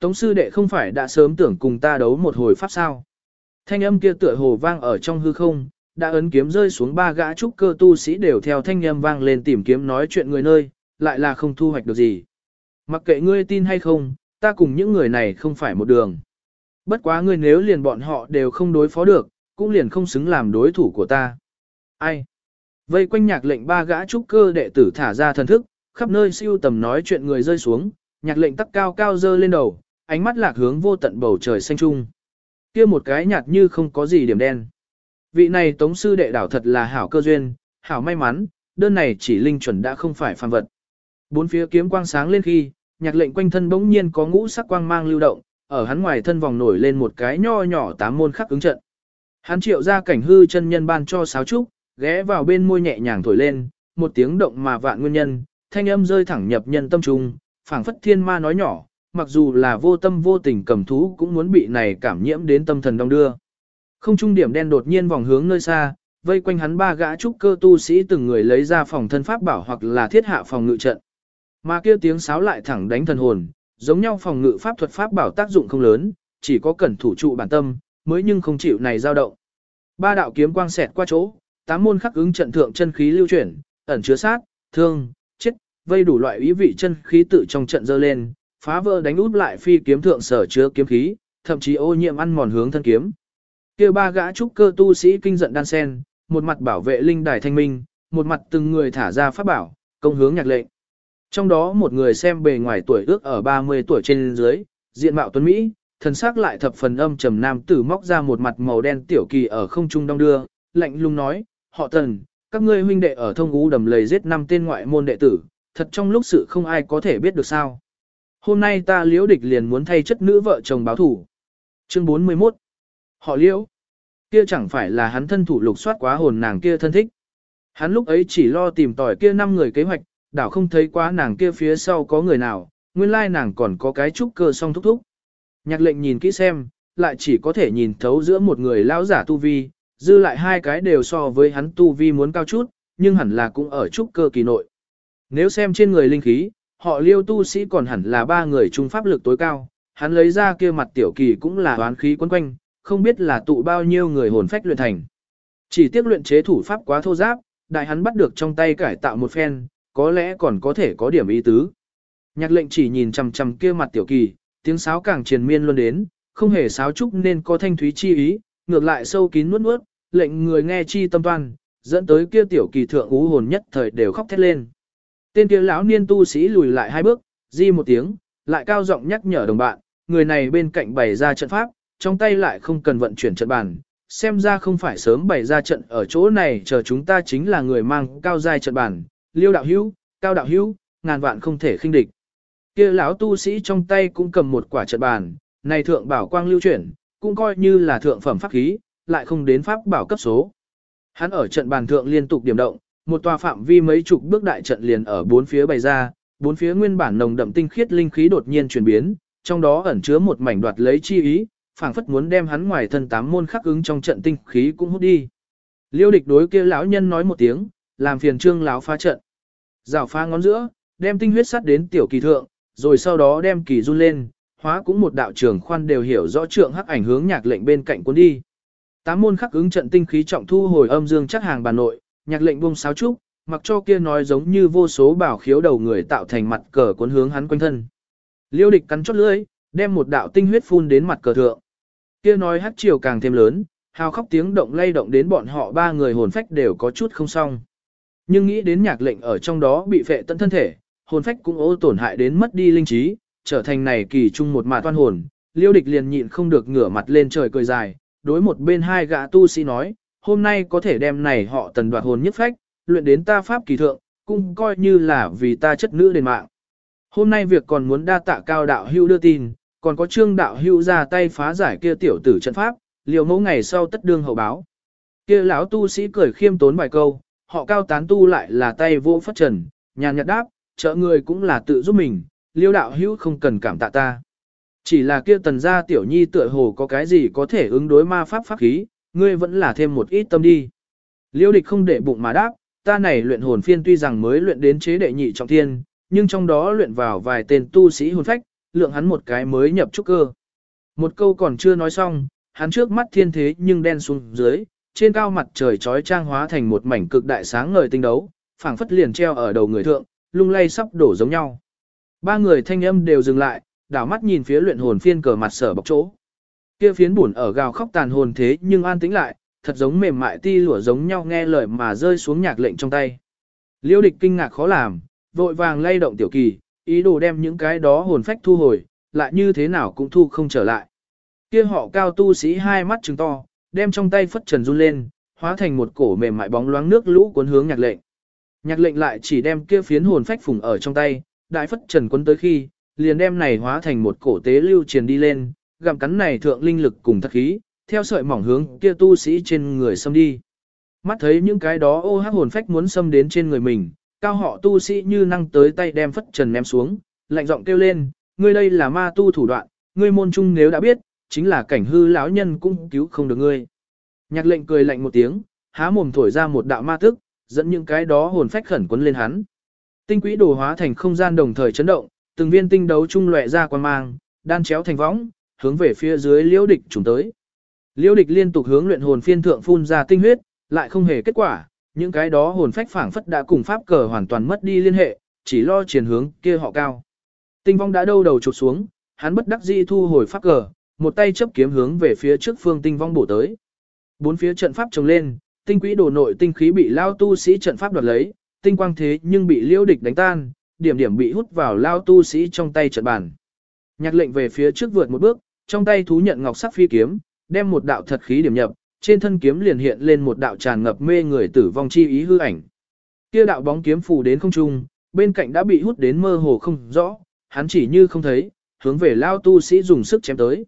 Tống sư đệ không phải đã sớm tưởng cùng ta đấu một hồi pháp sao. Thanh âm kia tựa hồ vang ở trong hư không, đã ấn kiếm rơi xuống ba gã trúc cơ tu sĩ đều theo thanh âm vang lên tìm kiếm nói chuyện người nơi, lại là không thu hoạch được gì. Mặc kệ ngươi tin hay không, ta cùng những người này không phải một đường. Bất quá ngươi nếu liền bọn họ đều không đối phó được, cũng liền không xứng làm đối thủ của ta. Ai? Vây quanh nhạc lệnh ba gã trúc cơ đệ tử thả ra thần thức, khắp nơi siêu tầm nói chuyện người rơi xuống, nhạc lệnh tắc cao cao dơ lên đầu, ánh mắt lạc hướng vô tận bầu trời xanh trung. kia một cái nhạt như không có gì điểm đen. Vị này tống sư đệ đảo thật là hảo cơ duyên, hảo may mắn, đơn này chỉ linh chuẩn đã không phải phàm vật. Bốn phía kiếm quang sáng lên khi, nhạc lệnh quanh thân bỗng nhiên có ngũ sắc quang mang lưu động, ở hắn ngoài thân vòng nổi lên một cái nho nhỏ tám môn khắc ứng trận. Hắn triệu ra cảnh hư chân nhân ban cho sáo trúc, ghé vào bên môi nhẹ nhàng thổi lên, một tiếng động mà vạn nguyên nhân, thanh âm rơi thẳng nhập nhân tâm trung, phảng phất thiên ma nói nhỏ, mặc dù là vô tâm vô tình cầm thú cũng muốn bị này cảm nhiễm đến tâm thần đông đưa. Không trung điểm đen đột nhiên vòng hướng nơi xa, vây quanh hắn ba gã trúc cơ tu sĩ từng người lấy ra phòng thân pháp bảo hoặc là thiết hạ phòng ngự trận. Mà kia tiếng sáo lại thẳng đánh thần hồn, giống nhau phòng ngự pháp thuật pháp bảo tác dụng không lớn, chỉ có cẩn thủ trụ bản tâm, mới nhưng không chịu này dao động. Ba đạo kiếm quang xẹt qua chỗ, tám môn khắc ứng trận thượng chân khí lưu chuyển, ẩn chứa sát, thương, chết, vây đủ loại ý vị chân khí tự trong trận dơ lên, phá vỡ đánh út lại phi kiếm thượng sở chứa kiếm khí, thậm chí ô nhiễm ăn mòn hướng thân kiếm. Kia ba gã trúc cơ tu sĩ kinh giận đan sen, một mặt bảo vệ linh đài thanh minh, một mặt từng người thả ra pháp bảo, công hướng nhạc lệnh. Trong đó một người xem bề ngoài tuổi ước ở 30 tuổi trên dưới, diện mạo tuấn Mỹ, thần sắc lại thập phần âm trầm nam tử móc ra một mặt màu đen tiểu kỳ ở không trung đong đưa, lạnh lùng nói, họ tần, các ngươi huynh đệ ở thông ú đầm lầy giết năm tên ngoại môn đệ tử, thật trong lúc sự không ai có thể biết được sao. Hôm nay ta liễu địch liền muốn thay chất nữ vợ chồng báo thủ. Chương 41 Họ liễu Kia chẳng phải là hắn thân thủ lục soát quá hồn nàng kia thân thích. Hắn lúc ấy chỉ lo tìm tỏi kia năm người kế hoạch, đảo không thấy quá nàng kia phía sau có người nào, nguyên lai nàng còn có cái trúc cơ song thúc thúc. Nhạc lệnh nhìn kỹ xem, lại chỉ có thể nhìn thấu giữa một người lão giả tu vi, dư lại hai cái đều so với hắn tu vi muốn cao chút, nhưng hẳn là cũng ở trúc cơ kỳ nội. Nếu xem trên người linh khí, họ liêu tu sĩ còn hẳn là ba người trung pháp lực tối cao, hắn lấy ra kia mặt tiểu kỳ cũng là toán khí quấn quanh, không biết là tụ bao nhiêu người hồn phách luyện thành. Chỉ tiếc luyện chế thủ pháp quá thô giáp, đại hắn bắt được trong tay cải tạo một phen, có lẽ còn có thể có điểm ý tứ. Nhạc lệnh chỉ nhìn chằm chằm kia mặt tiểu kỳ, tiếng sáo càng triền miên luôn đến, không hề sáo trúc nên có thanh thúy chi ý, ngược lại sâu kín nuốt nuốt, lệnh người nghe chi tâm toan, dẫn tới kia tiểu kỳ thượng ú hồn nhất thời đều khóc thét lên. Tên kia lão niên tu sĩ lùi lại hai bước, di một tiếng, lại cao giọng nhắc nhở đồng bạn, người này bên cạnh bày ra trận pháp, trong tay lại không cần vận chuyển trận bàn, xem ra không phải sớm bày ra trận ở chỗ này chờ chúng ta chính là người mang cao giai trận bàn, liêu đạo hữu, cao đạo hữu, ngàn vạn không thể khinh địch. Kia lão tu sĩ trong tay cũng cầm một quả trận bàn, này thượng bảo quang lưu chuyển, cũng coi như là thượng phẩm pháp khí, lại không đến pháp bảo cấp số. Hắn ở trận bàn thượng liên tục điểm động, một tòa phạm vi mấy chục bước đại trận liền ở bốn phía bày ra, bốn phía nguyên bản nồng đậm tinh khiết linh khí đột nhiên chuyển biến, trong đó ẩn chứa một mảnh đoạt lấy chi ý, phảng phất muốn đem hắn ngoài thân tám môn khắc ứng trong trận tinh khí cũng hút đi. Liêu địch đối kia lão nhân nói một tiếng, làm phiền trương lão phá trận. Rào phá ngón giữa, đem tinh huyết sắt đến tiểu kỳ thượng, rồi sau đó đem kỳ run lên, hóa cũng một đạo trưởng khoan đều hiểu rõ trượng hắc ảnh hướng nhạc lệnh bên cạnh cuốn đi. Tám môn khắc ứng trận tinh khí trọng thu hồi âm dương chắc hàng bà nội, nhạc lệnh buông sáo trúc, mặc cho kia nói giống như vô số bảo khiếu đầu người tạo thành mặt cờ cuốn hướng hắn quanh thân. Liêu địch cắn chót lưỡi, đem một đạo tinh huyết phun đến mặt cờ thượng. Kia nói hắc chiều càng thêm lớn, hào khóc tiếng động lay động đến bọn họ ba người hồn phách đều có chút không xong. Nhưng nghĩ đến nhạc lệnh ở trong đó bị phệ tận thân thể, hồn phách cũng ô tổn hại đến mất đi linh trí, trở thành này kỳ chung một mạt toan hồn, liêu địch liền nhịn không được ngửa mặt lên trời cười dài, đối một bên hai gã tu sĩ nói, hôm nay có thể đem này họ tần đoạt hồn nhất phách, luyện đến ta pháp kỳ thượng, cũng coi như là vì ta chất nữ đền mạng. Hôm nay việc còn muốn đa tạ cao đạo hưu đưa tin, còn có trương đạo hưu ra tay phá giải kia tiểu tử trận pháp, liều mẫu ngày sau tất đương hậu báo. Kia lão tu sĩ cười khiêm tốn vài câu, họ cao tán tu lại là tay vô phất trần, nhàn nhạt đáp, trợ người cũng là tự giúp mình, liêu đạo hữu không cần cảm tạ ta. Chỉ là kia tần gia tiểu nhi tựa hồ có cái gì có thể ứng đối ma pháp pháp khí, ngươi vẫn là thêm một ít tâm đi. Liêu địch không để bụng mà đáp, ta này luyện hồn phiên tuy rằng mới luyện đến chế đệ nhị trọng thiên, nhưng trong đó luyện vào vài tên tu sĩ hồn phách, lượng hắn một cái mới nhập trúc cơ. Một câu còn chưa nói xong, hắn trước mắt thiên thế nhưng đen xuống dưới, trên cao mặt trời trói trang hóa thành một mảnh cực đại sáng ngời tinh đấu, phảng phất liền treo ở đầu người thượng, lung lay sắp đổ giống nhau. Ba người thanh âm đều dừng lại, đảo mắt nhìn phía luyện hồn phiên cờ mặt sở bọc chỗ. Kia phiến buồn ở gào khóc tàn hồn thế nhưng an tĩnh lại, thật giống mềm mại ti lụa giống nhau nghe lời mà rơi xuống nhạc lệnh trong tay. Liêu địch kinh ngạc khó làm, vội vàng lay động tiểu kỳ, ý đồ đem những cái đó hồn phách thu hồi, lại như thế nào cũng thu không trở lại. Kia họ cao tu sĩ hai mắt trừng to, đem trong tay phất trần run lên, hóa thành một cổ mềm mại bóng loáng nước lũ cuốn hướng nhạc lệnh. Nhạc lệnh lại chỉ đem kia phiến hồn phách phùng ở trong tay, đại phất trần cuốn tới khi, liền đem này hóa thành một cổ tế lưu truyền đi lên, gặm cắn này thượng linh lực cùng thật khí, theo sợi mỏng hướng kia tu sĩ trên người xâm đi. Mắt thấy những cái đó ô hắc hồn phách muốn xâm đến trên người mình, cao họ tu sĩ như năng tới tay đem phất trần ném xuống, lạnh giọng kêu lên, ngươi đây là ma tu thủ đoạn, ngươi môn trung nếu đã biết, chính là cảnh hư lão nhân cũng cứu không được ngươi. Nhạc lệnh cười lạnh một tiếng, há mồm thổi ra một đạo ma tức, dẫn những cái đó hồn phách khẩn quấn lên hắn. Tinh quỹ đồ hóa thành không gian đồng thời chấn động, từng viên tinh đấu trung lệ ra quan mang, đan chéo thành võng, hướng về phía dưới liễu địch trùng tới. Liễu địch liên tục hướng luyện hồn phiên thượng phun ra tinh huyết, lại không hề kết quả, những cái đó hồn phách phảng phất đã cùng pháp cờ hoàn toàn mất đi liên hệ, chỉ lo triển hướng kia họ cao. Tinh vong đã đâu đầu chụp xuống, hắn bất đắc dĩ thu hồi pháp cờ, một tay chấp kiếm hướng về phía trước phương tinh vong bổ tới. Bốn phía trận pháp trồng lên, tinh quỹ đồ nội tinh khí bị lao tu sĩ trận pháp đoạt lấy, tinh quang thế nhưng bị liêu địch đánh tan, điểm điểm bị hút vào lao tu sĩ trong tay trận bàn. Nhạc lệnh về phía trước vượt một bước, trong tay thú nhận ngọc sắc phi kiếm, đem một đạo thật khí điểm nhập, trên thân kiếm liền hiện lên một đạo tràn ngập mê người tử vong chi ý hư ảnh. Kia đạo bóng kiếm phủ đến không trung, bên cạnh đã bị hút đến mơ hồ không rõ, hắn chỉ như không thấy, hướng về lao tu sĩ dùng sức chém tới.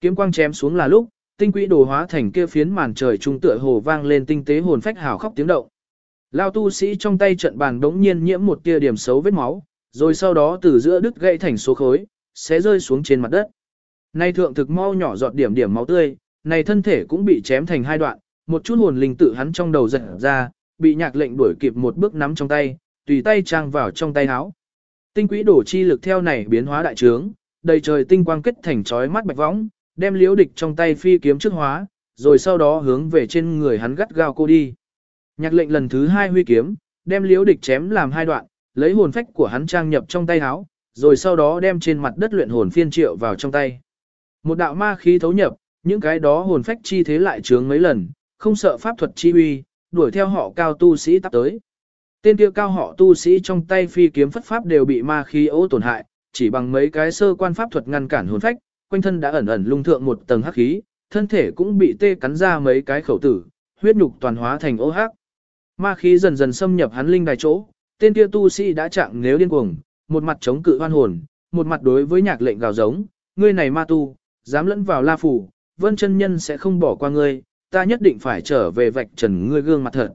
Kiếm quang chém xuống là lúc, tinh quỹ đồ hóa thành kia phiến màn trời trung tựa hồ vang lên tinh tế hồn phách hào khóc tiếng động. Lao tu sĩ trong tay trận bàn đống nhiên nhiễm một tia điểm xấu vết máu, rồi sau đó từ giữa đứt gãy thành số khối, sẽ rơi xuống trên mặt đất. Nay thượng thực mau nhỏ giọt điểm điểm máu tươi, này thân thể cũng bị chém thành hai đoạn, một chút hồn linh tự hắn trong đầu giật ra, bị nhạc lệnh đuổi kịp một bước nắm trong tay, tùy tay trang vào trong tay áo. Tinh quỹ đổ chi lực theo này biến hóa đại trướng, đầy trời tinh quang kết thành chói mắt bạch võng, đem liễu địch trong tay phi kiếm trước hóa, rồi sau đó hướng về trên người hắn gắt gao cô đi. Nhạc lệnh lần thứ hai huy kiếm, đem liễu địch chém làm hai đoạn, lấy hồn phách của hắn trang nhập trong tay áo, rồi sau đó đem trên mặt đất luyện hồn phiên triệu vào trong tay. Một đạo ma khí thấu nhập, những cái đó hồn phách chi thế lại trướng mấy lần, không sợ pháp thuật chi uy, đuổi theo họ cao tu sĩ tắp tới. Tên kia cao họ tu sĩ trong tay phi kiếm phất pháp đều bị ma khí ố tổn hại, chỉ bằng mấy cái sơ quan pháp thuật ngăn cản hồn phách, quanh thân đã ẩn ẩn lung thượng một tầng hắc khí, thân thể cũng bị tê cắn ra mấy cái khẩu tử, huyết nhục toàn hóa thành ô hắc. Ma khí dần dần xâm nhập hắn linh đài chỗ, tên kia tu sĩ đã chạm nếu điên cuồng, một mặt chống cự hoan hồn, một mặt đối với nhạc lệnh gào giống, ngươi này ma tu, dám lẫn vào la phủ, vân chân nhân sẽ không bỏ qua ngươi, ta nhất định phải trở về vạch trần ngươi gương mặt thật,